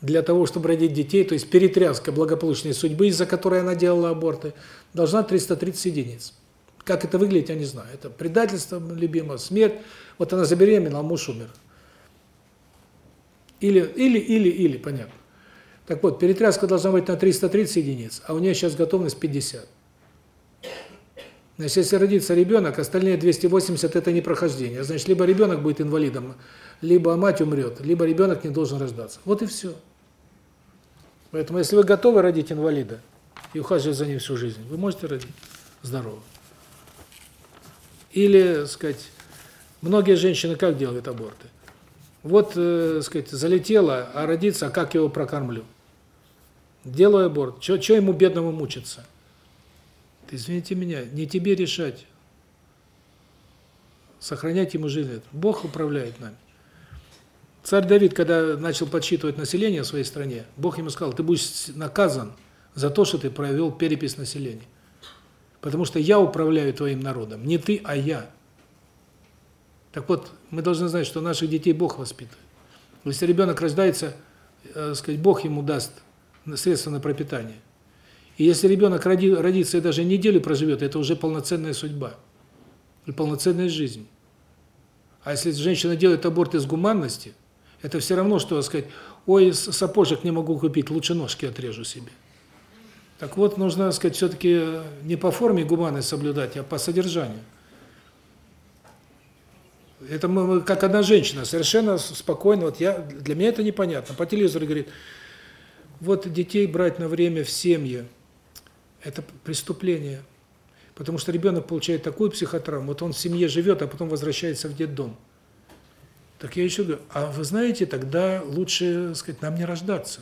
для того, чтобы родить детей, то есть перетряска благополучной судьбы, из-за которой она делала аборты, должна 330 единиц. Как это выглядит, я не знаю. Это предательство любимого, смерть. Вот она забеременела, а муж умер. Или, или, или, или, понятно. Так вот, перетряска должна быть на 330 единиц, а у нее сейчас готовность 50. Значит, если родится ребенок, остальные 280 – это не прохождение. Значит, либо ребенок будет инвалидом, либо мать умрет, либо ребенок не должен рождаться. Вот и все. Поэтому, если вы готовы родить инвалида и ухаживать за ним всю жизнь, вы можете родить здорового. Или, сказать, многие женщины как делают аборты? Вот, э, сказать, залетела, а родиться, а как его прокормлю? Делаю аборт. Что ему бедному мучиться? Извините меня, не тебе решать. Сохранять ему жизнь. Бог управляет нами. Царь Давид, когда начал подсчитывать население в своей стране, Бог ему сказал, ты будешь наказан за то, что ты провел перепись населения. Потому что я управляю твоим народом, не ты, а я. Так вот, мы должны знать, что наших детей Бог воспитывает. Если ребенок рождается, э, сказать, Бог ему даст средства на пропитание. И если ребенок роди, родится и даже неделю проживет, это уже полноценная судьба. И полноценная жизнь. А если женщина делает аборт из гуманности, это все равно, что сказать, ой, сапожек не могу купить, лучше ножки отрежу себе. Так вот, нужно, сказать, все-таки не по форме гуманность соблюдать, а по содержанию. Это мы, как одна женщина, совершенно спокойно, вот я, для меня это непонятно. По телевизору говорит, вот детей брать на время в семье, это преступление. Потому что ребенок получает такую психотравму, вот он в семье живет, а потом возвращается в детдом. Так я еще говорю, а вы знаете, тогда лучше, сказать, нам не рождаться.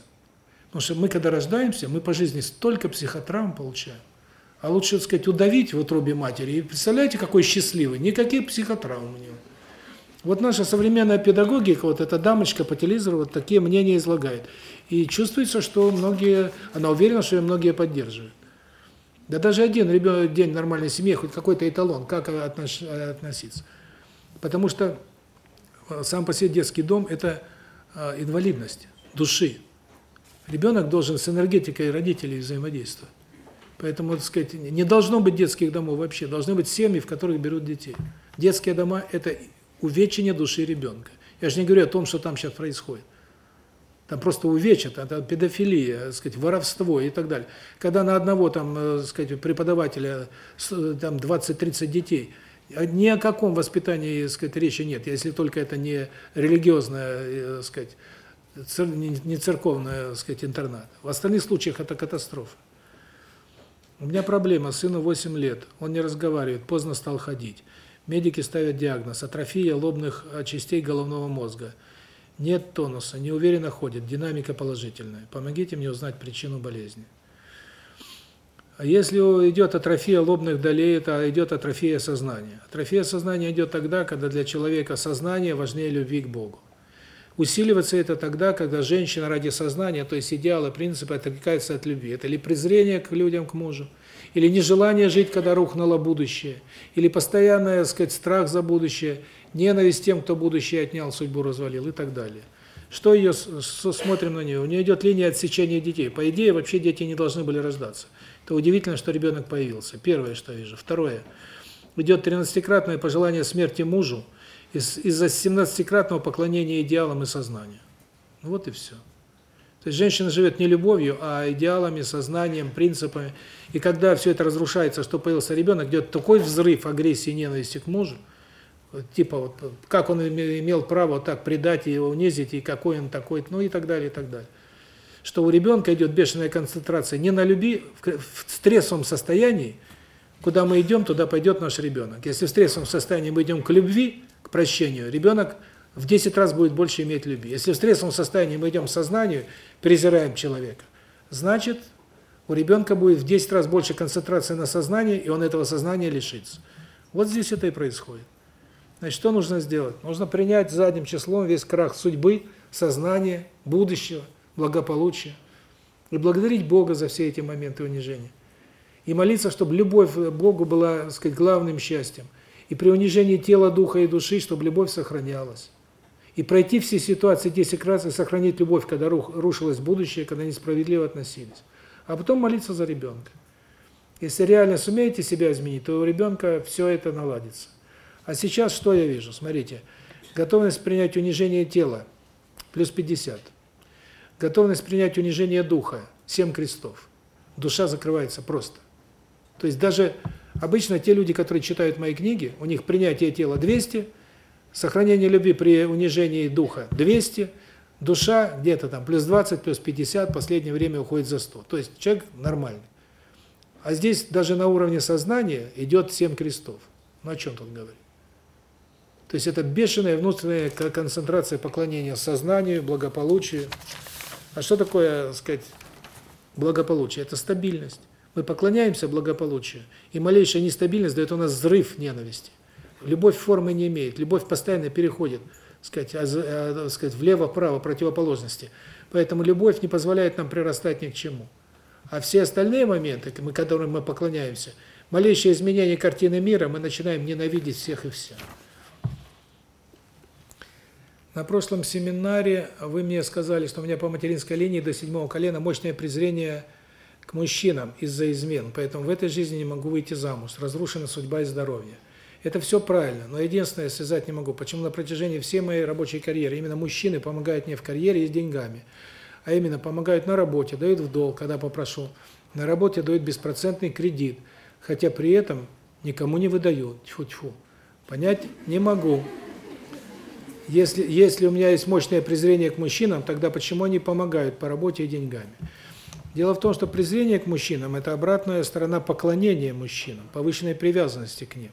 Потому что мы, когда рождаемся, мы по жизни столько психотравм получаем. А лучше, так сказать, удавить в утробе матери. И представляете, какой счастливый, никаких психотравм у него. Вот наша современная педагогика, вот эта дамочка по телевизору вот такие мнения излагает. И чувствуется, что многие, она уверена, что ее многие поддерживают. Да даже один ребенок, день нормальной семье, хоть какой-то эталон, как отнош, относиться. Потому что сам по себе детский дом – это инвалидность души. Ребенок должен с энергетикой родителей взаимодействовать. Поэтому, так сказать, не должно быть детских домов вообще, должны быть семьи, в которых берут детей. Детские дома – это увечение души ребенка. Я же не говорю о том, что там сейчас происходит. Там просто увечат, это педофилия, так сказать, воровство и так далее. Когда на одного там, так сказать, преподавателя там 20-30 детей, ни о каком воспитании, так сказать, речи нет, если только это не религиозное, так сказать, не церковное, так сказать, интернат. В остальных случаях это катастрофа. У меня проблема, сыну 8 лет, он не разговаривает, поздно стал ходить. Медики ставят диагноз – атрофия лобных частей головного мозга. Нет тонуса, неуверенно ходит, динамика положительная. Помогите мне узнать причину болезни. А если идет атрофия лобных долей, это идет атрофия сознания. Атрофия сознания идет тогда, когда для человека сознание важнее любви к Богу. Усиливается это тогда, когда женщина ради сознания, то есть идеалы, принципы, отрекается от любви. Это или презрение к людям, к мужу, или нежелание жить, когда рухнуло будущее, или постоянный, так сказать, страх за будущее, ненависть тем, кто будущее отнял, судьбу развалил и так далее. Что ее, смотрим на нее, у нее идет линия отсечения детей. По идее, вообще дети не должны были рождаться. Это удивительно, что ребенок появился. Первое, что вижу. Второе. Идет 13-кратное пожелание смерти мужу из-за 17-кратного поклонения идеалам и сознанию. Вот и все. То есть женщина живет не любовью, а идеалами, сознанием, принципами. И когда все это разрушается, что появился ребенок, идет такой взрыв агрессии и ненависти к мужу, типа вот как он имел право так предать и унизить, и какой он такой, ну и так далее, и так далее. Что у ребенка идет бешеная концентрация не на любви, в стрессовом состоянии, куда мы идем, туда пойдет наш ребенок. Если в стрессовом состоянии мы идем к любви, прощению, ребенок в 10 раз будет больше иметь любви. Если в стрессовом состоянии мы идем к сознанию, презираем человека, значит, у ребенка будет в 10 раз больше концентрации на сознании, и он этого сознания лишится. Вот здесь это и происходит. Значит, что нужно сделать? Нужно принять задним числом весь крах судьбы, сознания, будущего, благополучия. И благодарить Бога за все эти моменты унижения. И молиться, чтобы любовь к Богу была, так сказать, главным счастьем. И при унижении тела, духа и души, чтобы любовь сохранялась и пройти все ситуации 10 раз и сохранить любовь, когда рушилось будущее, когда несправедливо относились. А потом молиться за ребенка. Если реально сумеете себя изменить, то у ребенка все это наладится. А сейчас что я вижу? Смотрите, готовность принять унижение тела плюс 50. Готовность принять унижение духа 7 крестов. Душа закрывается просто. То есть даже обычно те люди, которые читают мои книги, у них принятие тела 200, Сохранение любви при унижении духа 200, душа где-то там плюс 20, плюс 50, в последнее время уходит за 100. То есть человек нормальный. А здесь даже на уровне сознания идет семь крестов. Ну о чем тут говорить? То есть это бешеная внутренняя концентрация поклонения сознанию, благополучию. А что такое, так сказать, благополучие? Это стабильность. Мы поклоняемся благополучию, и малейшая нестабильность дает у нас взрыв ненависти. Любовь формы не имеет. Любовь постоянно переходит, сказать, а, а, сказать, влево-вправо противоположности. Поэтому любовь не позволяет нам прирастать ни к чему. А все остальные моменты, мы, которым мы поклоняемся, малейшее изменение картины мира, мы начинаем ненавидеть всех и вся. На прошлом семинаре вы мне сказали, что у меня по материнской линии до седьмого колена мощное презрение мужчинам из-за измен, поэтому в этой жизни не могу выйти замуж, разрушена судьба и здоровье. Это все правильно, но единственное, связать не могу, почему на протяжении всей моей рабочей карьеры именно мужчины помогают мне в карьере и с деньгами, а именно помогают на работе, дают в долг, когда попрошу, на работе дают беспроцентный кредит, хотя при этом никому не выдают, тьфу-тьфу. Понять не могу. Если, если у меня есть мощное презрение к мужчинам, тогда почему они помогают по работе и деньгами? Дело в том, что презрение к мужчинам – это обратная сторона поклонения мужчинам, повышенной привязанности к ним,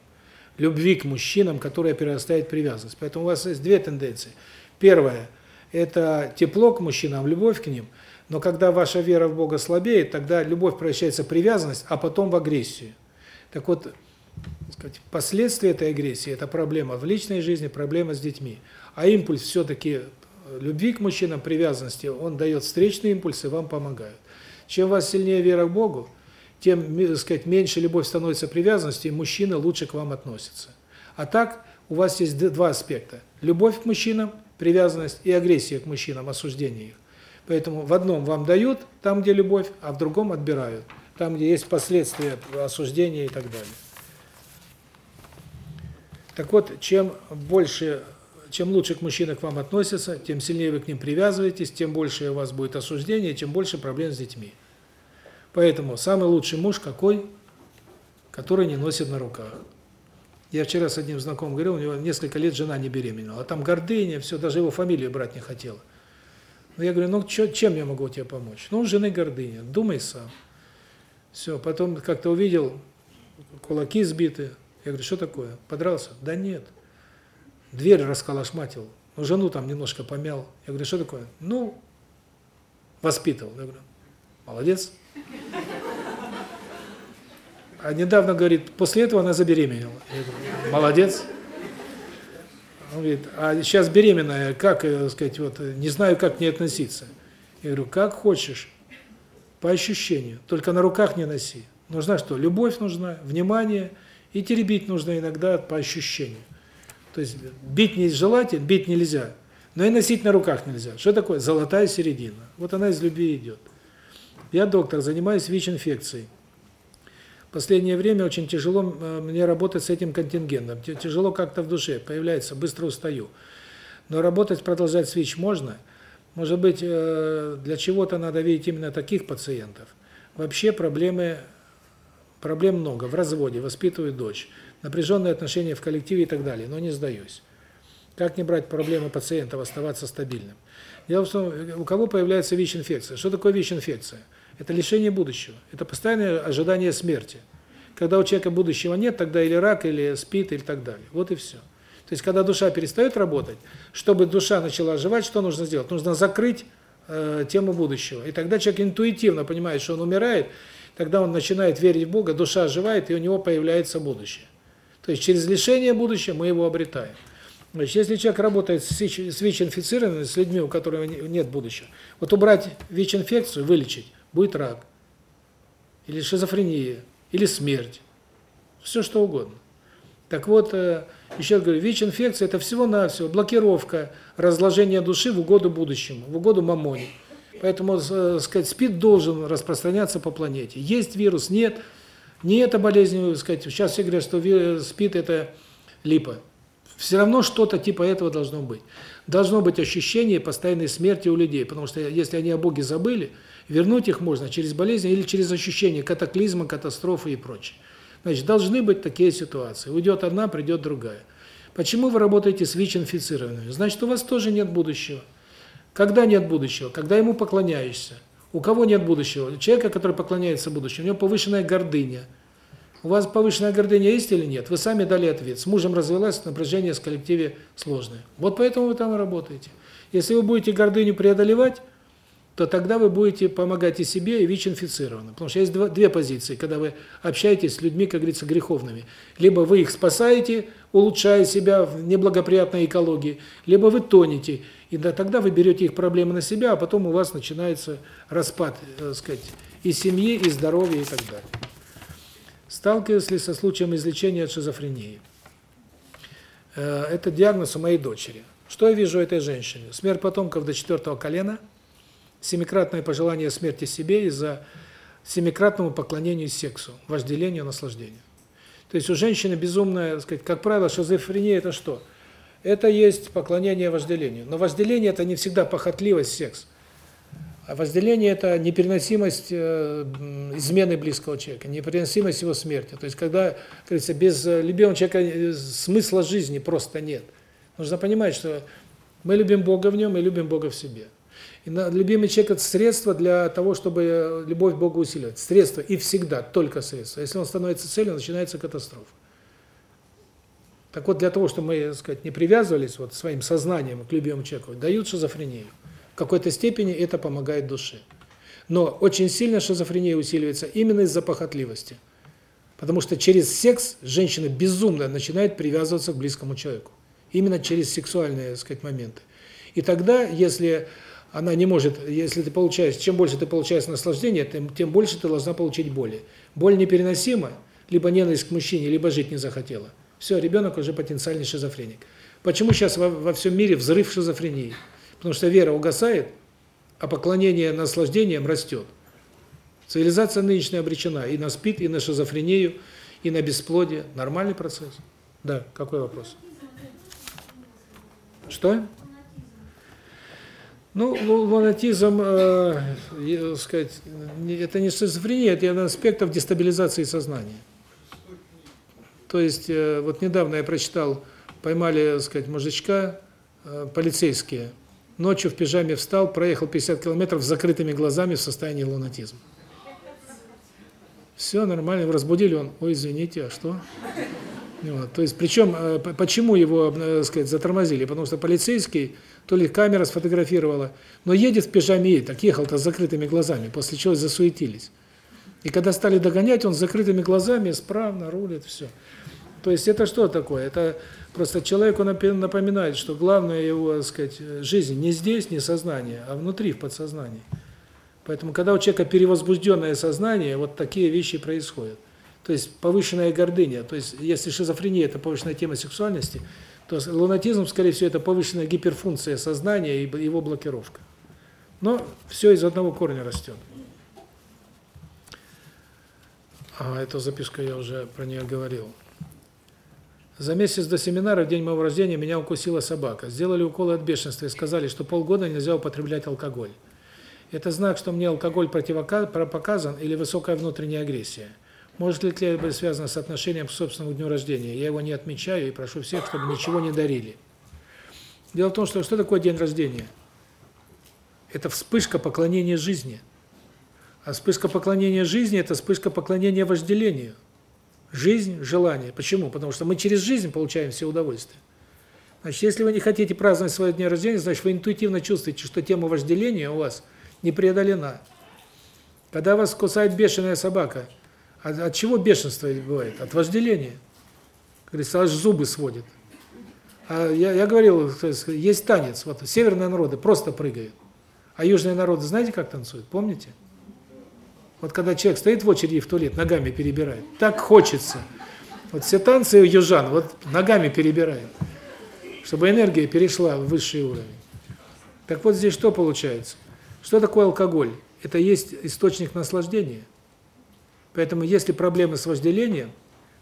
любви к мужчинам, которая перерастает в привязанность. Поэтому у вас есть две тенденции. Первая – это тепло к мужчинам, любовь к ним, но когда ваша вера в Бога слабеет, тогда любовь превращается в привязанность, а потом в агрессию. Так вот, сказать, последствия этой агрессии – это проблема в личной жизни, проблема с детьми. А импульс все-таки любви к мужчинам, привязанности, он дает встречные импульсы, вам помогают. Чем у вас сильнее вера к Богу, тем, так сказать, меньше любовь становится привязанностью, и мужчина лучше к вам относится. А так, у вас есть два аспекта. Любовь к мужчинам, привязанность, и агрессия к мужчинам, осуждение их. Поэтому в одном вам дают, там, где любовь, а в другом отбирают. Там, где есть последствия осуждения и так далее. Так вот, чем больше, чем лучше к мужчинам к вам относятся, тем сильнее вы к ним привязываетесь, тем больше у вас будет осуждение, тем больше проблем с детьми. Поэтому самый лучший муж какой? Который не носит на руках. Я вчера с одним знакомым говорил, у него несколько лет жена не беременела, а там гордыня, все, даже его фамилию брать не хотела. Но я говорю, ну чё, чем я могу тебе помочь? Ну, у жены гордыня, думай сам. Все, потом как-то увидел, кулаки сбиты. Я говорю, что такое? Подрался? Да нет. Дверь расколошматил. Ну, жену там немножко помял. Я говорю, что такое? Ну, воспитывал. Я говорю, молодец. А недавно, говорит, после этого она забеременела. Я говорю, молодец. Он говорит, а сейчас беременная, как, так сказать, вот, не знаю, как к ней относиться. Я говорю, как хочешь, по ощущению, только на руках не носи. Нужна что? Любовь нужна, внимание, и теребить нужно иногда по ощущению. То есть бить не желательно, бить нельзя, но и носить на руках нельзя. Что такое? Золотая середина. Вот она из любви идет. Я доктор, занимаюсь ВИЧ-инфекцией. Последнее время очень тяжело мне работать с этим контингентом. Тяжело как-то в душе, появляется, быстро устаю. Но работать, продолжать с ВИЧ можно. Может быть, для чего-то надо видеть именно таких пациентов. Вообще проблемы проблем много. В разводе, воспитываю дочь, напряженные отношения в коллективе и так далее, но не сдаюсь. Как не брать проблемы пациентов, оставаться стабильным? Дело в том, у кого появляется ВИЧ-инфекция. Что такое ВИЧ-инфекция? Это лишение будущего. Это постоянное ожидание смерти. Когда у человека будущего нет, тогда или рак, или спит, или так далее. Вот и все. То есть, когда душа перестает работать, чтобы душа начала оживать, что нужно сделать? Нужно закрыть э, тему будущего. И тогда человек интуитивно понимает, что он умирает, тогда он начинает верить в Бога, душа оживает, и у него появляется будущее. То есть, через лишение будущего мы его обретаем. Значит, если человек работает с ВИЧ-инфицированными, с людьми, у которых нет будущего, вот убрать ВИЧ-инфекцию, вылечить, будет рак, или шизофрения, или смерть, все что угодно. Так вот, еще раз говорю, ВИЧ-инфекция – это всего-навсего блокировка разложения души в угоду будущему, в угоду мамоне. Поэтому, сказать, СПИД должен распространяться по планете. Есть вирус, нет, не эта болезнь, сказать, сейчас все говорят, что СПИД – это липа. Все равно что-то типа этого должно быть. Должно быть ощущение постоянной смерти у людей, потому что если они о Боге забыли, вернуть их можно через болезнь или через ощущение катаклизма, катастрофы и прочее. Значит, должны быть такие ситуации. Уйдет одна, придет другая. Почему вы работаете с ВИЧ-инфицированными? Значит, у вас тоже нет будущего. Когда нет будущего? Когда ему поклоняешься. У кого нет будущего? Человека, который поклоняется будущему, у него повышенная гордыня. У вас повышенная гордыня есть или нет? Вы сами дали ответ. С мужем развелась, напряжение с коллективе сложное. Вот поэтому вы там и работаете. Если вы будете гордыню преодолевать, то тогда вы будете помогать и себе, и ВИЧ-инфицированным. Потому что есть два, две позиции, когда вы общаетесь с людьми, как говорится, греховными. Либо вы их спасаете, улучшая себя в неблагоприятной экологии, либо вы тонете, и да, тогда вы берете их проблемы на себя, а потом у вас начинается распад, так сказать, и семьи, и здоровья, и так далее. Сталкивались ли со случаем излечения от шизофрении? Это диагноз у моей дочери. Что я вижу у этой женщины? Смерть потомков до четвертого колена, семикратное пожелание смерти себе из-за семикратному поклонению сексу, вожделению, наслаждению. То есть у женщины безумная, сказать, как правило, шизофрения это что? Это есть поклонение вожделению. Но вожделение это не всегда похотливость, секс. А вожделение это непереносимость э, измены близкого человека, непереносимость его смерти. То есть когда, говорится, без э, любимого человека э, смысла жизни просто нет. Нужно понимать, что мы любим Бога в нем и любим Бога в себе. И любимый человек – это средство для того, чтобы любовь к Богу усиливать. Средство и всегда, только средство. Если он становится целью, начинается катастрофа. Так вот, для того, чтобы мы, так сказать, не привязывались вот своим сознанием к любимому человеку, дают шизофрению. Какой-то степени это помогает душе. Но очень сильно шизофрения усиливается именно из-за похотливости. Потому что через секс женщина безумно начинает привязываться к близкому человеку. Именно через сексуальные, так сказать, моменты. И тогда, если она не может, если ты получаешь, чем больше ты получаешь наслаждения, тем, тем больше ты должна получить боли. Боль непереносима, либо ненависть к мужчине, либо жить не захотела. Все, ребенок уже потенциальный шизофреник. Почему сейчас во, во всем мире взрыв шизофрении? Потому что вера угасает, а поклонение наслаждением растет. Цивилизация нынешняя обречена и на спид, и на шизофрению, и на бесплодие. Нормальный процесс. Да, какой вопрос? Что? Ну, лунатизм, э, сказать, это не шизофрения, это один аспектов дестабилизации сознания. То есть, э, вот недавно я прочитал, поймали, сказать, мужичка, э, полицейские, ночью в пижаме встал, проехал 50 километров с закрытыми глазами в состоянии лунатизма. Все нормально, разбудили он, ой, извините, а что? Вот, то есть, причем, э, почему его, э, так сказать, затормозили? Потому что полицейский, то ли камера сфотографировала, но едет в пижаме, едет, так ехал-то с закрытыми глазами, после чего засуетились. И когда стали догонять, он с закрытыми глазами исправно рулит, все. То есть это что такое? Это просто человеку напоминает, что главное его, так сказать, жизнь не здесь, не сознание, а внутри, в подсознании. Поэтому, когда у человека перевозбужденное сознание, вот такие вещи происходят. То есть повышенная гордыня. То есть если шизофрения – это повышенная тема сексуальности, то лунатизм, скорее всего, это повышенная гиперфункция сознания и его блокировка. Но все из одного корня растет. А, эту записку я уже про нее говорил. За месяц до семинара, в день моего рождения, меня укусила собака. Сделали уколы от бешенства и сказали, что полгода нельзя употреблять алкоголь. Это знак, что мне алкоголь противопоказан или высокая внутренняя агрессия. Может ли это быть связано с отношением к собственному дню рождения? Я его не отмечаю и прошу всех, чтобы ничего не дарили. Дело в том, что что такое день рождения? Это вспышка поклонения жизни. А вспышка поклонения жизни – это вспышка поклонения вожделению. Жизнь – желание. Почему? Потому что мы через жизнь получаем все удовольствия. Значит, если вы не хотите праздновать свой день рождения, значит, вы интуитивно чувствуете, что тема вожделения у вас не преодолена. Когда вас кусает бешеная собака – от, от чего бешенство бывает? От вожделения. Говорится, аж зубы сводит. А я, я говорил, есть танец. Вот северные народы просто прыгают. А южные народы знаете, как танцуют? Помните? Вот когда человек стоит в очереди в туалет, ногами перебирает. Так хочется. Вот все танцы у южан, вот ногами перебирает. Чтобы энергия перешла в высший уровень. Так вот здесь что получается? Что такое алкоголь? Это есть источник наслаждения. Поэтому если проблемы с вожделением,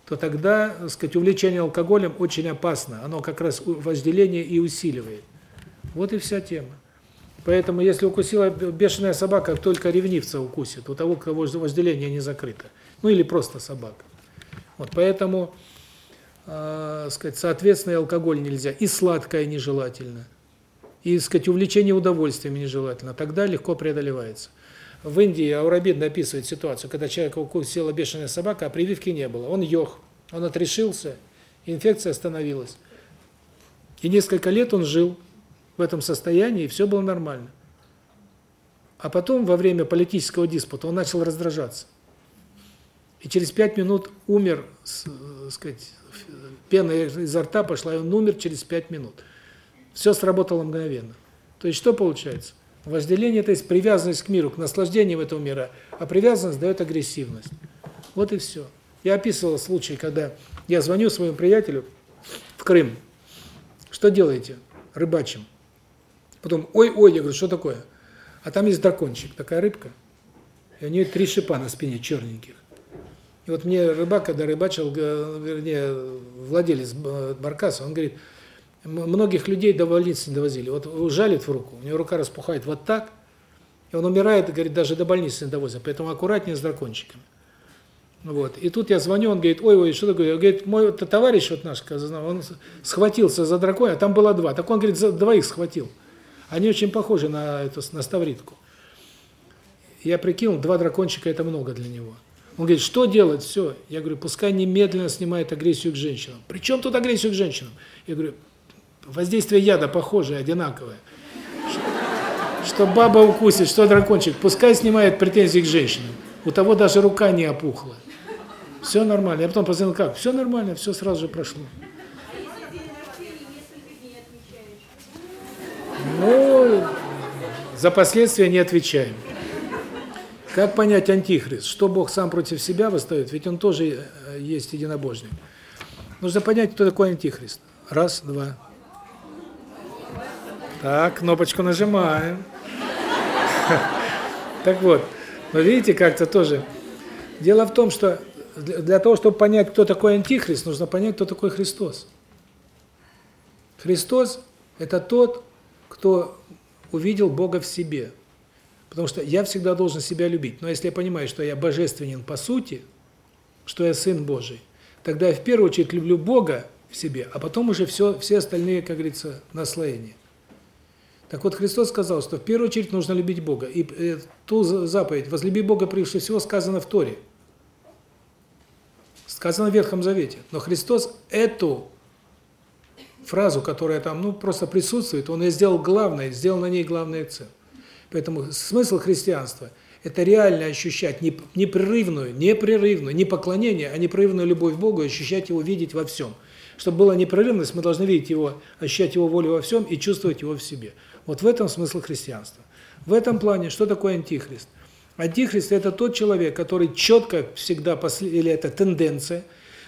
то тогда, так сказать, увлечение алкоголем очень опасно. Оно как раз вожделение и усиливает. Вот и вся тема. Поэтому если укусила бешеная собака, только ревнивца укусит, у того, кого вожделение не закрыто. Ну или просто собака. Вот поэтому, э, сказать, соответственно, и алкоголь нельзя, и сладкое нежелательно. И, сказать, увлечение удовольствиями нежелательно. Тогда легко преодолевается. В Индии Аурабин описывает ситуацию, когда человека укусила бешеная собака, а прививки не было. Он йог, он отрешился, инфекция остановилась. И несколько лет он жил в этом состоянии, и все было нормально. А потом, во время политического диспута, он начал раздражаться. И через пять минут умер, с, э, сказать, пена изо рта пошла, и он умер через пять минут. Все сработало мгновенно. То есть что получается? Вожделение – это есть привязанность к миру, к наслаждению этого мира, а привязанность дает агрессивность. Вот и все. Я описывал случай, когда я звоню своему приятелю в Крым. Что делаете? рыбачим. Потом, ой-ой, я говорю, что такое? А там есть дракончик, такая рыбка, и у нее три шипа на спине черненьких. И вот мне рыбак, когда рыбачил, вернее, владелец б- баркаса, он говорит, «М- многих людей до больницы не довозили. Вот ужалит в руку, у него рука распухает вот так, и он умирает, и, говорит, даже до больницы не довозят. Поэтому аккуратнее с дракончиками. Вот. И тут я звоню, он говорит, ой-ой, что такое? Он говорит, мой вот товарищ вот наш, он схватился за дракона, а там было два. Так он, говорит, за двоих схватил. Они очень похожи на эту, на ставритку. Я прикинул, два дракончика – это много для него. Он говорит, что делать? Все. Я говорю, пускай немедленно снимает агрессию к женщинам. При чем тут агрессию к женщинам? Я говорю, воздействие яда похожее, одинаковое. Что баба укусит, что дракончик, пускай снимает претензии к женщинам. У того даже рука не опухла. Все нормально. Я потом позвонил, как? Все нормально, все сразу же прошло. Ну, за последствия не отвечаем. Как понять антихрист? Что Бог сам против себя восстает? Ведь он тоже э, есть единобожник. Нужно понять, кто такой антихрист. Раз, два. Так, кнопочку нажимаем. Так вот, но видите, как-то тоже. Дело в том, что для того, чтобы понять, кто такой антихрист, нужно понять, кто такой Христос. Христос – это тот, кто увидел Бога в себе. Потому что я всегда должен себя любить. Но если я понимаю, что я божественен по сути, что я Сын Божий, тогда я в первую очередь люблю Бога в себе, а потом уже все, все остальные, как говорится, наслоения. Так вот, Христос сказал, что в первую очередь нужно любить Бога. И э, ту за- заповедь «возлюби Бога прежде всего» сказано в Торе. Сказано в Ветхом Завете. Но Христос эту фразу, которая там, ну, просто присутствует, Он ее сделал главной, сделал на ней главный акцент. Поэтому смысл христианства – это реально ощущать не- непрерывную, непрерывную, не поклонение, а непрерывную любовь к Богу, ощущать Его, видеть во всем. Чтобы была непрерывность, мы должны видеть Его, ощущать Его волю во всем и чувствовать Его в себе. Вот в этом смысл христианства. В этом плане, что такое антихрист? Антихрист – это тот человек, который четко всегда, после- или это тенденция,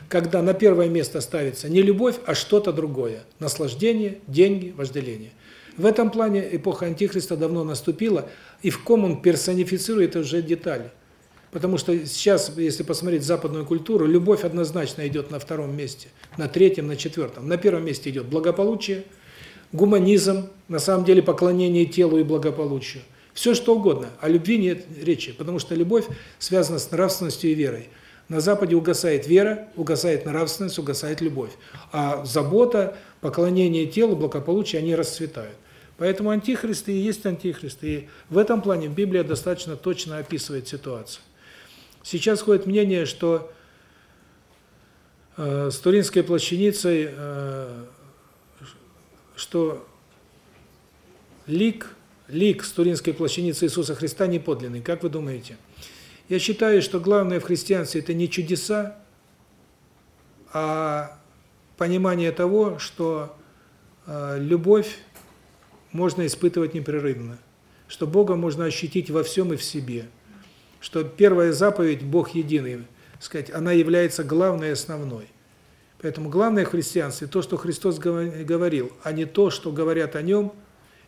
когда на первое место ставится не любовь, а что-то другое. Наслаждение, деньги, вожделение. В этом плане эпоха Антихриста давно наступила, и в ком он персонифицирует уже детали. Потому что сейчас, если посмотреть западную культуру, любовь однозначно идет на втором месте, на третьем, на четвертом. На первом месте идет благополучие, гуманизм, на самом деле поклонение телу и благополучию. Все что угодно, о любви нет речи, потому что любовь связана с нравственностью и верой. На Западе угасает вера, угасает нравственность, угасает любовь. А забота, поклонение телу, благополучие, они расцветают. Поэтому антихристы и есть антихристы. И в этом плане Библия достаточно точно описывает ситуацию. Сейчас ходит мнение, что э, с Туринской плащаницей, э, что лик, лик с Туринской плащаницы Иисуса Христа не подлинный. Как вы думаете? Я считаю, что главное в христианстве это не чудеса, а понимание того, что э, любовь можно испытывать непрерывно, что Бога можно ощутить во всем и в себе, что первая заповедь Бог единый, сказать, она является главной и основной. Поэтому главное в христианстве то, что Христос говорил, а не то, что говорят о нем,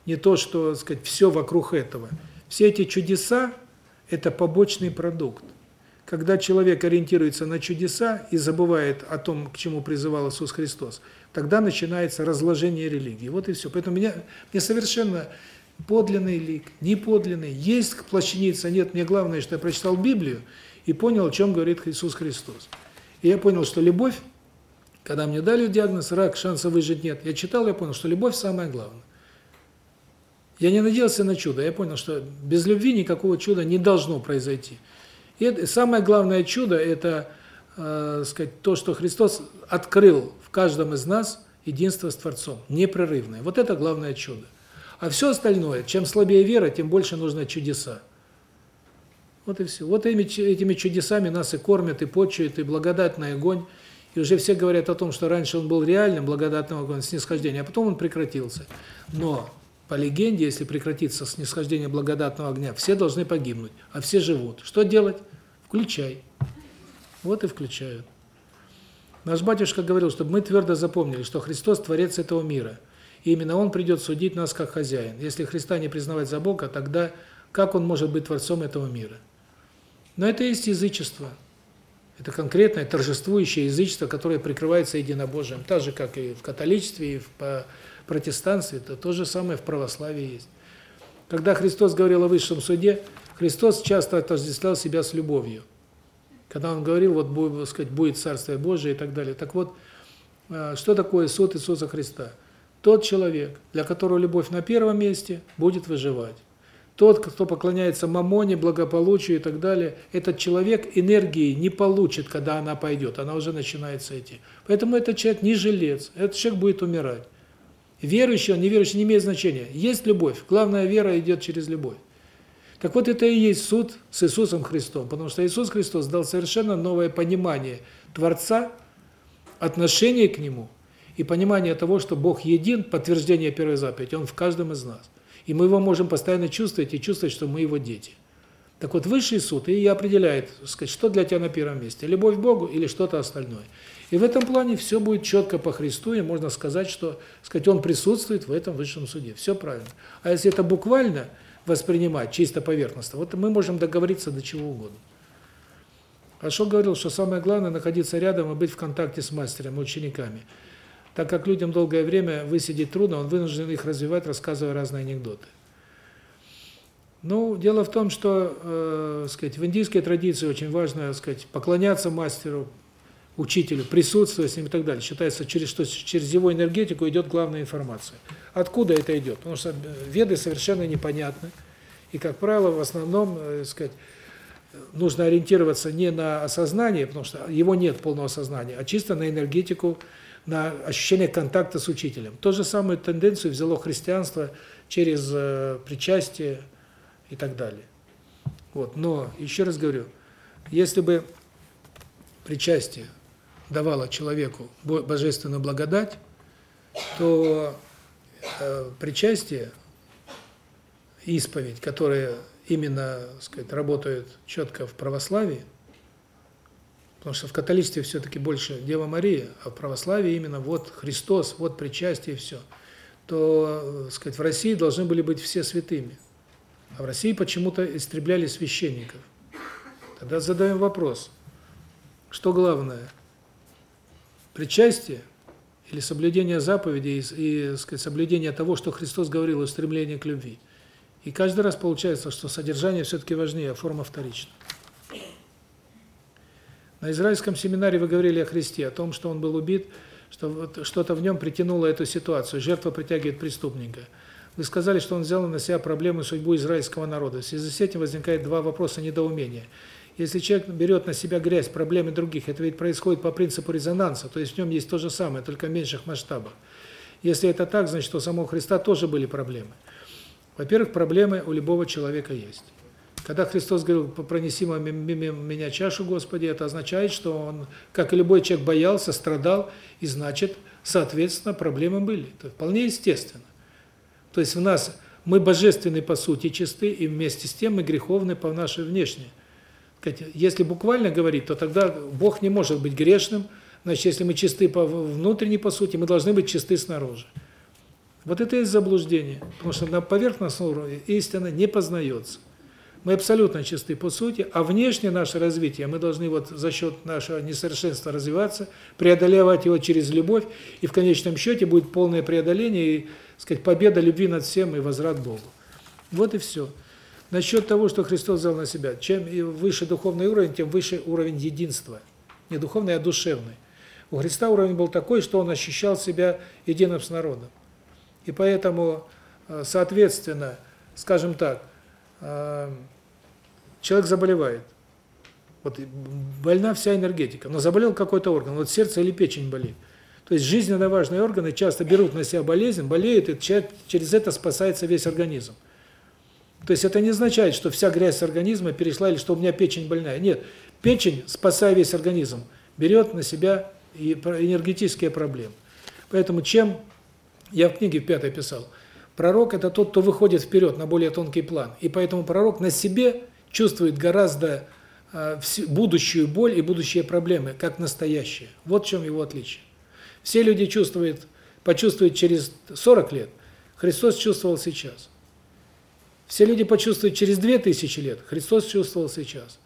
не то, что, сказать, все вокруг этого. Все эти чудеса это побочный продукт. Когда человек ориентируется на чудеса и забывает о том, к чему призывал Иисус Христос, тогда начинается разложение религии. Вот и все. Поэтому меня мне совершенно подлинный лик, неподлинный, есть плащаница, нет, мне главное, что я прочитал Библию и понял, о чем говорит Иисус Христос. И я понял, что любовь, когда мне дали диагноз рак, шанса выжить нет, я читал, я понял, что любовь самое главное. Я не надеялся на чудо, я понял, что без любви никакого чуда не должно произойти. И самое главное чудо – это, э, сказать, то, что Христос открыл в каждом из нас единство с Творцом, непрерывное. Вот это главное чудо. А все остальное, чем слабее вера, тем больше нужно чудеса. Вот и все. Вот этими, этими чудесами нас и кормят, и почуют, и благодатный огонь. И уже все говорят о том, что раньше он был реальным, благодатным огонь, снисхождение, а потом он прекратился. Но по легенде, если прекратится снисхождение благодатного огня, все должны погибнуть, а все живут. Что делать? Включай. Вот и включают. Наш батюшка говорил, чтобы мы твердо запомнили, что Христос – Творец этого мира. И именно Он придет судить нас как хозяин. Если Христа не признавать за Бога, тогда как Он может быть Творцом этого мира? Но это есть язычество. Это конкретное торжествующее язычество, которое прикрывается единобожием. Так же, как и в католичестве, и в протестанстве, это то же самое в православии есть. Когда Христос говорил о высшем суде, Христос часто отождествлял себя с любовью. Когда Он говорил, вот будет, сказать, будет Царствие Божие и так далее. Так вот, э, что такое суд Иисуса Христа? Тот человек, для которого любовь на первом месте, будет выживать. Тот, кто поклоняется мамоне, благополучию и так далее, этот человек энергии не получит, когда она пойдет, она уже начинает сойти. Поэтому этот человек не жилец, этот человек будет умирать. Верующий, он неверующий, не имеет значения. Есть любовь, главная вера идет через любовь. Так вот, это и есть суд с Иисусом Христом, потому что Иисус Христос дал совершенно новое понимание Творца, отношение к Нему и понимание того, что Бог един, подтверждение первой заповеди, Он в каждом из нас. И мы его можем постоянно чувствовать и чувствовать, что мы его дети. Так вот, высший суд и определяет, сказать, что для тебя на первом месте, любовь к Богу или что-то остальное. И в этом плане все будет четко по Христу, и можно сказать, что, сказать, он присутствует в этом высшем суде. Все правильно. А если это буквально воспринимать, чисто поверхностно, вот мы можем договориться до чего угодно. Хорошо говорил, что самое главное находиться рядом и быть в контакте с мастером, учениками. Так как людям долгое время высидеть трудно, он вынужден их развивать, рассказывая разные анекдоты. Ну, дело в том, что, э, сказать, в индийской традиции очень важно, сказать, поклоняться мастеру, учителю, присутствовать с ним и так далее. Считается, через что через его энергетику идет главная информация. Откуда это идет? Потому что веды совершенно непонятны. И, как правило, в основном, э, сказать, нужно ориентироваться не на осознание, потому что его нет полного сознания, а чисто на энергетику на ощущение контакта с учителем. То же самую тенденцию взяло христианство через э, причастие и так далее. Вот, но еще раз говорю, если бы причастие давало человеку божественную благодать, то э, причастие, исповедь, которая именно, сказать, работает четко в православии, Потому что в католичестве все-таки больше Дева Мария, а в православии именно вот Христос, вот причастие и все. То, сказать, в России должны были быть все святыми. А в России почему-то истребляли священников. Тогда задаем вопрос. Что главное? Причастие или соблюдение заповедей и, и сказать, соблюдение того, что Христос говорил о стремлении к любви? И каждый раз получается, что содержание все-таки важнее, а форма вторична. На израильском семинаре вы говорили о Христе, о том, что он был убит, что вот что-то в нем притянуло эту ситуацию, жертва притягивает преступника. Вы сказали, что он взял на себя проблему и судьбу израильского народа. В связи с этим возникает два вопроса недоумения. Если человек берет на себя грязь, проблемы других, это ведь происходит по принципу резонанса, то есть в нем есть то же самое, только в меньших масштабах. Если это так, значит, у самого Христа тоже были проблемы. Во-первых, проблемы у любого человека есть. Когда Христос говорил, пронеси мимо меня чашу, Господи, это означает, что он, как и любой человек, боялся, страдал, и значит, соответственно, проблемы были. Это вполне естественно. То есть в нас, мы божественны по сути чисты, и вместе с тем мы греховны по нашей внешней. Если буквально говорить, то тогда Бог не может быть грешным, значит, если мы чисты по внутренней по сути, мы должны быть чисты снаружи. Вот это и есть заблуждение, потому что на поверхностном уровне истина не познается. Мы абсолютно чисты по сути, а внешнее наше развитие мы должны вот за счет нашего несовершенства развиваться, преодолевать его через любовь, и в конечном счете будет полное преодоление и, сказать, победа любви над всем и возврат Богу. Вот и все. Насчет того, что Христос взял на себя, чем выше духовный уровень, тем выше уровень единства. Не духовный, а душевный. У Христа уровень был такой, что он ощущал себя единым с народом. И поэтому, э, соответственно, скажем так, э, человек заболевает. Вот больна вся энергетика, но заболел какой-то орган, вот сердце или печень болит. То есть жизненно важные органы часто берут на себя болезнь, болеют, и через это спасается весь организм. То есть это не означает, что вся грязь с организма перешла или что у меня печень больная. Нет, печень, спасая весь организм, берет на себя и энергетические проблемы. Поэтому чем, я в книге в пятой писал, пророк – это тот, кто выходит вперед на более тонкий план. И поэтому пророк на себе чувствует гораздо э, будущую боль и будущие проблемы, как настоящие. Вот в чем его отличие. Все люди чувствуют почувствует через 40 лет, Христос чувствовал сейчас. Все люди почувствуют через 2000 лет, Христос чувствовал сейчас.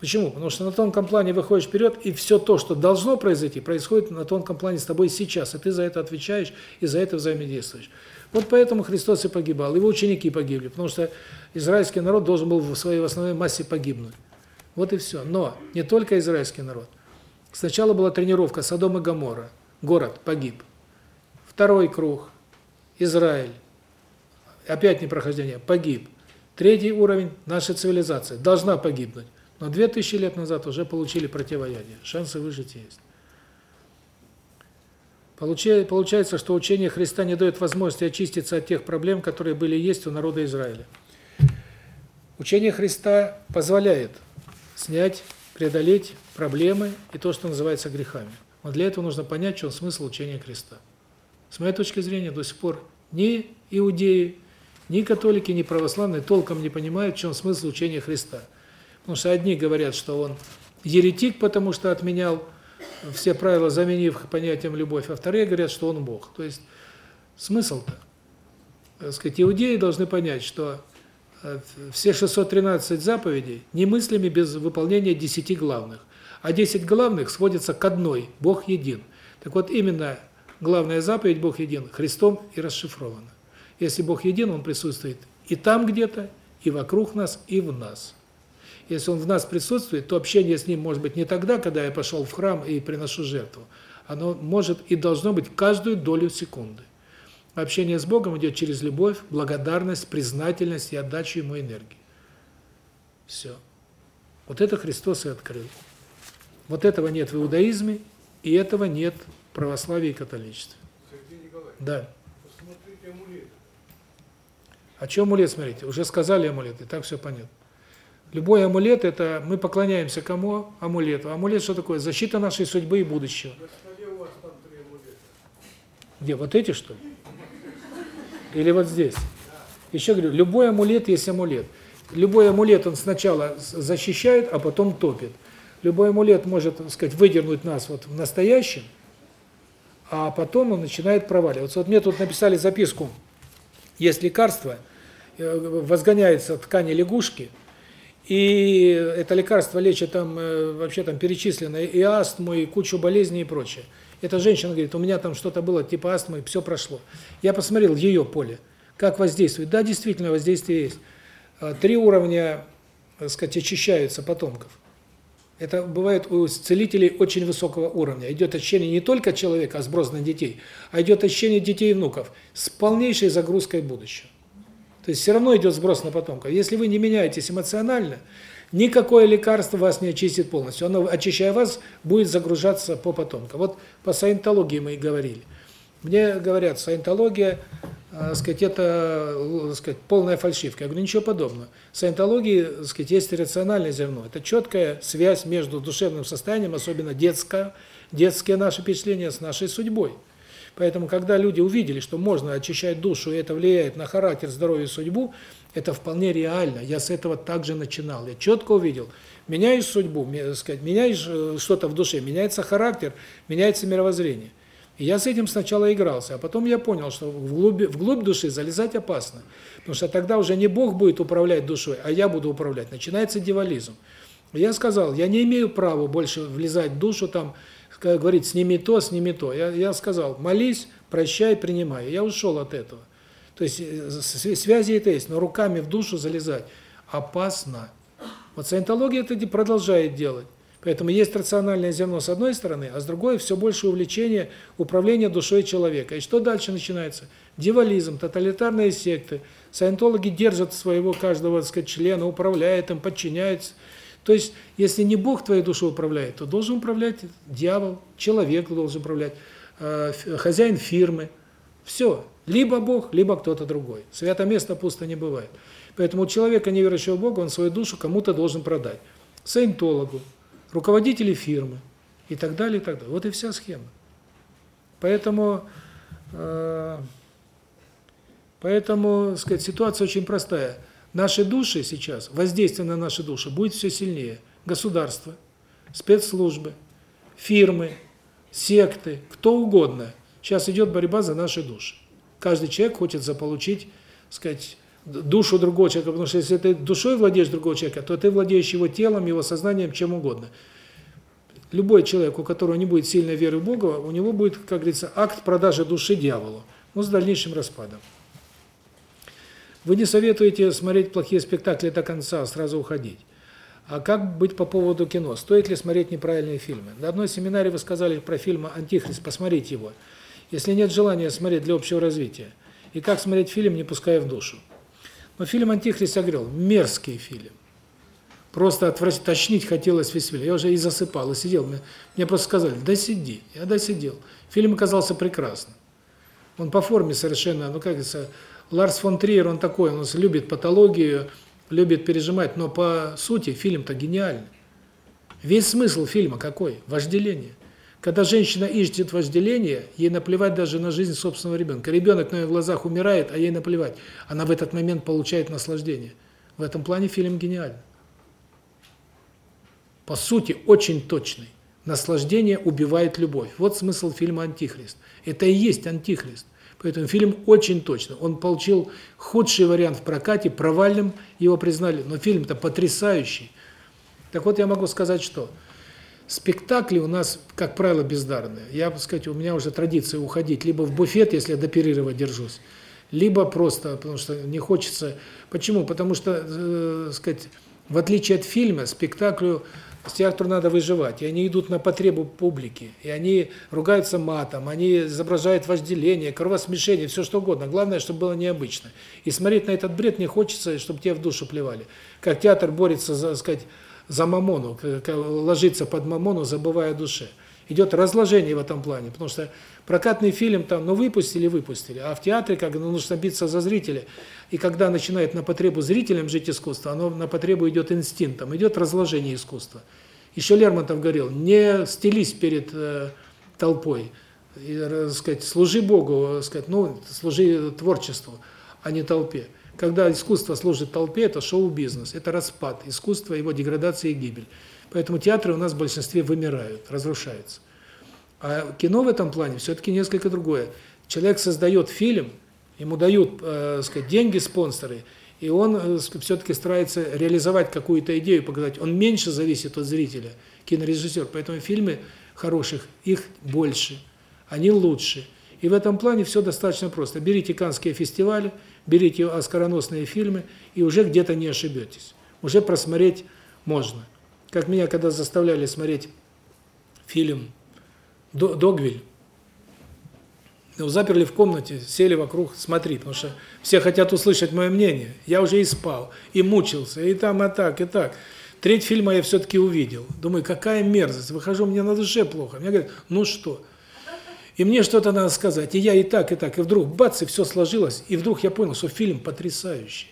Почему? Потому что на тонком плане выходишь вперед, и все то, что должно произойти, происходит на тонком плане с тобой сейчас, и ты за это отвечаешь, и за это взаимодействуешь. Вот поэтому Христос и погибал, его ученики погибли, потому что израильский народ должен был в своей основной массе погибнуть. Вот и все. Но не только израильский народ. Сначала была тренировка Содом и Гоморра, город погиб. Второй круг, Израиль, опять непрохождение, погиб. Третий уровень, наша цивилизация, должна погибнуть. Но 2000 лет назад уже получили противоядие, шансы выжить есть. Получается, что учение Христа не дает возможности очиститься от тех проблем, которые были есть у народа Израиля. Учение Христа позволяет снять, преодолеть проблемы и то, что называется грехами. Но для этого нужно понять, в чем смысл учения Христа. С моей точки зрения, до сих пор ни иудеи, ни католики, ни православные толком не понимают, в чем смысл учения Христа. Потому что одни говорят, что он еретик, потому что отменял все правила, заменив понятием любовь, а вторые говорят, что он Бог. То есть смысл-то, сказать, иудеи должны понять, что э, все 613 заповедей немыслимы без выполнения 10 главных. А 10 главных сводятся к одной – Бог един. Так вот, именно главная заповедь «Бог един» Христом и расшифрована. Если Бог един, Он присутствует и там где-то, и вокруг нас, и в нас. Если Он в нас присутствует, то общение с Ним может быть не тогда, когда я пошел в храм и приношу жертву. Оно может и должно быть каждую долю секунды. Общение с Богом идет через любовь, благодарность, признательность и отдачу Ему энергии. Все. Вот это Христос и открыл. Вот этого нет в иудаизме, и этого нет в православии и католичестве. Сергей Николаевич, Да. О чем амулет, смотрите? Уже сказали амулет, и так все понятно. Любой амулет – это мы поклоняемся кому? Амулету. Амулет что такое? Защита нашей судьбы и будущего. Где, вот эти что ли? Или вот здесь? Еще говорю, любой амулет есть амулет. Любой амулет, он сначала защищает, а потом топит. Любой амулет может, так сказать, выдернуть нас вот в настоящем, а потом он начинает проваливаться. Вот мне тут написали записку, есть лекарство, возгоняется в ткани лягушки, и это лекарство лечит там, э, вообще там перечислено и астму, и кучу болезней и прочее. Эта женщина говорит, у меня там что-то было типа астмы, все прошло. Я посмотрел ее поле, как воздействует. Да, действительно, воздействие есть. А, Три уровня, так сказать, очищаются потомков. Это бывает у целителей очень высокого уровня. Идет очищение не только человека, а сброс на детей, а идет очищение детей и внуков с полнейшей загрузкой будущего. То есть все равно идет сброс на потомков. Если вы не меняетесь эмоционально, никакое лекарство вас не очистит полностью. Оно, очищая вас, будет загружаться по потомкам. Вот по саентологии мы и говорили. Мне говорят, саентология, э, сказать, это, э, сказать, полная фальшивка. Я говорю, ничего подобного. В саентологии, сказать, есть иррациональное зерно. Это четкая связь между душевным состоянием, особенно детское, детские наши впечатления с нашей судьбой. Поэтому, когда люди увидели, что можно очищать душу, и это влияет на характер, здоровье судьбу, это вполне реально. Я с этого также начинал. Я четко увидел, меняешь судьбу, сказать, меняешь э, что-то в душе, меняется характер, меняется мировоззрение. И я с этим сначала игрался, а потом я понял, что вглубь, вглубь души залезать опасно. Потому что тогда уже не Бог будет управлять душой, а я буду управлять. Начинается дьяволизм. Я сказал, я не имею права больше влезать в душу, там, как говорить, сними то, сними то. Я, я сказал, молись, прощай, принимай. Я ушел от этого. То есть связи это есть, но руками в душу залезать опасно. Вот саентология это продолжает делать. Поэтому есть рациональное зерно с одной стороны, а с другой все больше увлечение управления душой человека. И что дальше начинается? Дивализм, тоталитарные секты. Саентологи держат своего каждого, так сказать, члена, управляют им, подчиняются. То есть, если не Бог твоей душой управляет, то должен управлять дьявол, человек должен управлять, э, хозяин фирмы. Все. Либо Бог, либо кто-то другой. Свято место пусто не бывает. Поэтому у человека, не верующего в Бога, он свою душу кому-то должен продать. Саентологу, руководители фирмы и так далее, и так далее. Вот и вся схема. Поэтому, э, поэтому, сказать, ситуация очень простая. Наши души сейчас, воздействие на наши души будет все сильнее. Государство, спецслужбы, фирмы, секты, кто угодно. Сейчас идет борьба за наши души. Каждый человек хочет заполучить, сказать, душу другого человека, потому что если ты душой владеешь другого человека, то ты владеешь его телом, его сознанием, чем угодно. Любой человек, у которого не будет сильной веры в Бога, у него будет, как говорится, акт продажи души дьяволу, но с дальнейшим распадом. Вы не советуете смотреть плохие спектакли до конца, а сразу уходить. А как быть по поводу кино? Стоит ли смотреть неправильные фильмы? На одной семинаре вы сказали про фильм «Антихрист», посмотрите его. Если нет желания смотреть для общего развития. И как смотреть фильм, не пуская в душу. Но фильм «Антихрист», говорил, мерзкий фильм. Просто отвратить, тошнить хотелось весь фильм. Я уже и засыпал, и сидел. Мне, мне просто сказали, да сиди. Я досидел. Фильм оказался прекрасным. Он по форме совершенно, ну как говорится, Ларс фон Триер, он такой, он любит патологию, любит пережимать, но по сути фильм-то гениальный. Весь смысл фильма какой? Вожделение. Когда женщина ищет вожделение, ей наплевать даже на жизнь собственного ребенка. Ребенок на ее глазах умирает, а ей наплевать. Она в этот момент получает наслаждение. В этом плане фильм гениальный. По сути, очень точный. Наслаждение убивает любовь. Вот смысл фильма «Антихрист». Это и есть «Антихрист». Поэтому фильм очень точно. Он получил худший вариант в прокате, провальным его признали, но фильм-то потрясающий. Так вот, я могу сказать, что спектакли у нас, как правило, бездарные. Я, бы сказать, у меня уже традиция уходить либо в буфет, если я до перерыва держусь, либо просто, потому что не хочется. Почему? Потому что, э, сказать, в отличие от фильма, спектаклю с театру надо выживать, и они идут на потребу публики, и они ругаются матом, они изображают вожделение, кровосмешение, все что угодно. Главное, чтобы было необычно. И смотреть на этот бред не хочется, чтобы тебе в душу плевали. Как театр борется, за, сказать, за мамону, ложится под мамону, забывая о душе. Идет разложение в этом плане, потому что прокатный фильм там, ну выпустили, выпустили, а в театре как ну, нужно биться за зрителя. И когда начинает на потребу зрителям жить искусство, оно на потребу идет инстинктом, идет разложение искусства. Еще Лермонтов говорил, не стелись перед э, толпой, и, э, сказать, служи Богу, э, сказать, ну, служи творчеству, а не толпе. Когда искусство служит толпе, это шоу-бизнес, это распад искусства, его деградация и гибель. Поэтому театры у нас в большинстве вымирают, разрушаются. А кино в этом плане все-таки несколько другое. Человек создает фильм, ему дают, э, сказать, деньги спонсоры, и он э, все-таки старается реализовать какую-то идею, показать. Он меньше зависит от зрителя, кинорежиссер. Поэтому фильмы хороших, их больше, они лучше. И в этом плане все достаточно просто. Берите канские фестивали, берите оскароносные фильмы, и уже где-то не ошибетесь. Уже просмотреть можно. Как меня когда заставляли смотреть фильм «Догвиль», ну, заперли в комнате, сели вокруг, смотри, потому что все хотят услышать мое мнение. Я уже и спал, и мучился, и там, и так, и так. Треть фильма я все-таки увидел. Думаю, какая мерзость. Выхожу, мне на душе плохо. Мне говорят, ну что? И мне что-то надо сказать. И я и так, и так. И вдруг, бац, и все сложилось. И вдруг я понял, что фильм потрясающий.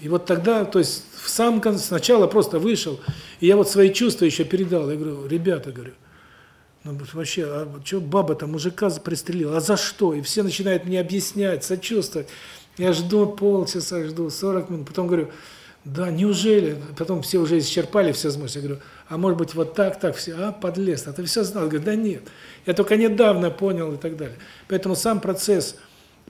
И вот тогда, то есть в самом конце, сначала просто вышел, и я вот свои чувства еще передал. Я говорю, ребята, говорю, ну вообще, а что баба-то мужика пристрелила, а за что? И все начинают мне объяснять, сочувствовать. Я жду полчаса, жду 40 минут, потом говорю, да, неужели? Потом все уже исчерпали все возможности. Я говорю, а может быть вот так, так, все, а, подлез, а ты все знал? Говорю, да нет, я только недавно понял и так далее. Поэтому сам процесс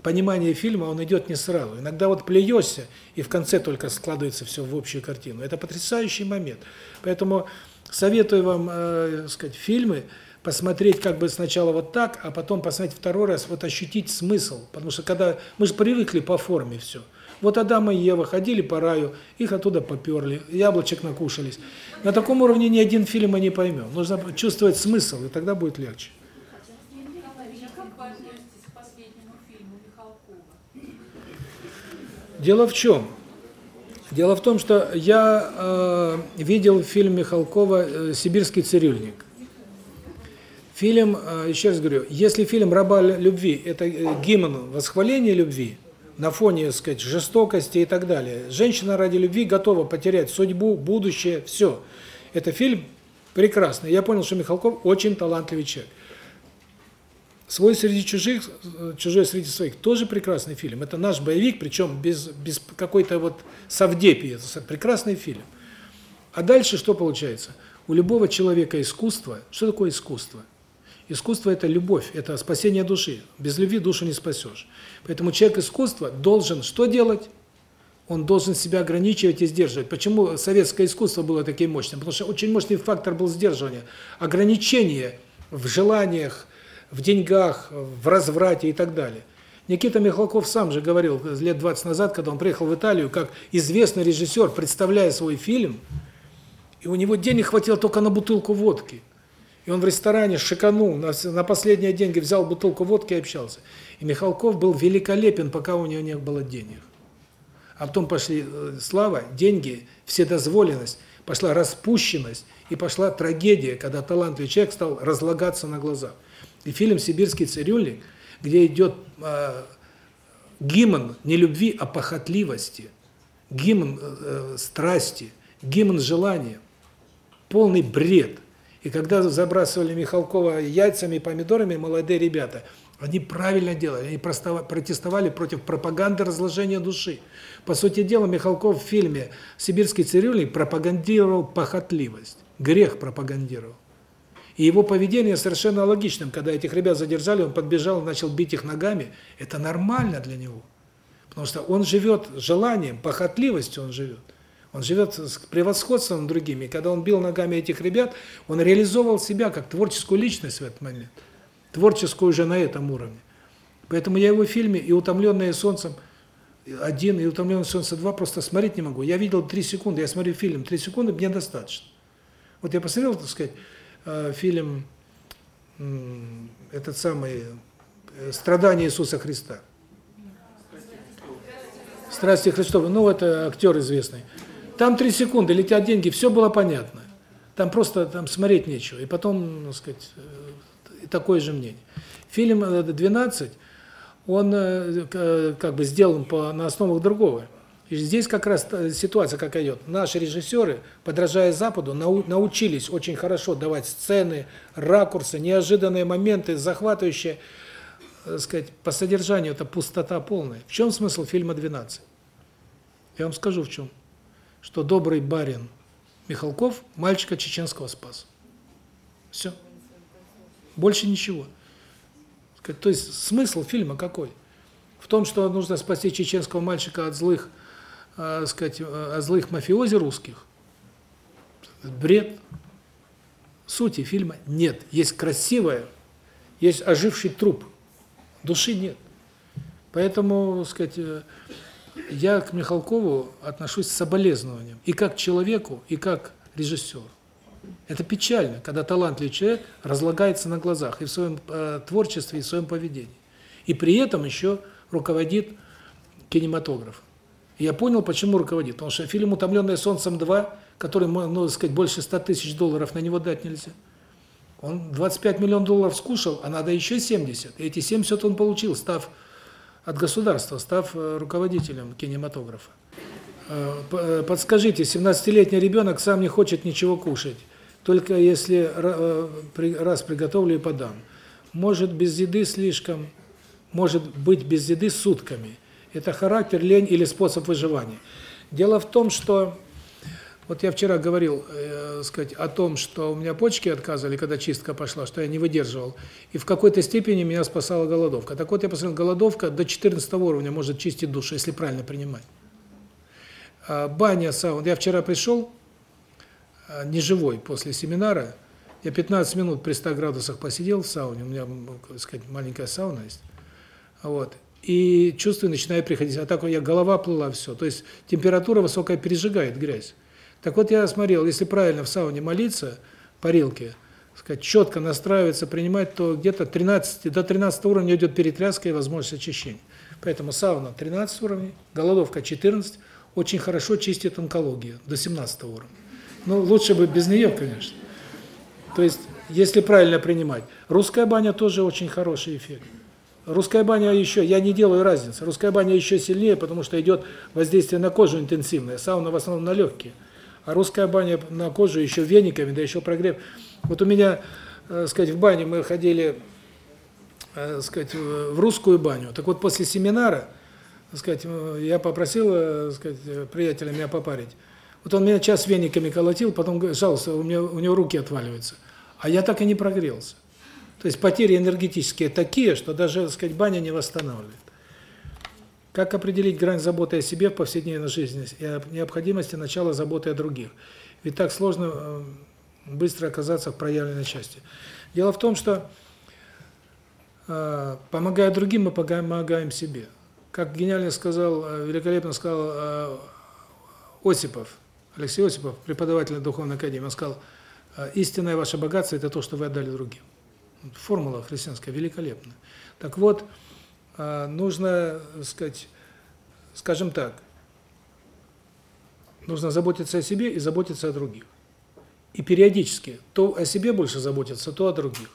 понимание фильма, он идет не сразу. Иногда вот плюешься, и в конце только складывается все в общую картину. Это потрясающий момент. Поэтому советую вам, э, сказать, фильмы посмотреть как бы сначала вот так, а потом посмотреть второй раз, вот ощутить смысл. Потому что когда мы же привыкли по форме все. Вот Адам и Ева ходили по раю, их оттуда поперли, яблочек накушались. На таком уровне ни один фильм мы не поймем. Нужно чувствовать смысл, и тогда будет легче. Дело в чем? Дело в том, что я э, видел фильм Михалкова э, «Сибирский цирюльник». Фильм, э, еще раз говорю, если фильм «Раба любви» – это э, гимн восхваления любви, на фоне, так сказать, жестокости и так далее, женщина ради любви готова потерять судьбу, будущее, все. Это фильм прекрасный. Я понял, что Михалков очень талантливый человек. Свой среди чужих, чужой среди своих тоже прекрасный фильм. Это наш боевик, причем без без какой-то вот совдепии. Это прекрасный фильм. А дальше что получается? У любого человека искусство. Что такое искусство? Искусство – это любовь, это спасение души. Без любви душу не спасешь. Поэтому человек искусства должен что делать? Он должен себя ограничивать и сдерживать. Почему советское искусство было таким мощным? Потому что очень мощный фактор был сдерживания. Ограничение в желаниях, в деньгах, в разврате и так далее. Никита Михалков сам же говорил лет 20 назад, когда он приехал в Италию, как известный режиссер, представляя свой фильм, и у него денег хватило только на бутылку водки. И он в ресторане шиканул, на, на последние деньги взял бутылку водки и общался. И Михалков был великолепен, пока у него не было денег. А потом пошли э, слава, деньги, вседозволенность, пошла распущенность и пошла трагедия, когда талантливый человек стал разлагаться на глазах. И фильм «Сибирский цирюльник», где идет э, гимн не любви, а похотливости, гимн э, страсти, гимн желания, полный бред. И когда забрасывали Михалкова яйцами и помидорами молодые ребята, они правильно делали, они протестовали против пропаганды разложения души. По сути дела, Михалков в фильме «Сибирский цирюльник» пропагандировал похотливость, грех пропагандировал. И его поведение совершенно логичным. Когда этих ребят задержали, он подбежал начал бить их ногами. Это нормально для него. Потому что он живет желанием, похотливостью он живет. Он живет с превосходством другими. Когда он бил ногами этих ребят, он реализовал себя как творческую личность в этот момент. Творческую уже на этом уровне. Поэтому я его в фильме «И утомленные солнцем» один, «И утомленные солнцем два» просто смотреть не могу. Я видел три секунды, я смотрю фильм, три секунды мне достаточно. Вот я посмотрел, так сказать, э, фильм этот самый э, «Страдания Иисуса Христа». «Страсти Христовы». Ну, это актер известный. Там три секунды, летят деньги, все было понятно. Там просто там смотреть нечего. И потом, так сказать, э, такое же мнение. Фильм «12», он как бы сделан по на основах другого. И здесь как раз ситуация как идет. Наши режиссеры, подражая Западу, нау научились очень хорошо давать сцены, ракурсы, неожиданные моменты, захватывающие, так сказать, по содержанию это пустота полная. В чем смысл фильма «12»? Я вам скажу в чем. Что добрый барин Михалков мальчика чеченского спас. Все. Больше ничего. То есть смысл фильма какой? В том, что нужно спасти чеченского мальчика от злых э, сказать, э, злых мафиози русских, бред. Сути фильма нет. Есть красивое, есть оживший труп. Души нет. Поэтому, сказать, э, я к Михалкову отношусь с соболезнованием. И как к человеку, и как режиссеру. Это печально, когда талантливый человек разлагается на глазах и в своем э, творчестве, и в своем поведении. И при этом еще руководит кинематографом. Я понял, почему руководит. Потому что фильм «Утомленное солнцем 2», который, ну, сказать, больше 100 тысяч долларов на него дать нельзя. Он 25 миллионов долларов скушал, а надо еще 70. И эти 70 он получил, став от государства, став э, руководителем кинематографа. Э, э, подскажите, 17-летний ребенок сам не хочет ничего кушать, только если раз приготовлю и подам. Может без еды слишком, может быть без еды сутками – это характер, лень или способ выживания. Дело в том, что вот я вчера говорил, э, сказать, о том, что у меня почки отказывали, когда чистка пошла, что я не выдерживал. И в какой-то степени меня спасала голодовка. Так вот, я посмотрел, голодовка до 14 уровня может чистить душу, если правильно принимать. А баня, сауна. Я вчера пришел, а, неживой, после семинара, я 15 минут при 100 градусах посидел в сауне, у меня, так сказать, маленькая сауна есть. Вот и чувствую, начинаю приходить. А так я голова плыла, все. То есть температура высокая пережигает грязь. Так вот я смотрел, если правильно в сауне молиться, парилке, сказать, четко настраиваться, принимать, то где-то 13 до 13 уровня идет перетряска и возможность очищения. Поэтому сауна 13 уровней, голодовка 14, очень хорошо чистит онкологию до 17 уровня. Ну, лучше бы без нее, конечно. То есть, если правильно принимать. Русская баня тоже очень хороший эффект. Русская баня еще, я не делаю разницы, русская баня еще сильнее, потому что идет воздействие на кожу интенсивное, сауна в основном на легкие. А русская баня на кожу еще вениками, да еще прогрев. Вот у меня, э, сказать, в бане мы ходили, э, сказать, в русскую баню. Так вот после семинара, сказать, э, я попросил, э, сказать, приятеля меня попарить. Вот он меня час вениками колотил, потом жаловался, у меня у него руки отваливаются. А я так и не прогрелся. То есть потери энергетические такие, что даже, сказать, баня не восстанавливает. Как определить грань заботы о себе в повседневной жизни и о необходимости начала заботы о других? Ведь так сложно э, быстро оказаться в проявленной части. Дело в том, что э, помогая другим, мы помогаем себе. Как гениально сказал, э, великолепно сказал э, Осипов, Алексей Осипов, преподаватель Духовной Академии, он сказал, истинное ваше богатство – это то, что вы отдали другим. Формула христианская великолепная. Так вот, нужно, так сказать, скажем так, нужно заботиться о себе и заботиться о других. И периодически то о себе больше заботиться, то о других.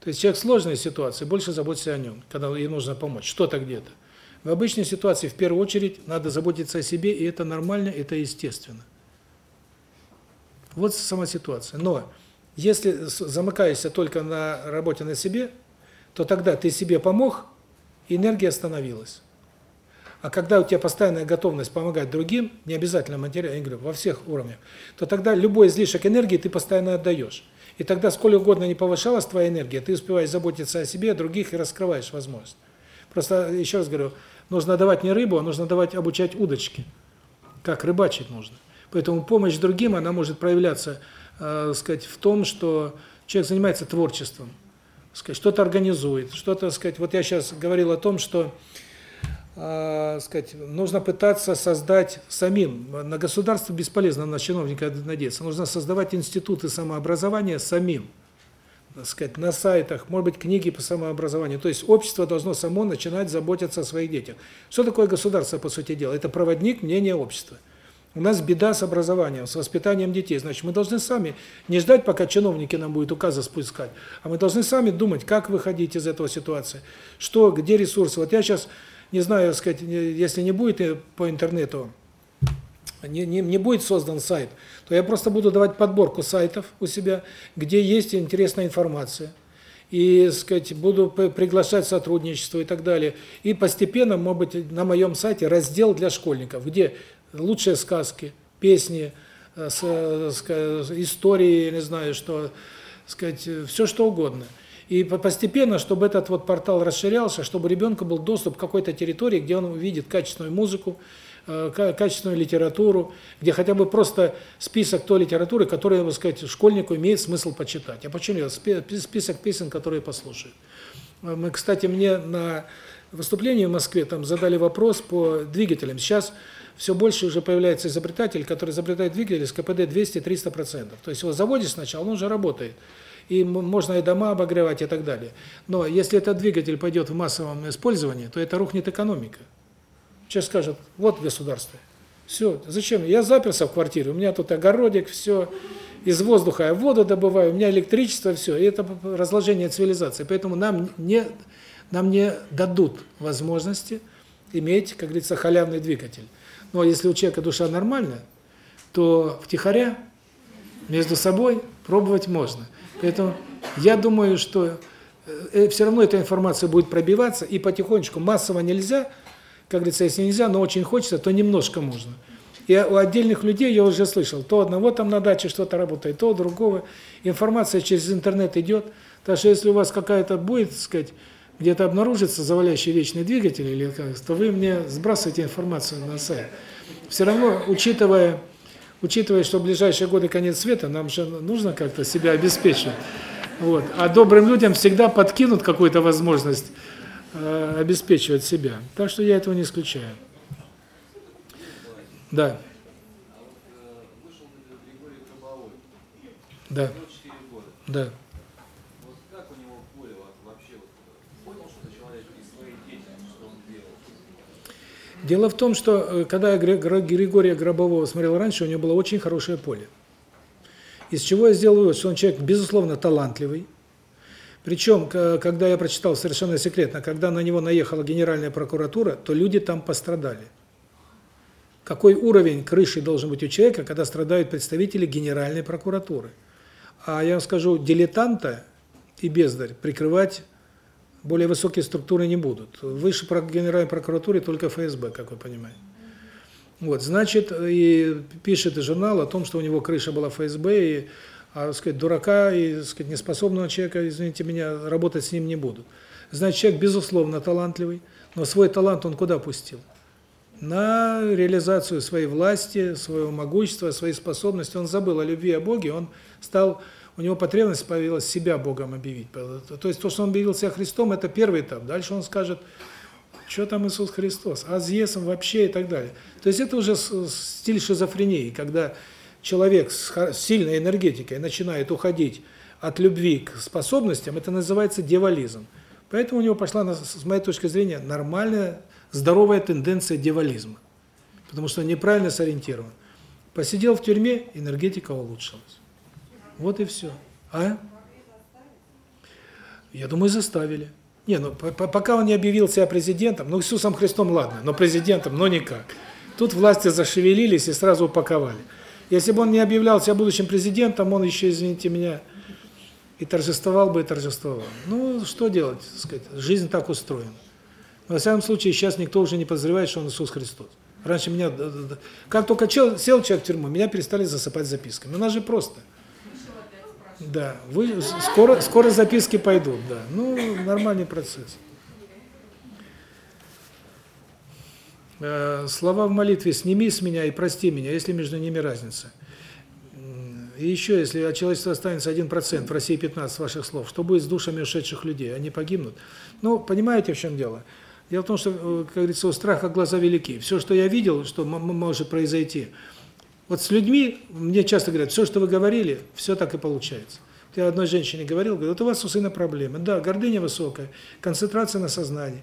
То есть человек в сложной ситуации, больше заботится о нем, когда ей нужно помочь, что-то где-то. В обычной ситуации в первую очередь надо заботиться о себе, и это нормально, это естественно. Вот сама ситуация. Но если замыкаешься только на работе на себе, то тогда ты себе помог, энергия остановилась. А когда у тебя постоянная готовность помогать другим, не обязательно материально, я говорю, во всех уровнях, то тогда любой излишек энергии ты постоянно отдаешь. И тогда сколь угодно не повышалась твоя энергия, ты успеваешь заботиться о себе, о других и раскрываешь возможность. Просто, еще раз говорю, нужно давать не рыбу, а нужно давать обучать удочки. Как рыбачить нужно. Поэтому помощь другим, она может проявляться, э, сказать, в том, что человек занимается творчеством, сказать, что-то организует, что-то, сказать, вот я сейчас говорил о том, что э, сказать, нужно пытаться создать самим. На государство бесполезно на чиновника надеяться. Нужно создавать институты самообразования самим. Так сказать, на сайтах, может быть, книги по самообразованию. То есть общество должно само начинать заботиться о своих детях. Что такое государство, по сути дела? Это проводник мнения общества. У нас беда с образованием, с воспитанием детей. Значит, мы должны сами не ждать, пока чиновники нам будут указы спускать, а мы должны сами думать, как выходить из этого ситуации, что, где ресурсы. Вот я сейчас не знаю, сказать, если не будет по интернету, не, не, не будет создан сайт, то я просто буду давать подборку сайтов у себя, где есть интересная информация. И, сказать, буду приглашать сотрудничество и так далее. И постепенно, может быть, на моем сайте раздел для школьников, где лучшие сказки, песни, э, истории, не знаю, что, сказать, все что угодно. И постепенно, чтобы этот вот портал расширялся, чтобы у ребенка был доступ к какой-то территории, где он увидит качественную музыку, э, качественную литературу, где хотя бы просто список той литературы, которую, так сказать, школьнику имеет смысл почитать. А почему нет? Список песен, которые послушают. Э, мы, кстати, мне на выступлении в Москве там задали вопрос по двигателям. Сейчас все больше уже появляется изобретатель, который изобретает двигатель с КПД 200-300%. То есть его заводишь сначала, он уже работает. И можно и дома обогревать и так далее. Но если этот двигатель пойдет в массовом использовании, то это рухнет экономика. Сейчас скажут, вот государство. Все, зачем? Я заперся в квартире, у меня тут огородик, все, из воздуха я воду добываю, у меня электричество, все. И это разложение цивилизации. Поэтому нам не, нам не дадут возможности иметь, как говорится, халявный двигатель. Но если у человека душа нормальная, то втихаря между собой пробовать можно. Поэтому я думаю, что э, все равно эта информация будет пробиваться, и потихонечку, массово нельзя, как говорится, если нельзя, но очень хочется, то немножко можно. И у отдельных людей я уже слышал, то одного там на даче что-то работает, то другого. Информация через интернет идет. Так что если у вас какая-то будет, так сказать, где-то обнаружится завалящий вечный двигатель, или как, то вы мне сбрасываете информацию на сайт. Все равно, учитывая учитывая, что в ближайшие годы конец света, нам же нужно как-то себя обеспечить. Вот. А добрым людям всегда подкинут какую-то возможность э, обеспечивать себя. Так что я этого не исключаю. Да. Да. Да. Дело в том, что э, когда я Григория Гробового смотрел раньше, у него было очень хорошее поле. Из чего я сделал вывод, что он человек, безусловно, талантливый. Причем, когда я прочитал совершенно секретно, когда на него наехала Генеральная прокуратура, то люди там пострадали. Какой уровень крыши должен быть у человека, когда страдают представители Генеральной прокуратуры? А я вам скажу, дилетанта и бездарь прикрывать более высокие структуры не будут. Выше Генеральной прокуратуры только ФСБ, как вы понимаете. Вот, значит, и пишет журнал о том, что у него крыша была ФСБ, и А, сказать, дурака и, сказать, неспособного человека, извините меня, работать с ним не будут. Значит, человек, безусловно, талантливый, но свой талант он куда пустил? На реализацию своей власти, своего могущества, своей способности. Он забыл о любви, о Боге, он стал, у него потребность появилась себя Богом объявить. То есть то, что он объявил себя Христом, это первый этап. Дальше он скажет, что там Иисус Христос, а с Есом вообще и так далее. То есть это уже стиль шизофрении, когда человек с сильной энергетикой начинает уходить от любви к способностям, это называется девализм. Поэтому у него пошла, с моей точки зрения, нормальная, здоровая тенденция девализма. Потому что он неправильно сориентирован. Посидел в тюрьме, энергетика улучшилась. Вот и все. А? Я думаю, заставили. Не, ну по- по- пока он не объявил себя президентом, ну Иисусом Христом ладно, но президентом, но никак. Тут власти зашевелились и сразу упаковали. Если бы он не объявлял себя будущим президентом, он еще, извините меня, и торжествовал бы, и торжествовал. Ну, что делать, так сказать, жизнь так устроена. Во всяком случае, сейчас никто уже не подозревает, что он Иисус Христос. Раньше меня, как только сел человек в тюрьму, меня перестали засыпать записками. У же просто. Да, вы скоро скоро записки пойдут, да. Ну, нормальный процесс. Э, слова в молитве «сними с меня и прости меня», если между ними разница. И еще, если от человечества останется 1%, в России 15 ваших слов, что будет с душами ушедших людей? Они погибнут? Ну, понимаете, в чем дело? Дело в том, что, э, как говорится, у страха глаза велики. Все, что я видел, что может произойти, вот с людьми, мне часто говорят, все, что вы говорили, все так и получается. Я одной женщине говорил, говорю, вот у вас у сына проблемы. Да, гордыня высокая, концентрация на сознании.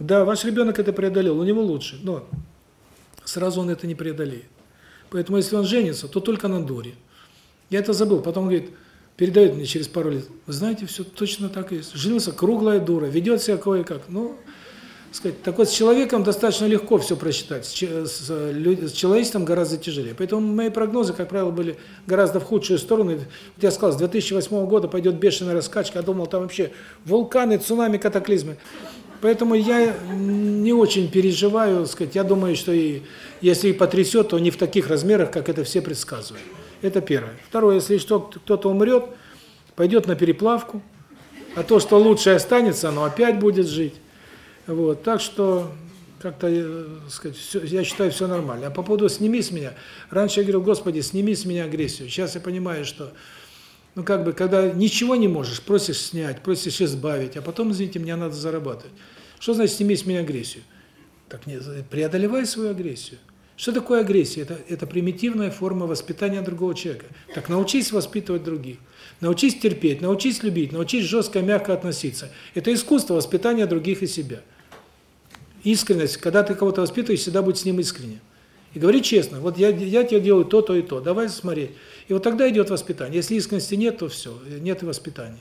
Да, ваш ребенок это преодолел, у него лучше, но сразу он это не преодолеет. Поэтому если он женится, то только на дуре. Я это забыл, потом говорит, передает мне через пару лет, вы знаете, все точно так и есть. Женился круглая дура, ведет себя кое-как. Ну, сказать, так вот с человеком достаточно легко все просчитать, с, с, э, с человечеством гораздо тяжелее. Поэтому мои прогнозы, как правило, были гораздо в худшую сторону. Вот я сказал, с 2008 года пойдет бешеная раскачка, я думал, там вообще вулканы, цунами, катаклизмы. Поэтому я не очень переживаю, сказать, я думаю, что и если и потрясет, то не в таких размерах, как это все предсказывают. Это первое. Второе, если что, кто-то умрет, пойдет на переплавку, а то, что лучшее останется, оно опять будет жить. Вот, так что как-то, э, сказать, всё, я считаю, все нормально. А по поводу «сними с меня», раньше я говорил, Господи, сними с меня агрессию. Сейчас я понимаю, что, ну как бы, когда ничего не можешь, просишь снять, просишь избавить, а потом, извините, мне надо зарабатывать. Что значит «сними с меня агрессию»? Так не, преодолевай свою агрессию. Что такое агрессия? Это, это примитивная форма воспитания другого человека. Так научись воспитывать других. Научись терпеть, научись любить, научись жестко, мягко относиться. Это искусство воспитания других и себя. Искренность, когда ты кого-то воспитываешь, всегда будь с ним искренним. И говори честно, вот я, я тебе делаю то, то и то, давай смотреть. И вот тогда идет воспитание. Если искренности нет, то все, нет и воспитания.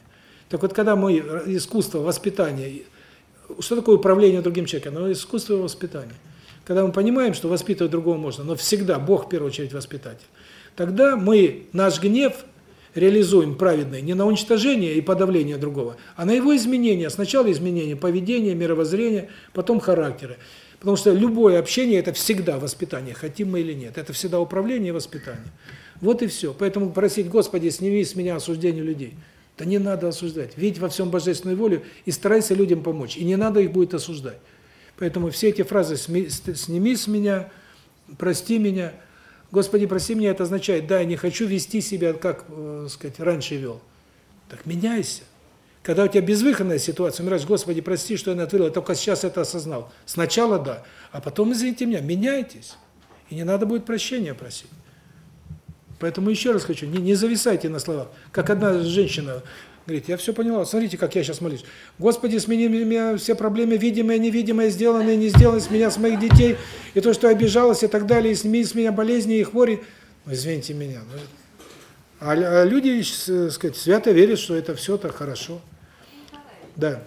Так вот, когда мы искусство воспитания, что такое управление другим человеком? Ну, искусство воспитания. Когда мы понимаем, что воспитывать другого можно, но всегда Бог в первую очередь воспитатель, тогда мы наш гнев реализуем праведный не на уничтожение и подавление другого, а на его изменение. Сначала изменение поведения, мировоззрения, потом характера. Потому что любое общение – это всегда воспитание, хотим мы или нет. Это всегда управление и воспитание. Вот и все. Поэтому просить, Господи, сними с меня осуждение людей. Да не надо осуждать. Видь во всем божественную волю и старайся людям помочь. И не надо их будет осуждать. Поэтому все эти фразы «сми- «сними с меня», «прости меня», «Господи, прости меня» – это означает, да, я не хочу вести себя, как, э, сказать, раньше вел. Так меняйся. Когда у тебя безвыходная ситуация, умираешь, Господи, прости, что я натворил, я только сейчас это осознал. Сначала да, а потом, извините меня, меняйтесь. И не надо будет прощения просить. Поэтому еще раз хочу, не, не зависайте на словах. Как одна женщина говорит, я все поняла, смотрите, как я сейчас молюсь. Господи, смени меня все проблемы, видимые, невидимые, сделанные, не сделанные, с меня, с моих детей, и то, что я обижалась и так далее, и сними с меня болезни и хвори. Ну, извините меня. ну, А, а люди, с- сказать, свято верят, что это все так хорошо. Да.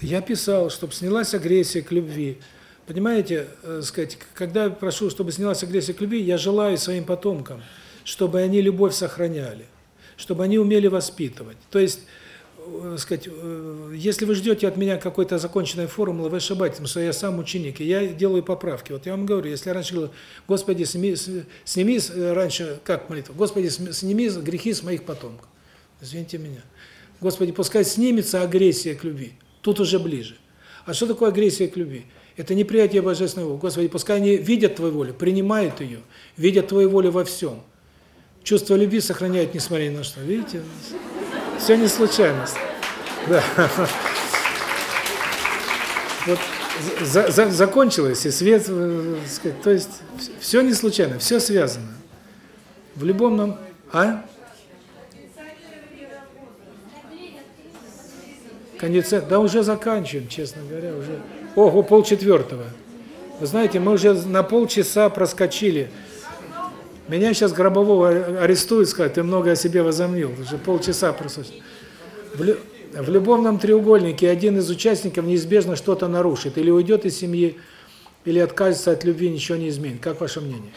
Я писал, чтобы снялась агрессия к любви. Понимаете, э, сказать, когда я прошу, чтобы снялась агрессия к любви, я желаю своим потомкам, чтобы они любовь сохраняли, чтобы они умели воспитывать. То есть э, сказать, э, если вы ждете от меня какой-то законченной формулы, вы ошибаетесь, потому что я сам ученик, и я делаю поправки. Вот я вам говорю, если я раньше говорил, Господи, сними, сними э, раньше, как молитва, Господи, сними грехи с моих потомков. Извините меня. Господи, пускай снимется агрессия к любви. Тут уже ближе. А что такое агрессия к любви? Это неприятие божественной воли. Господи, пускай они видят Твою волю, принимают ее, видят Твою волю во всем. Чувство любви сохраняют, несмотря ни на что. Видите? Все не случайность. Да. Вот за, за- закончилось, и свет, э, сказать, то есть все не случайно, все связано. В любом нам... А? Кондиционер, да уже заканчиваем, честно говоря, уже. Ого, полчетвертого. Вы знаете, мы уже на полчаса проскочили. Меня сейчас Гробового арестуют, скажут, ты много о себе возомнил. Уже полчаса проскочили. В, лю- в любовном треугольнике один из участников неизбежно что-то нарушит. Или уйдет из семьи, или откажется от любви, ничего не изменит. Как ваше мнение?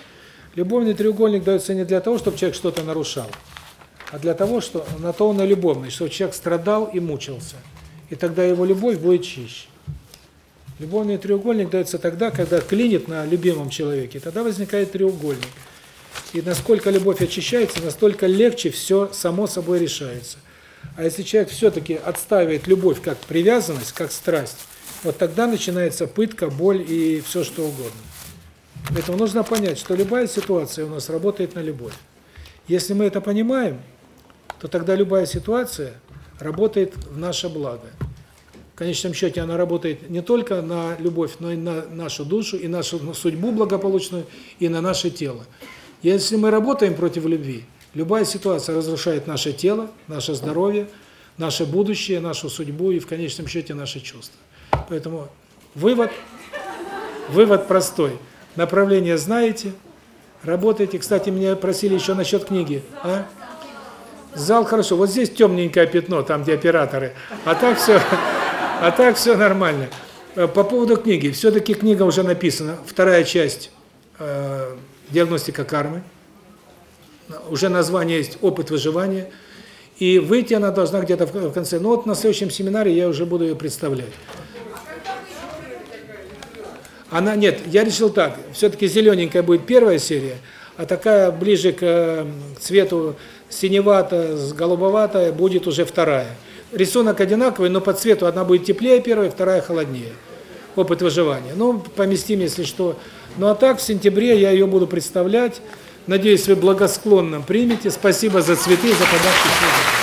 Любовный треугольник дается не для того, чтобы человек что-то нарушал, а для того, что на то он и любовный, чтобы человек страдал и мучился. И тогда его любовь будет чище. Любовный треугольник дается тогда, когда клинит на любимом человеке, тогда возникает треугольник. И насколько любовь очищается, настолько легче все само собой решается. А если человек все-таки отстаивает любовь как привязанность, как страсть, вот тогда начинается пытка, боль и все что угодно. Поэтому нужно понять, что любая ситуация у нас работает на любовь. Если мы это понимаем, то тогда любая ситуация работает в наше благо. В конечном счете она работает не только на любовь, но и на нашу душу, и нашу судьбу благополучную, и на наше тело. Если мы работаем против любви, любая ситуация разрушает наше тело, наше здоровье, наше будущее, нашу судьбу и в конечном счете наши чувства. Поэтому вывод вывод простой. Направление знаете, работаете. Кстати, меня просили еще насчет книги. А? Зал хорошо. Вот здесь темненькое пятно, там где операторы. А так все, а так все нормально. Э, По поводу книги. Все-таки книга уже написана. Вторая часть э, диагностика кармы. Уже название есть «Опыт выживания». И выйти она должна где-то в конце. Ну вот на следующем семинаре я уже буду ее представлять. Она, нет, я решил так, все-таки зелененькая будет первая серия, а такая ближе к э, цвету синевато, с голубовато будет уже вторая. Рисунок одинаковый, но по цвету одна будет теплее первая, вторая холоднее. Опыт выживания. Ну, поместим, если что. Ну, а так, в сентябре я ее буду представлять. Надеюсь, вы благосклонно примете. Спасибо за цветы, за подарки.